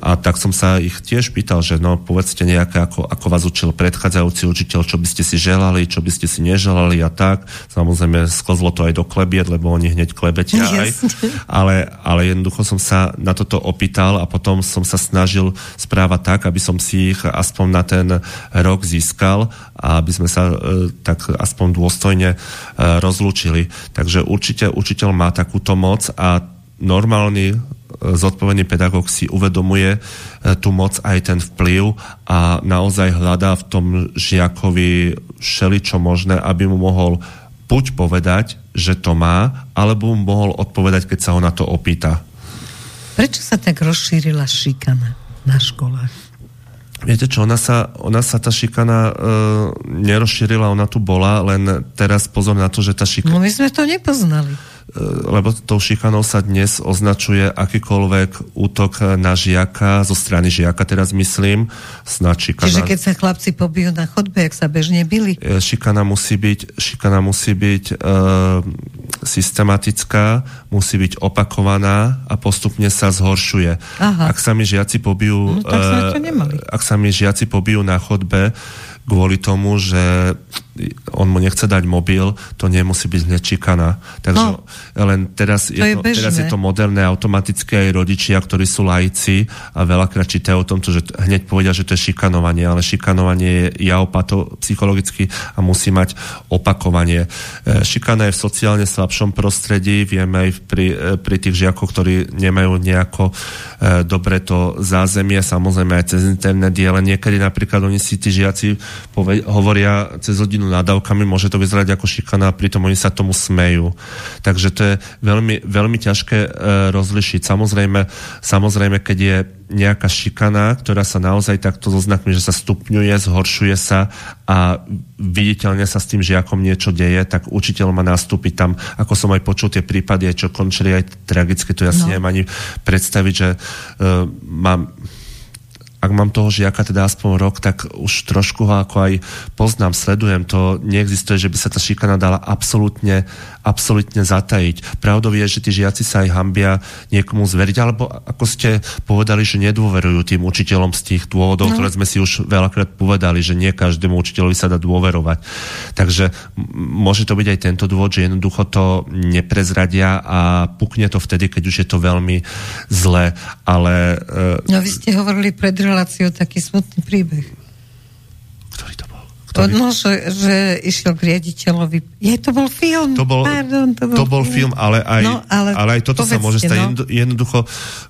a tak som sa ich tiež pýtal, že no povedzte nejaké, ako, ako vás učil predchádzajúci učiteľ, čo by ste si želali, čo by ste si neželali a tak. Samozrejme sklzlo to aj do klebiet, lebo oni hneď klebetia yes. aj. Ale, ale jednoducho som sa na toto opýtal a potom som sa snažil správať tak, aby som si ich aspoň na ten rok získal a aby sme sa e, tak aspoň dôstojne e, rozlúčili. Takže určite učiteľ má takúto moc a normálny zodpovedný pedagóg si uvedomuje e, tú moc aj ten vplyv a naozaj hľadá v tom žiakovi všeličo možné, aby mu mohol buď povedať, že to má, alebo mu mohol odpovedať, keď sa ho na to opýta. Prečo sa tak rozšírila šikana na školách? Viete čo, ona sa, ona sa tá šikana e, nerozšírila, ona tu bola, len teraz pozor na to, že tá šikana... No my sme to nepoznali. E, lebo tou šikanou sa dnes označuje akýkoľvek útok na žiaka, zo strany žiaka teraz myslím, snad šikana. Čiže keď sa chlapci pobijú na chodbe, ak sa bežne byli? E, šikana musí byť, šikana musí byť e, systematická, musí byť opakovaná a postupne sa zhoršuje. Aha. Ak sa mi žiaci pobijú, no, e, ak sa mi žiaci pobijú na chodbe, kvôli tomu, že on mu nechce dať mobil, to nemusí byť hneď šikana. Takže no, len teraz je, to, je teraz je to moderné, automatické aj rodičia, ktorí sú lajci a veľakrát čítajú o tom, že hneď povedia, že to je šikanovanie, ale šikanovanie je jaopato psychologicky a musí mať opakovanie. E, šikana je v sociálne slabšom prostredí, vieme aj pri, e, pri tých žiakoch, ktorí nemajú nejako e, dobre to zázemie, samozrejme aj cez internet je, len niekedy napríklad oni si tí žiaci poved- hovoria cez hodinu nadávkami, môže to vyzerať ako šikana a pritom oni sa tomu smejú. Takže to je veľmi, veľmi ťažké e, rozlišiť. Samozrejme, samozrejme, keď je nejaká šikana, ktorá sa naozaj takto so znakmi, že sa stupňuje, zhoršuje sa a viditeľne sa s tým žiakom niečo deje, tak učiteľ má nastúpiť tam, ako som aj počul tie prípady, čo končili aj tragicky, to ja si no. neviem ani predstaviť, že uh, mám ak mám toho žiaka teda aspoň rok, tak už trošku ho ako aj poznám, sledujem. To neexistuje, že by sa tá šikana dala absolútne, absolútne zatajiť. Pravdou je, že tí žiaci sa aj hambia niekomu zveriť, alebo ako ste povedali, že nedôverujú tým učiteľom z tých dôvodov, no. ktoré sme si už veľakrát povedali, že nie každému učiteľovi sa dá dôverovať. Takže môže to byť aj tento dôvod, že jednoducho to neprezradia a pukne to vtedy, keď už je to veľmi zlé. Ale, no vy ste hovorili pred reláciou taký smutný príbeh. Ktorý to bol? Ktorý... No, že, že išiel k riaditeľovi. Je, to bol film. To bol, Pardon, to bol, to bol film, ale aj, no, ale, ale aj toto povedzte, sa môže stať. No. Jednoducho,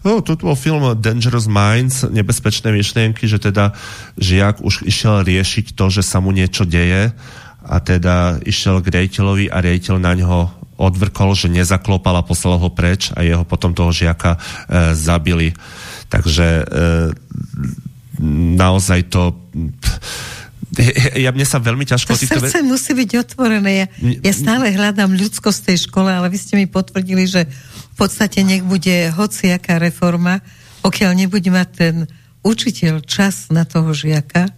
no, to bol film Dangerous Minds, nebezpečné myšlienky, že teda žiak už išiel riešiť to, že sa mu niečo deje a teda išiel k riaditeľovi a riaditeľ na ňo odvrkol, že nezaklopal a poslal ho preč a jeho potom toho žiaka e, zabili. Takže e, naozaj to... Ja, mne sa veľmi ťažko... To srdce ve... musí byť otvorené. Ja, ja stále hľadám ľudskosť tej škole, ale vy ste mi potvrdili, že v podstate nech bude hociaká reforma, pokiaľ nebude mať ten učiteľ čas na toho žiaka,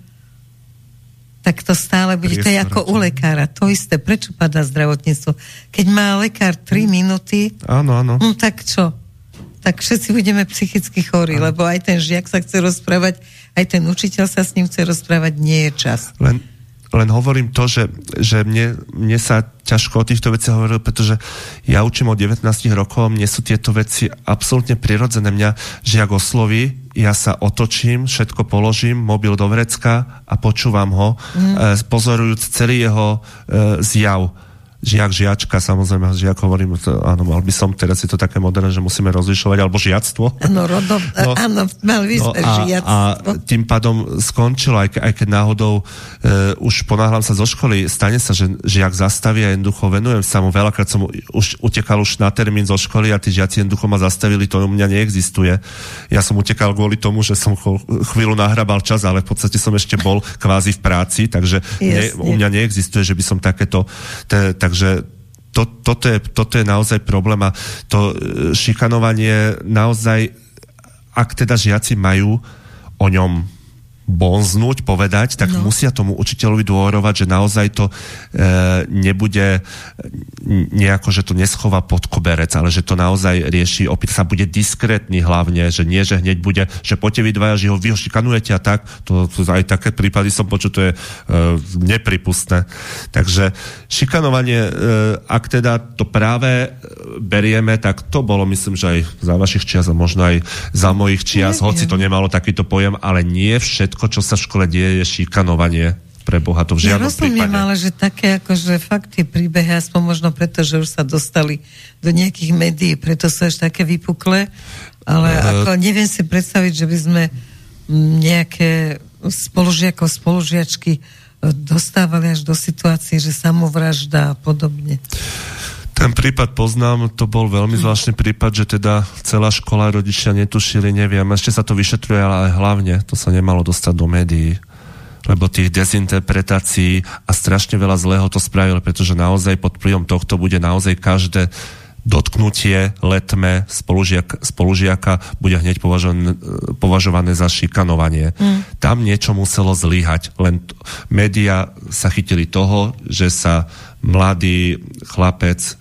tak to stále bude, to je ako u lekára, to isté, prečo padá zdravotníctvo? Keď má lekár 3 minúty, áno, áno. No, tak čo? Tak všetci budeme psychicky chorí, Aj. lebo aj ten žiak sa chce rozprávať, aj ten učiteľ sa s ním chce rozprávať, nie je čas. Len, len hovorím to, že, že mne, mne sa ťažko o týchto veciach hovoril, pretože ja učím od 19 rokov, mne sú tieto veci absolútne prirodzené. Mňa žiak osloví, ja sa otočím, všetko položím, mobil do vrecka a počúvam ho, mm. e, pozorujúc celý jeho e, zjav žiak, žiačka, samozrejme, žiak hovorím, to, áno, mal by som, teraz je to také moderné, že musíme rozlišovať, alebo žiactvo. Áno, rodom, no, áno, mal by no, a, žiactvo. A tým pádom skončilo, aj, aj keď náhodou e, už ponáhľam sa zo školy, stane sa, že žiak zastaví a jednoducho venujem sa mu, veľakrát som už utekal už na termín zo školy a tí žiaci jednoducho ma zastavili, to u mňa neexistuje. Ja som utekal kvôli tomu, že som chvíľu nahrabal čas, ale v podstate som ešte bol kvázi v práci, takže ne, u mňa neexistuje, že by som takéto, te, tak Takže to, toto, je, toto je naozaj problém a to e, šikanovanie naozaj, ak teda žiaci majú o ňom bonznúť, povedať, tak no. musia tomu učiteľovi dôverovať, že naozaj to e, nebude nejako, že to neschová pod koberec, ale že to naozaj rieši, opäť sa bude diskrétny hlavne, že nie, že hneď bude, že poďte vy dvaja, že ho vy ho šikanujete a tak, to, to aj také prípady som počul, to je e, nepripustné. Takže šikanovanie, e, ak teda to práve berieme, tak to bolo, myslím, že aj za vašich čias a možno aj za mojich čias, hoci to nemalo takýto pojem, ale nie všetko všetko, čo sa v škole deje, je šikanovanie pre Boha, to v žiadnom ja rozumiem, prípade. ale že také akože fakt tie príbehy, aspoň možno preto, že už sa dostali do nejakých médií, preto sú až také vypuklé, ale uh, ako neviem si predstaviť, že by sme nejaké spolužiakov, spolužiačky dostávali až do situácie, že samovražda a podobne. Ten prípad poznám, to bol veľmi zvláštny prípad, že teda celá škola, rodičia netušili, neviem, ešte sa to vyšetruje, ale hlavne to sa nemalo dostať do médií lebo tých dezinterpretácií a strašne veľa zlého to spravil, pretože naozaj pod vplyvom tohto bude naozaj každé dotknutie letme spolužiak, spolužiaka bude hneď považované, považované za šikanovanie. Mm. Tam niečo muselo zlyhať, len t- média sa chytili toho, že sa mladý chlapec e,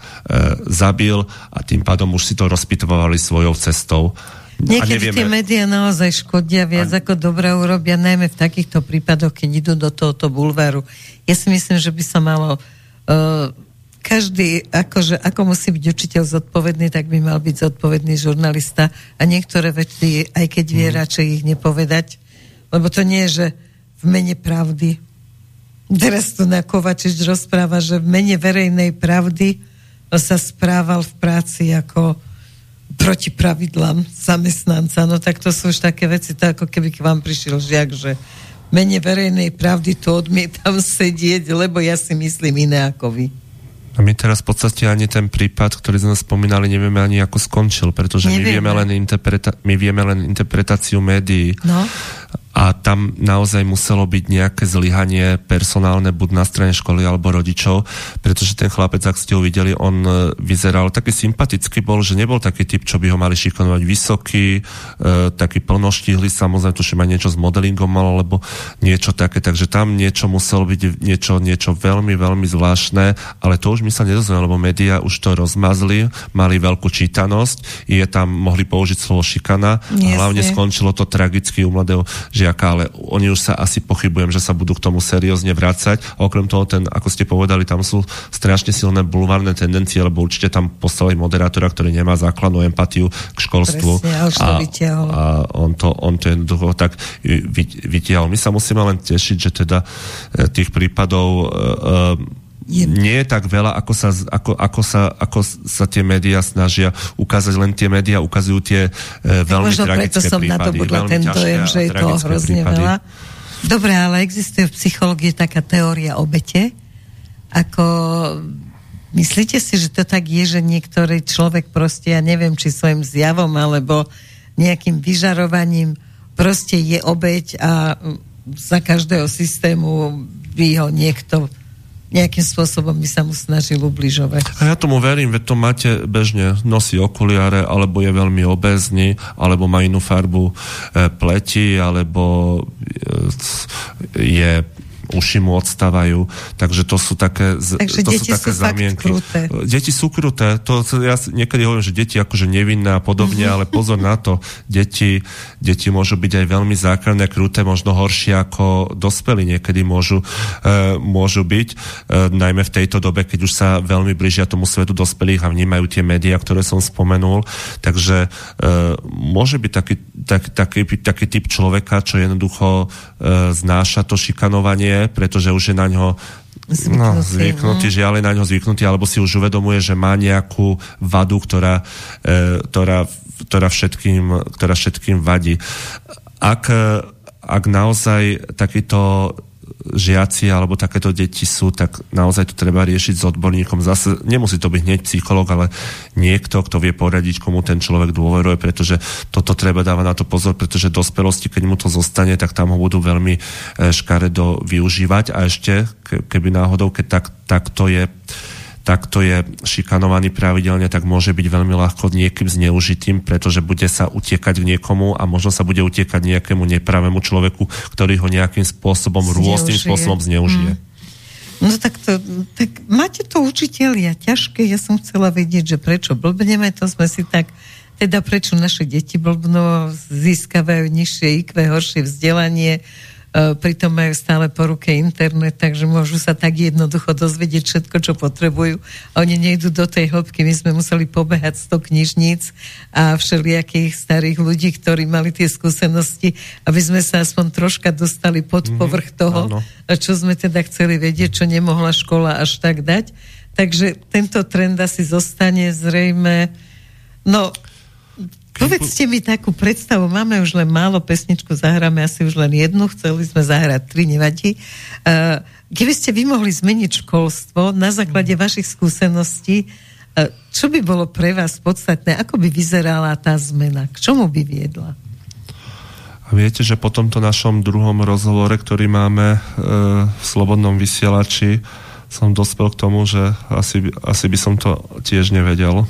zabil a tým pádom už si to rozpitovali svojou cestou. Niekedy nevieme... tie médiá naozaj škodia viac a... ako dobre urobia, najmä v takýchto prípadoch, keď idú do tohoto bulváru. Ja si myslím, že by sa malo uh, každý, akože, ako musí byť učiteľ zodpovedný, tak by mal byť zodpovedný žurnalista a niektoré veci, aj keď vie, mm. radšej ich nepovedať, lebo to nie je, že v mene pravdy Teraz tu na Kovačič rozpráva, že v mene verejnej pravdy sa správal v práci ako proti pravidlám zamestnanca. No tak to sú už také veci, tak ako keby k vám prišiel žiak, že mene verejnej pravdy to odmietam sedieť, lebo ja si myslím iné ako vy. A my teraz v podstate ani ten prípad, ktorý sme spomínali, nevieme ani ako skončil, pretože my vieme, len interpreta- my vieme len interpretáciu médií. No a tam naozaj muselo byť nejaké zlyhanie personálne buď na strane školy alebo rodičov, pretože ten chlapec, ak ste ho videli, on e, vyzeral taký sympatický bol, že nebol taký typ, čo by ho mali šikonovať. Vysoký, e, taký plnoštíhly, samozrejme tuším aj niečo s modelingom mal, alebo niečo také, takže tam niečo muselo byť niečo, niečo veľmi, veľmi zvláštne, ale to už my sa nedozvieme, lebo médiá už to rozmazli, mali veľkú čítanosť, je tam, mohli použiť slovo šikana, a hlavne skončilo to tragicky u mladého žiaka, ale oni už sa asi pochybujem, že sa budú k tomu seriózne vrácať. A okrem toho, ten, ako ste povedali, tam sú strašne silné bulvárne tendencie, lebo určite tam postavili moderátora, ktorý nemá základnú empatiu k školstvu. Presne, a, a on to, on to jednoducho tak vytiahol. My sa musíme len tešiť, že teda e, tých prípadov uh, je... nie je tak veľa, ako sa, ako, ako, sa, ako sa tie médiá snažia ukázať. Len tie médiá ukazujú tie e, veľmi možno tragické preto som prípady. Možno preto ten dojem, že je to hrozne prípady. veľa. Dobre, ale existuje v psychológii taká teória obete, ako myslíte si, že to tak je, že niektorý človek proste, ja neviem, či svojim zjavom alebo nejakým vyžarovaním proste je obeť a za každého systému by ho niekto nejakým spôsobom by sa mu snažil ubližovať. A ja tomu verím, veď to máte bežne, nosí okuliare, alebo je veľmi obezný, alebo má inú farbu e, pleti, alebo e, je uši mu odstávajú, takže to sú také, takže to sú také zamienky. Kruté. Deti sú kruté, to, ja niekedy hovorím, že deti akože nevinné a podobne, ale pozor na to, deti, deti môžu byť aj veľmi základné, kruté, možno horšie ako dospelí niekedy môžu, e, môžu byť, e, najmä v tejto dobe, keď už sa veľmi blížia tomu svetu dospelých a vnímajú tie médiá, ktoré som spomenul, takže e, môže byť taký, tak, taký, taký typ človeka, čo jednoducho e, znáša to šikanovanie pretože už je na ňo zvyknutý, no, zvyknutý no. žiaľ na ňo zvyknutý, alebo si už uvedomuje, že má nejakú vadu, ktorá, e, ktorá, ktorá, všetkým, ktorá všetkým vadí. Ak, ak naozaj takýto žiaci alebo takéto deti sú, tak naozaj to treba riešiť s odborníkom. Zase nemusí to byť hneď psychológ, ale niekto, kto vie poradiť, komu ten človek dôveruje, pretože toto treba dávať na to pozor, pretože dospelosti, keď mu to zostane, tak tam ho budú veľmi e, škaredo využívať a ešte, keby náhodou, keď tak, tak to je takto je šikanovaný pravidelne, tak môže byť veľmi ľahko niekým zneužitým, pretože bude sa utiekať k niekomu a možno sa bude utiekať nejakému nepravému človeku, ktorý ho nejakým spôsobom, Zneužije. rôznym spôsobom zneužije. Mm. No tak, to, tak máte to učiteľia ťažké, ja som chcela vedieť, že prečo blbneme, to sme si tak teda prečo naše deti blbno získavajú nižšie IQ, horšie vzdelanie, pritom majú stále po ruke internet, takže môžu sa tak jednoducho dozvedieť všetko, čo potrebujú. Oni nejdú do tej hĺbky. My sme museli pobehať 100 knižníc a všelijakých starých ľudí, ktorí mali tie skúsenosti, aby sme sa aspoň troška dostali pod mm-hmm, povrch toho, áno. čo sme teda chceli vedieť, čo nemohla škola až tak dať. Takže tento trend asi zostane zrejme no Povedzte mi takú predstavu, máme už len málo pesničku, zahráme asi už len jednu, chceli sme zahrať tri, nevadí. Uh, keby ste vy mohli zmeniť školstvo na základe vašich skúseností, uh, čo by bolo pre vás podstatné? Ako by vyzerala tá zmena? K čomu by viedla? Viete, že po tomto našom druhom rozhovore, ktorý máme uh, v Slobodnom vysielači, som dospel k tomu, že asi, asi by som to tiež nevedel.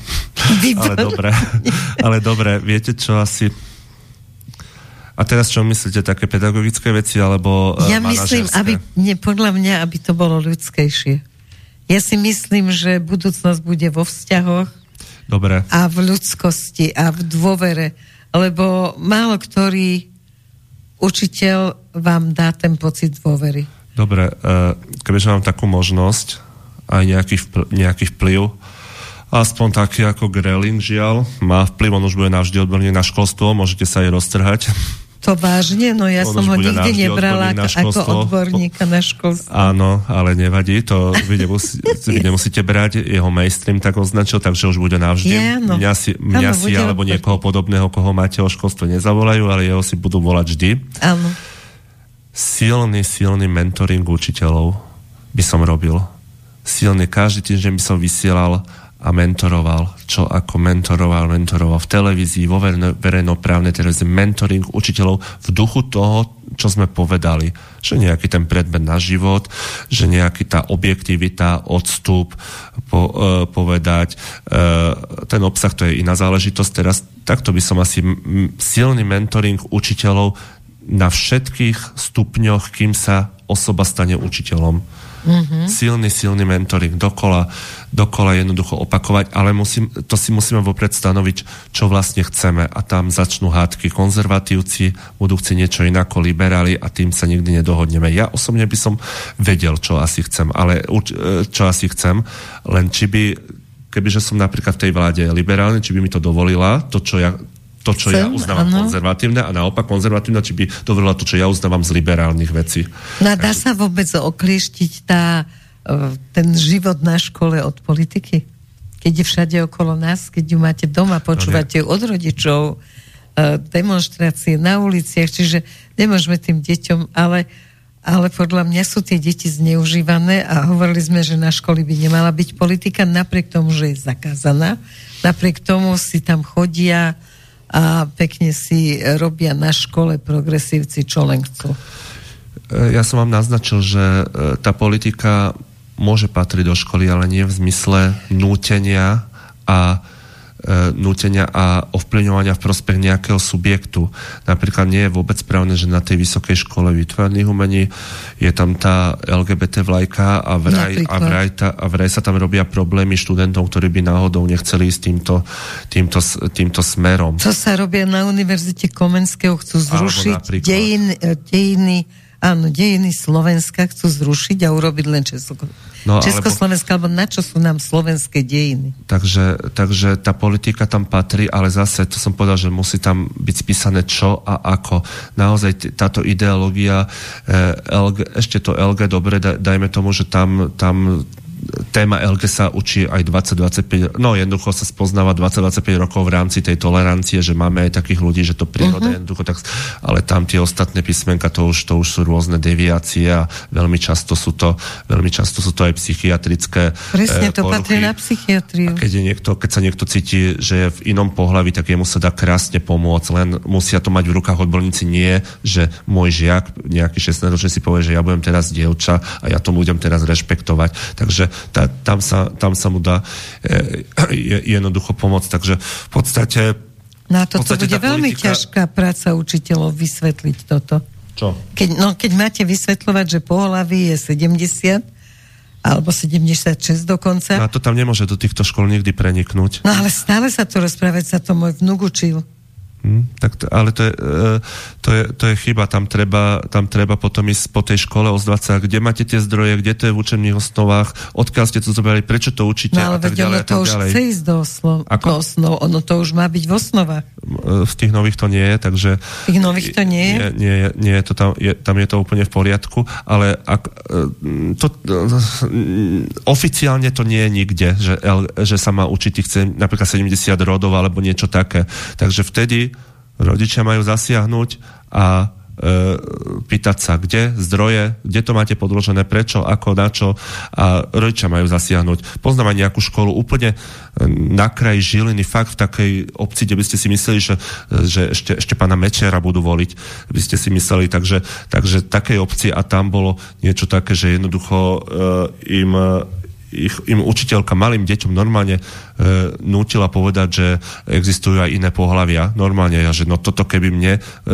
ale dobre, ale dobre, viete čo asi... A teraz čo myslíte, také pedagogické veci, alebo Ja myslím, aby, nie, podľa mňa, aby to bolo ľudskejšie. Ja si myslím, že budúcnosť bude vo vzťahoch Dobre. a v ľudskosti a v dôvere, lebo málo ktorý učiteľ vám dá ten pocit dôvery. Dobre, uh, keďže mám takú možnosť, aj nejaký, vpl- nejaký vplyv, aspoň taký ako Grelin, žiaľ, má vplyv, on už bude navždy odborný na školstvo, môžete sa aj roztrhať. To vážne? No ja on som ho nikdy nebrala ako odborníka na školstvo. Áno, ale nevadí, to vy, nemusí, vy nemusíte brať, jeho mainstream tak označil, takže už bude navždy. Ja, no. Mňa si, mňa ano, si alebo niekoho podobného, koho máte o školstvo, nezavolajú, ale jeho si budú volať vždy. Áno silný, silný mentoring učiteľov by som robil. Silný, každý týždeň by som vysielal a mentoroval, čo ako mentoroval, mentoroval v televízii, vo verejnoprávnej televízii, mentoring učiteľov v duchu toho, čo sme povedali, že nejaký ten predmet na život, že nejaký tá objektivita, odstup, po, uh, povedať, uh, ten obsah to je iná záležitosť. Teraz takto by som asi silný mentoring učiteľov na všetkých stupňoch, kým sa osoba stane učiteľom. Uh-huh. Silný, silný mentoring, dokola, dokola jednoducho opakovať, ale musím, to si musíme vopred stanoviť, čo vlastne chceme a tam začnú hádky. Konzervatívci budú chcieť niečo iné ako liberáli a tým sa nikdy nedohodneme. Ja osobne by som vedel, čo asi chcem, ale e, čo asi chcem, len či by kebyže som napríklad v tej vláde liberálny, či by mi to dovolila, to, čo ja, to, čo Chcem, ja uznávam ano. konzervatívne a naopak konzervatívne, či by dovolila to, čo ja uznávam z liberálnych vecí. No dá sa vôbec oklieštiť tá, e, ten život na škole od politiky? Keď je všade okolo nás, keď ju máte doma, no počúvate no, od rodičov, e, demonstrácie na uliciach, čiže nemôžeme tým deťom, ale, ale podľa mňa sú tie deti zneužívané a hovorili sme, že na školy by nemala byť politika, napriek tomu, že je zakázaná, napriek tomu si tam chodia a pekne si robia na škole progresívci, čo len chcú. E, ja som vám naznačil, že e, tá politika môže patriť do školy, ale nie v zmysle nútenia a nútenia a ovplyvňovania v prospech nejakého subjektu. Napríklad nie je vôbec správne, že na tej vysokej škole výtvarných umení je tam tá LGBT vlajka a vraj, a vraj, ta, a vraj sa tam robia problémy študentov, ktorí by náhodou nechceli ísť týmto, týmto, týmto smerom. Co sa robia na Univerzite Komenského? Chcú zrušiť dejin, e, dejiny Áno, dejiny Slovenska chcú zrušiť a urobiť len Česko, no, Československa, alebo... alebo na čo sú nám slovenské dejiny? Takže, takže tá politika tam patrí, ale zase, to som povedal, že musí tam byť spísané čo a ako. Naozaj táto ideológia, eh, LG, ešte to LG, dobre, dajme tomu, že tam, tam téma LG sa učí aj 20-25, no jednoducho sa spoznáva 20-25 rokov v rámci tej tolerancie, že máme aj takých ľudí, že to príroda uh-huh. jednoducho tak, ale tam tie ostatné písmenka, to už, to už sú rôzne deviácie a veľmi často sú to, veľmi často sú to aj psychiatrické Presne, eh, to patrí na psychiatriu. A keď, je niekto, keď sa niekto cíti, že je v inom pohľavi, tak jemu sa dá krásne pomôcť, len musia to mať v rukách odborníci, nie, že môj žiak, nejaký 16 ročný si povie, že ja budem teraz dievča a ja to budem teraz rešpektovať. Takže tá, tam, sa, tam sa mu dá e, jednoducho pomôcť. Takže v podstate... No a toto bude veľmi politika... ťažká práca učiteľov vysvetliť toto. Čo? Keď, no, keď máte vysvetľovať, že pohlaví je 70, alebo 76 dokonca. No a to tam nemôže do týchto škôl nikdy preniknúť. No ale stále sa to rozprávať, sa to môj vnúk učil. Hm, tak to, ale to je, e, to, je, to je chyba. Tam treba, tam treba potom ísť po tej škole ozvať sa, kde máte tie zdroje, kde to je v učebných osnovách, odkiaľ ste to zobrali, prečo to učíte no, ale a tak ďalej. Ono to už ďalej. chce ísť do, oslo, Ako? do osnov, ono to už má byť v osnovách. E, v tých nových to nie je, takže... V tých nových to nie je? Nie, nie, nie je to tam, je, tam je to úplne v poriadku, ale ak, e, to, oficiálne to nie je nikde, že, že sa má učiť tých napríklad 70 rodov alebo niečo také. Takže vtedy rodičia majú zasiahnuť a e, pýtať sa, kde zdroje, kde to máte podložené, prečo, ako, na čo a rodičia majú zasiahnuť. Poznám aj nejakú školu úplne e, na kraji Žiliny, fakt v takej obci, kde by ste si mysleli, že, že ešte, ešte pána Mečera budú voliť, by ste si mysleli, takže, takže takej obci a tam bolo niečo také, že jednoducho uh, im ich, im učiteľka malým deťom normálne e, nútila povedať, že existujú aj iné pohľavia. Normálne, ja, že no toto keby mne, e,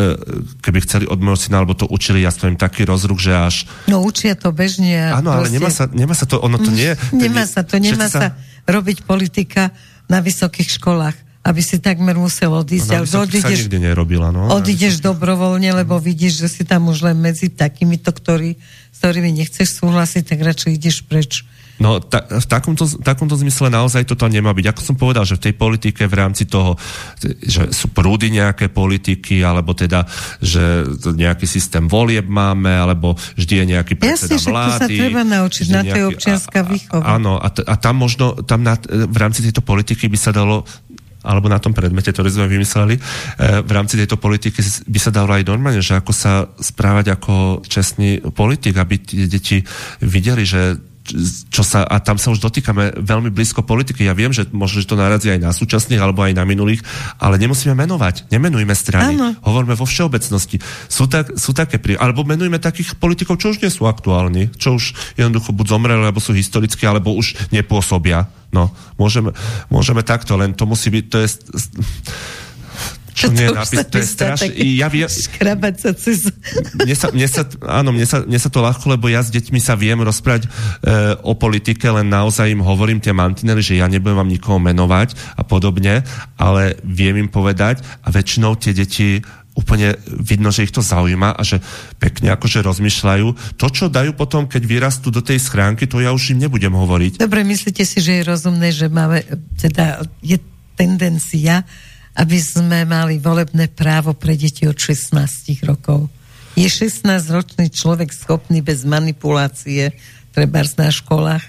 keby chceli od môjho syna, alebo to učili, ja som im taký rozruch, že až... No učia to bežne. Áno, ale nemá sa, nemá sa to, ono to nie... Nemá sa to, nemá sa, sa robiť politika na vysokých školách aby si takmer musel odísť. No, ale odídeš, nikdy nerobila, no. Odídeš dobrovoľne, lebo vidíš, že si tam už len medzi takýmito, ktorí, s ktorými nechceš súhlasiť, tak radšej ideš preč. No ta, v takomto, takomto zmysle naozaj toto nemá byť. Ako som povedal, že v tej politike v rámci toho, že sú prúdy nejaké politiky, alebo teda, že nejaký systém volieb máme, alebo vždy je nejaký predseda Jasne, vlády. Jasne, sa treba naučiť, na to je občianská výchova. Áno, a, a tam možno, tam na, v rámci tejto politiky by sa dalo alebo na tom predmete, ktorý sme vymysleli, e, v rámci tejto politiky by sa dalo aj normálne, že ako sa správať ako čestný politik, aby deti videli, že čo sa, a tam sa už dotýkame veľmi blízko politiky. Ja viem, že možno, že to narazí aj na súčasných alebo aj na minulých, ale nemusíme menovať. Nemenujme strany. Ano. Hovoríme vo všeobecnosti. Sú, tak, sú také pri... Alebo menujme takých politikov, čo už nie sú aktuálni, čo už jednoducho buď zomreli, alebo sú historicky, alebo už nepôsobia. No, môžeme, môžeme takto, len to musí byť, to je čo nie je nápis, to je strašné. Ja. Škrabať sa cez... Mne sa, mne sa, áno, mne sa, mne sa to ľahko, lebo ja s deťmi sa viem rozprávať e, o politike, len naozaj im hovorím tie mantinely, že ja nebudem vám nikoho menovať a podobne, ale viem im povedať a väčšinou tie deti úplne vidno, že ich to zaujíma a že pekne akože rozmýšľajú. To, čo dajú potom, keď vyrastú do tej schránky, to ja už im nebudem hovoriť. Dobre, myslíte si, že je rozumné, že máme, teda je tendencia, aby sme mali volebné právo pre deti od 16 rokov. Je 16-ročný človek schopný bez manipulácie, treba na školách,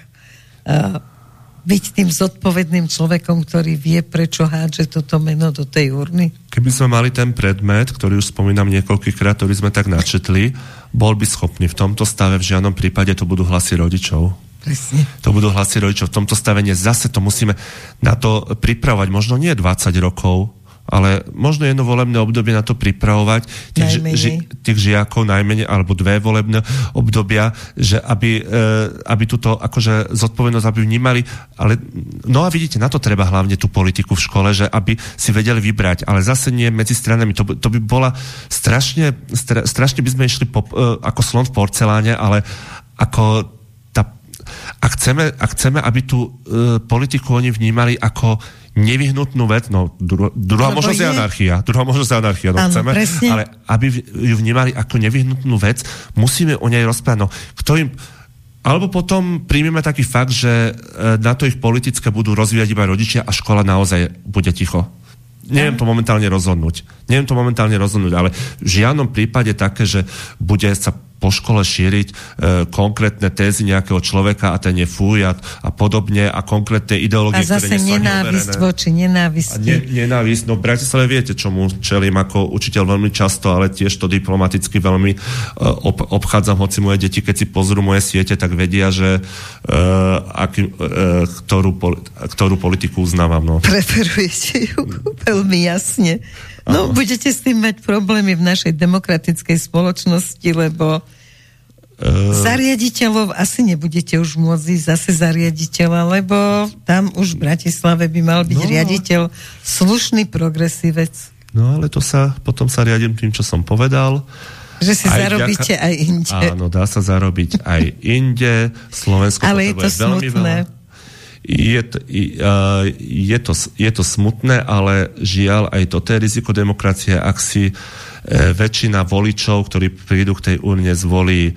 byť tým zodpovedným človekom, ktorý vie, prečo hádže toto meno do tej urny? Keby sme mali ten predmet, ktorý už spomínam niekoľkýkrát, ktorý sme tak načetli, bol by schopný. V tomto stave v žiadnom prípade to budú hlasy rodičov. Presne. To budú hlasy rodičov. V tomto stave zase to musíme na to pripravovať. Možno nie 20 rokov, ale možno jedno volebné obdobie na to pripravovať tých, ži, tých žiakov najmenej, alebo dve volebné obdobia, že aby, e, aby túto akože zodpovednosť aby vnímali, ale no a vidíte, na to treba hlavne tú politiku v škole, že aby si vedeli vybrať, ale zase nie medzi stranami, to, to by bola strašne, stra, strašne by sme išli po, e, ako slon v porceláne, ale ako ak chceme, ak chceme, aby tú e, politiku oni vnímali ako nevyhnutnú vec, no dru, druhá možnosť je anarchia, druhá možnosť je anarchia, no ano, chceme, presne. ale aby ju vnímali ako nevyhnutnú vec, musíme o nej rozprávať. No, kto im, alebo potom príjmeme taký fakt, že e, na to ich politické budú rozvíjať iba rodičia a škola naozaj bude ticho. Neviem to momentálne rozhodnúť. Neviem to momentálne rozhodnúť, ale v žiadnom prípade také, že bude sa po škole šíriť e, konkrétne tézy nejakého človeka a ten je fúj a, podobne a konkrétne ideológie, a zase nenávisť voči nenávisti. Ne, nenávisť, no v Bratislave viete, čomu čelím ako učiteľ veľmi často, ale tiež to diplomaticky veľmi e, ob, obchádzam, hoci moje deti, keď si pozrú moje siete, tak vedia, že e, aký, e, ktorú, ktorú politiku uznávam. No. Preferujete ju veľmi jasne. No, budete s tým mať problémy v našej demokratickej spoločnosti, lebo uh... zariaditeľov asi nebudete už môcť ísť zase zariaditeľa, lebo tam už v Bratislave by mal byť no. riaditeľ slušný progresívec. No ale to sa, potom sa riadím tým, čo som povedal. Že si aj zarobíte ďaka... aj inde. Áno, dá sa zarobiť aj inde. Slovensko ale je to smutné. Veľa je, to, je, to, je to smutné, ale žiaľ aj toto je riziko demokracie, ak si e, väčšina voličov, ktorí prídu k tej urne, zvolí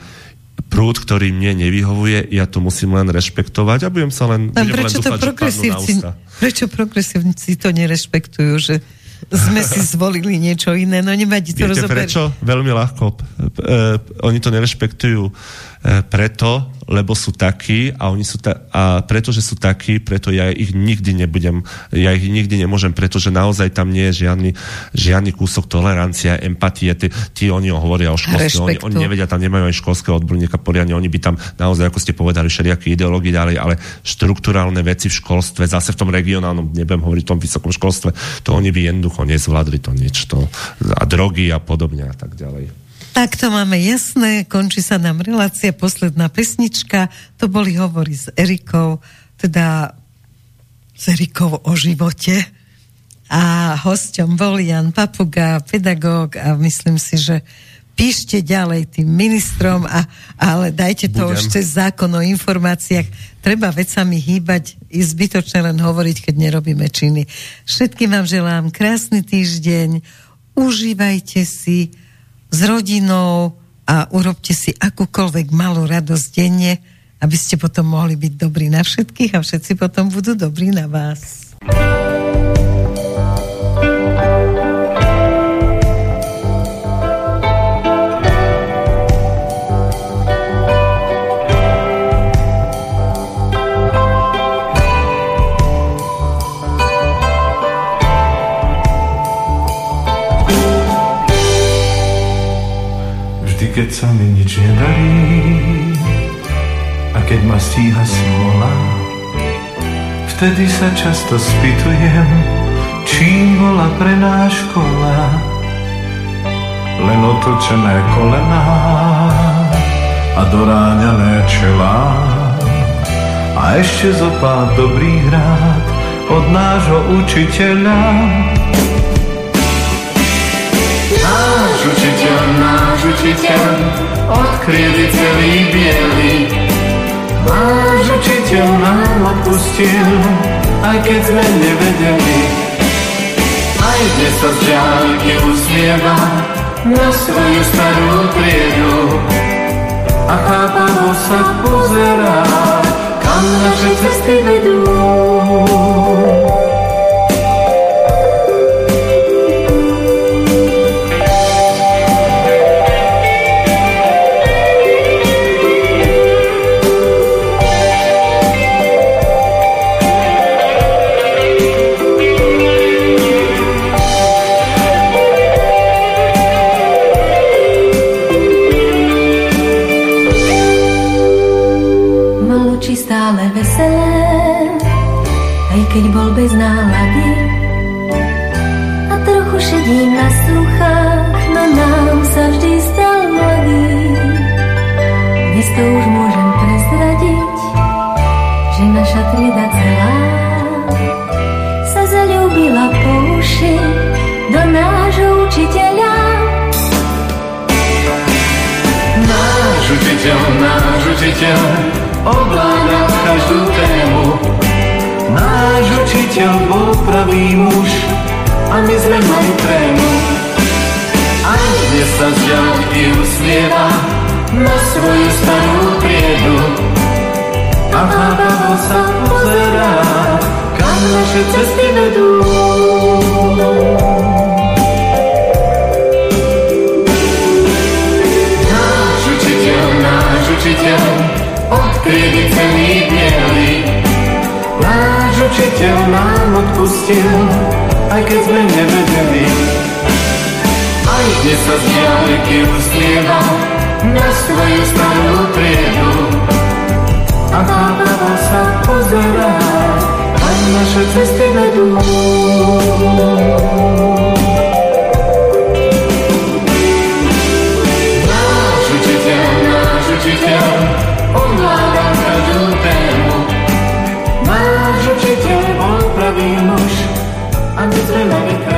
prúd, ktorý mne nevyhovuje, ja to musím len rešpektovať a budem sa len, budem prečo len dúfať, to progresívci, Prečo progresívci to nerešpektujú, že sme si zvolili niečo iné, no nevadí to Viete prečo? Veľmi ľahko. E, oni to nerešpektujú preto, lebo sú takí a oni sú ta- a pretože sú takí, preto ja ich nikdy nebudem, ja ich nikdy nemôžem, pretože naozaj tam nie je žiadny, žiadny kúsok tolerancia, empatie, tí, tí oni hovoria o školstve, oni, oni nevedia, tam nemajú aj školského odborníka poriadne, oni by tam naozaj, ako ste povedali, všelijaké ideológie ďalej, ale štruktúrálne veci v školstve, zase v tom regionálnom, nebudem hovoriť o tom vysokom školstve, to oni by jednoducho nezvládli to niečo, to, a drogy a podobne a tak ďalej. Tak to máme jasné, končí sa nám relácia, posledná pesnička, to boli hovory s Erikou, teda s Erikou o živote a hosťom bol Jan Papuga, pedagóg a myslím si, že píšte ďalej tým ministrom, a, ale dajte to Budem. už cez zákon o informáciách. Treba vecami hýbať, i zbytočne len hovoriť, keď nerobíme činy. Všetkým vám želám krásny týždeň, užívajte si, s rodinou a urobte si akúkoľvek malú radosť denne, aby ste potom mohli byť dobrí na všetkých a všetci potom budú dobrí na vás. Keď sa mi nič nedarí a keď ma stíha smola, vtedy sa často spýtujem, čím bola pre náš škola. Len otočené kolená a doráňané čela a ešte zo pár dobrých rád od nášho učiteľa Náš učiteľ, náš učiteľ, odkryli celý bielý. Náš učiteľ nám odpustil, aj keď sme nevedeli. Aj dnes sa z diálky usmieva na svoju starú triedu. A chápavo sa pozerá, kam naše cesty vedú. Učiteľ bol pravý muž a my sme mali trému. Aj dnes sa z ďalky usmieva na svoju starú priedu. A chápavo sa pozerá, kam naše cesty vedú. Náš učiteľ, náš učiteľ, odkryli celý bielý. Učiteľ nám odpustil, aj keď sme nevedeli. Aj dnes sa z diálky usmieva na svoju starú priedu. A chápavo sa pozerá, aj naše cesty vedú. Náš učiteľ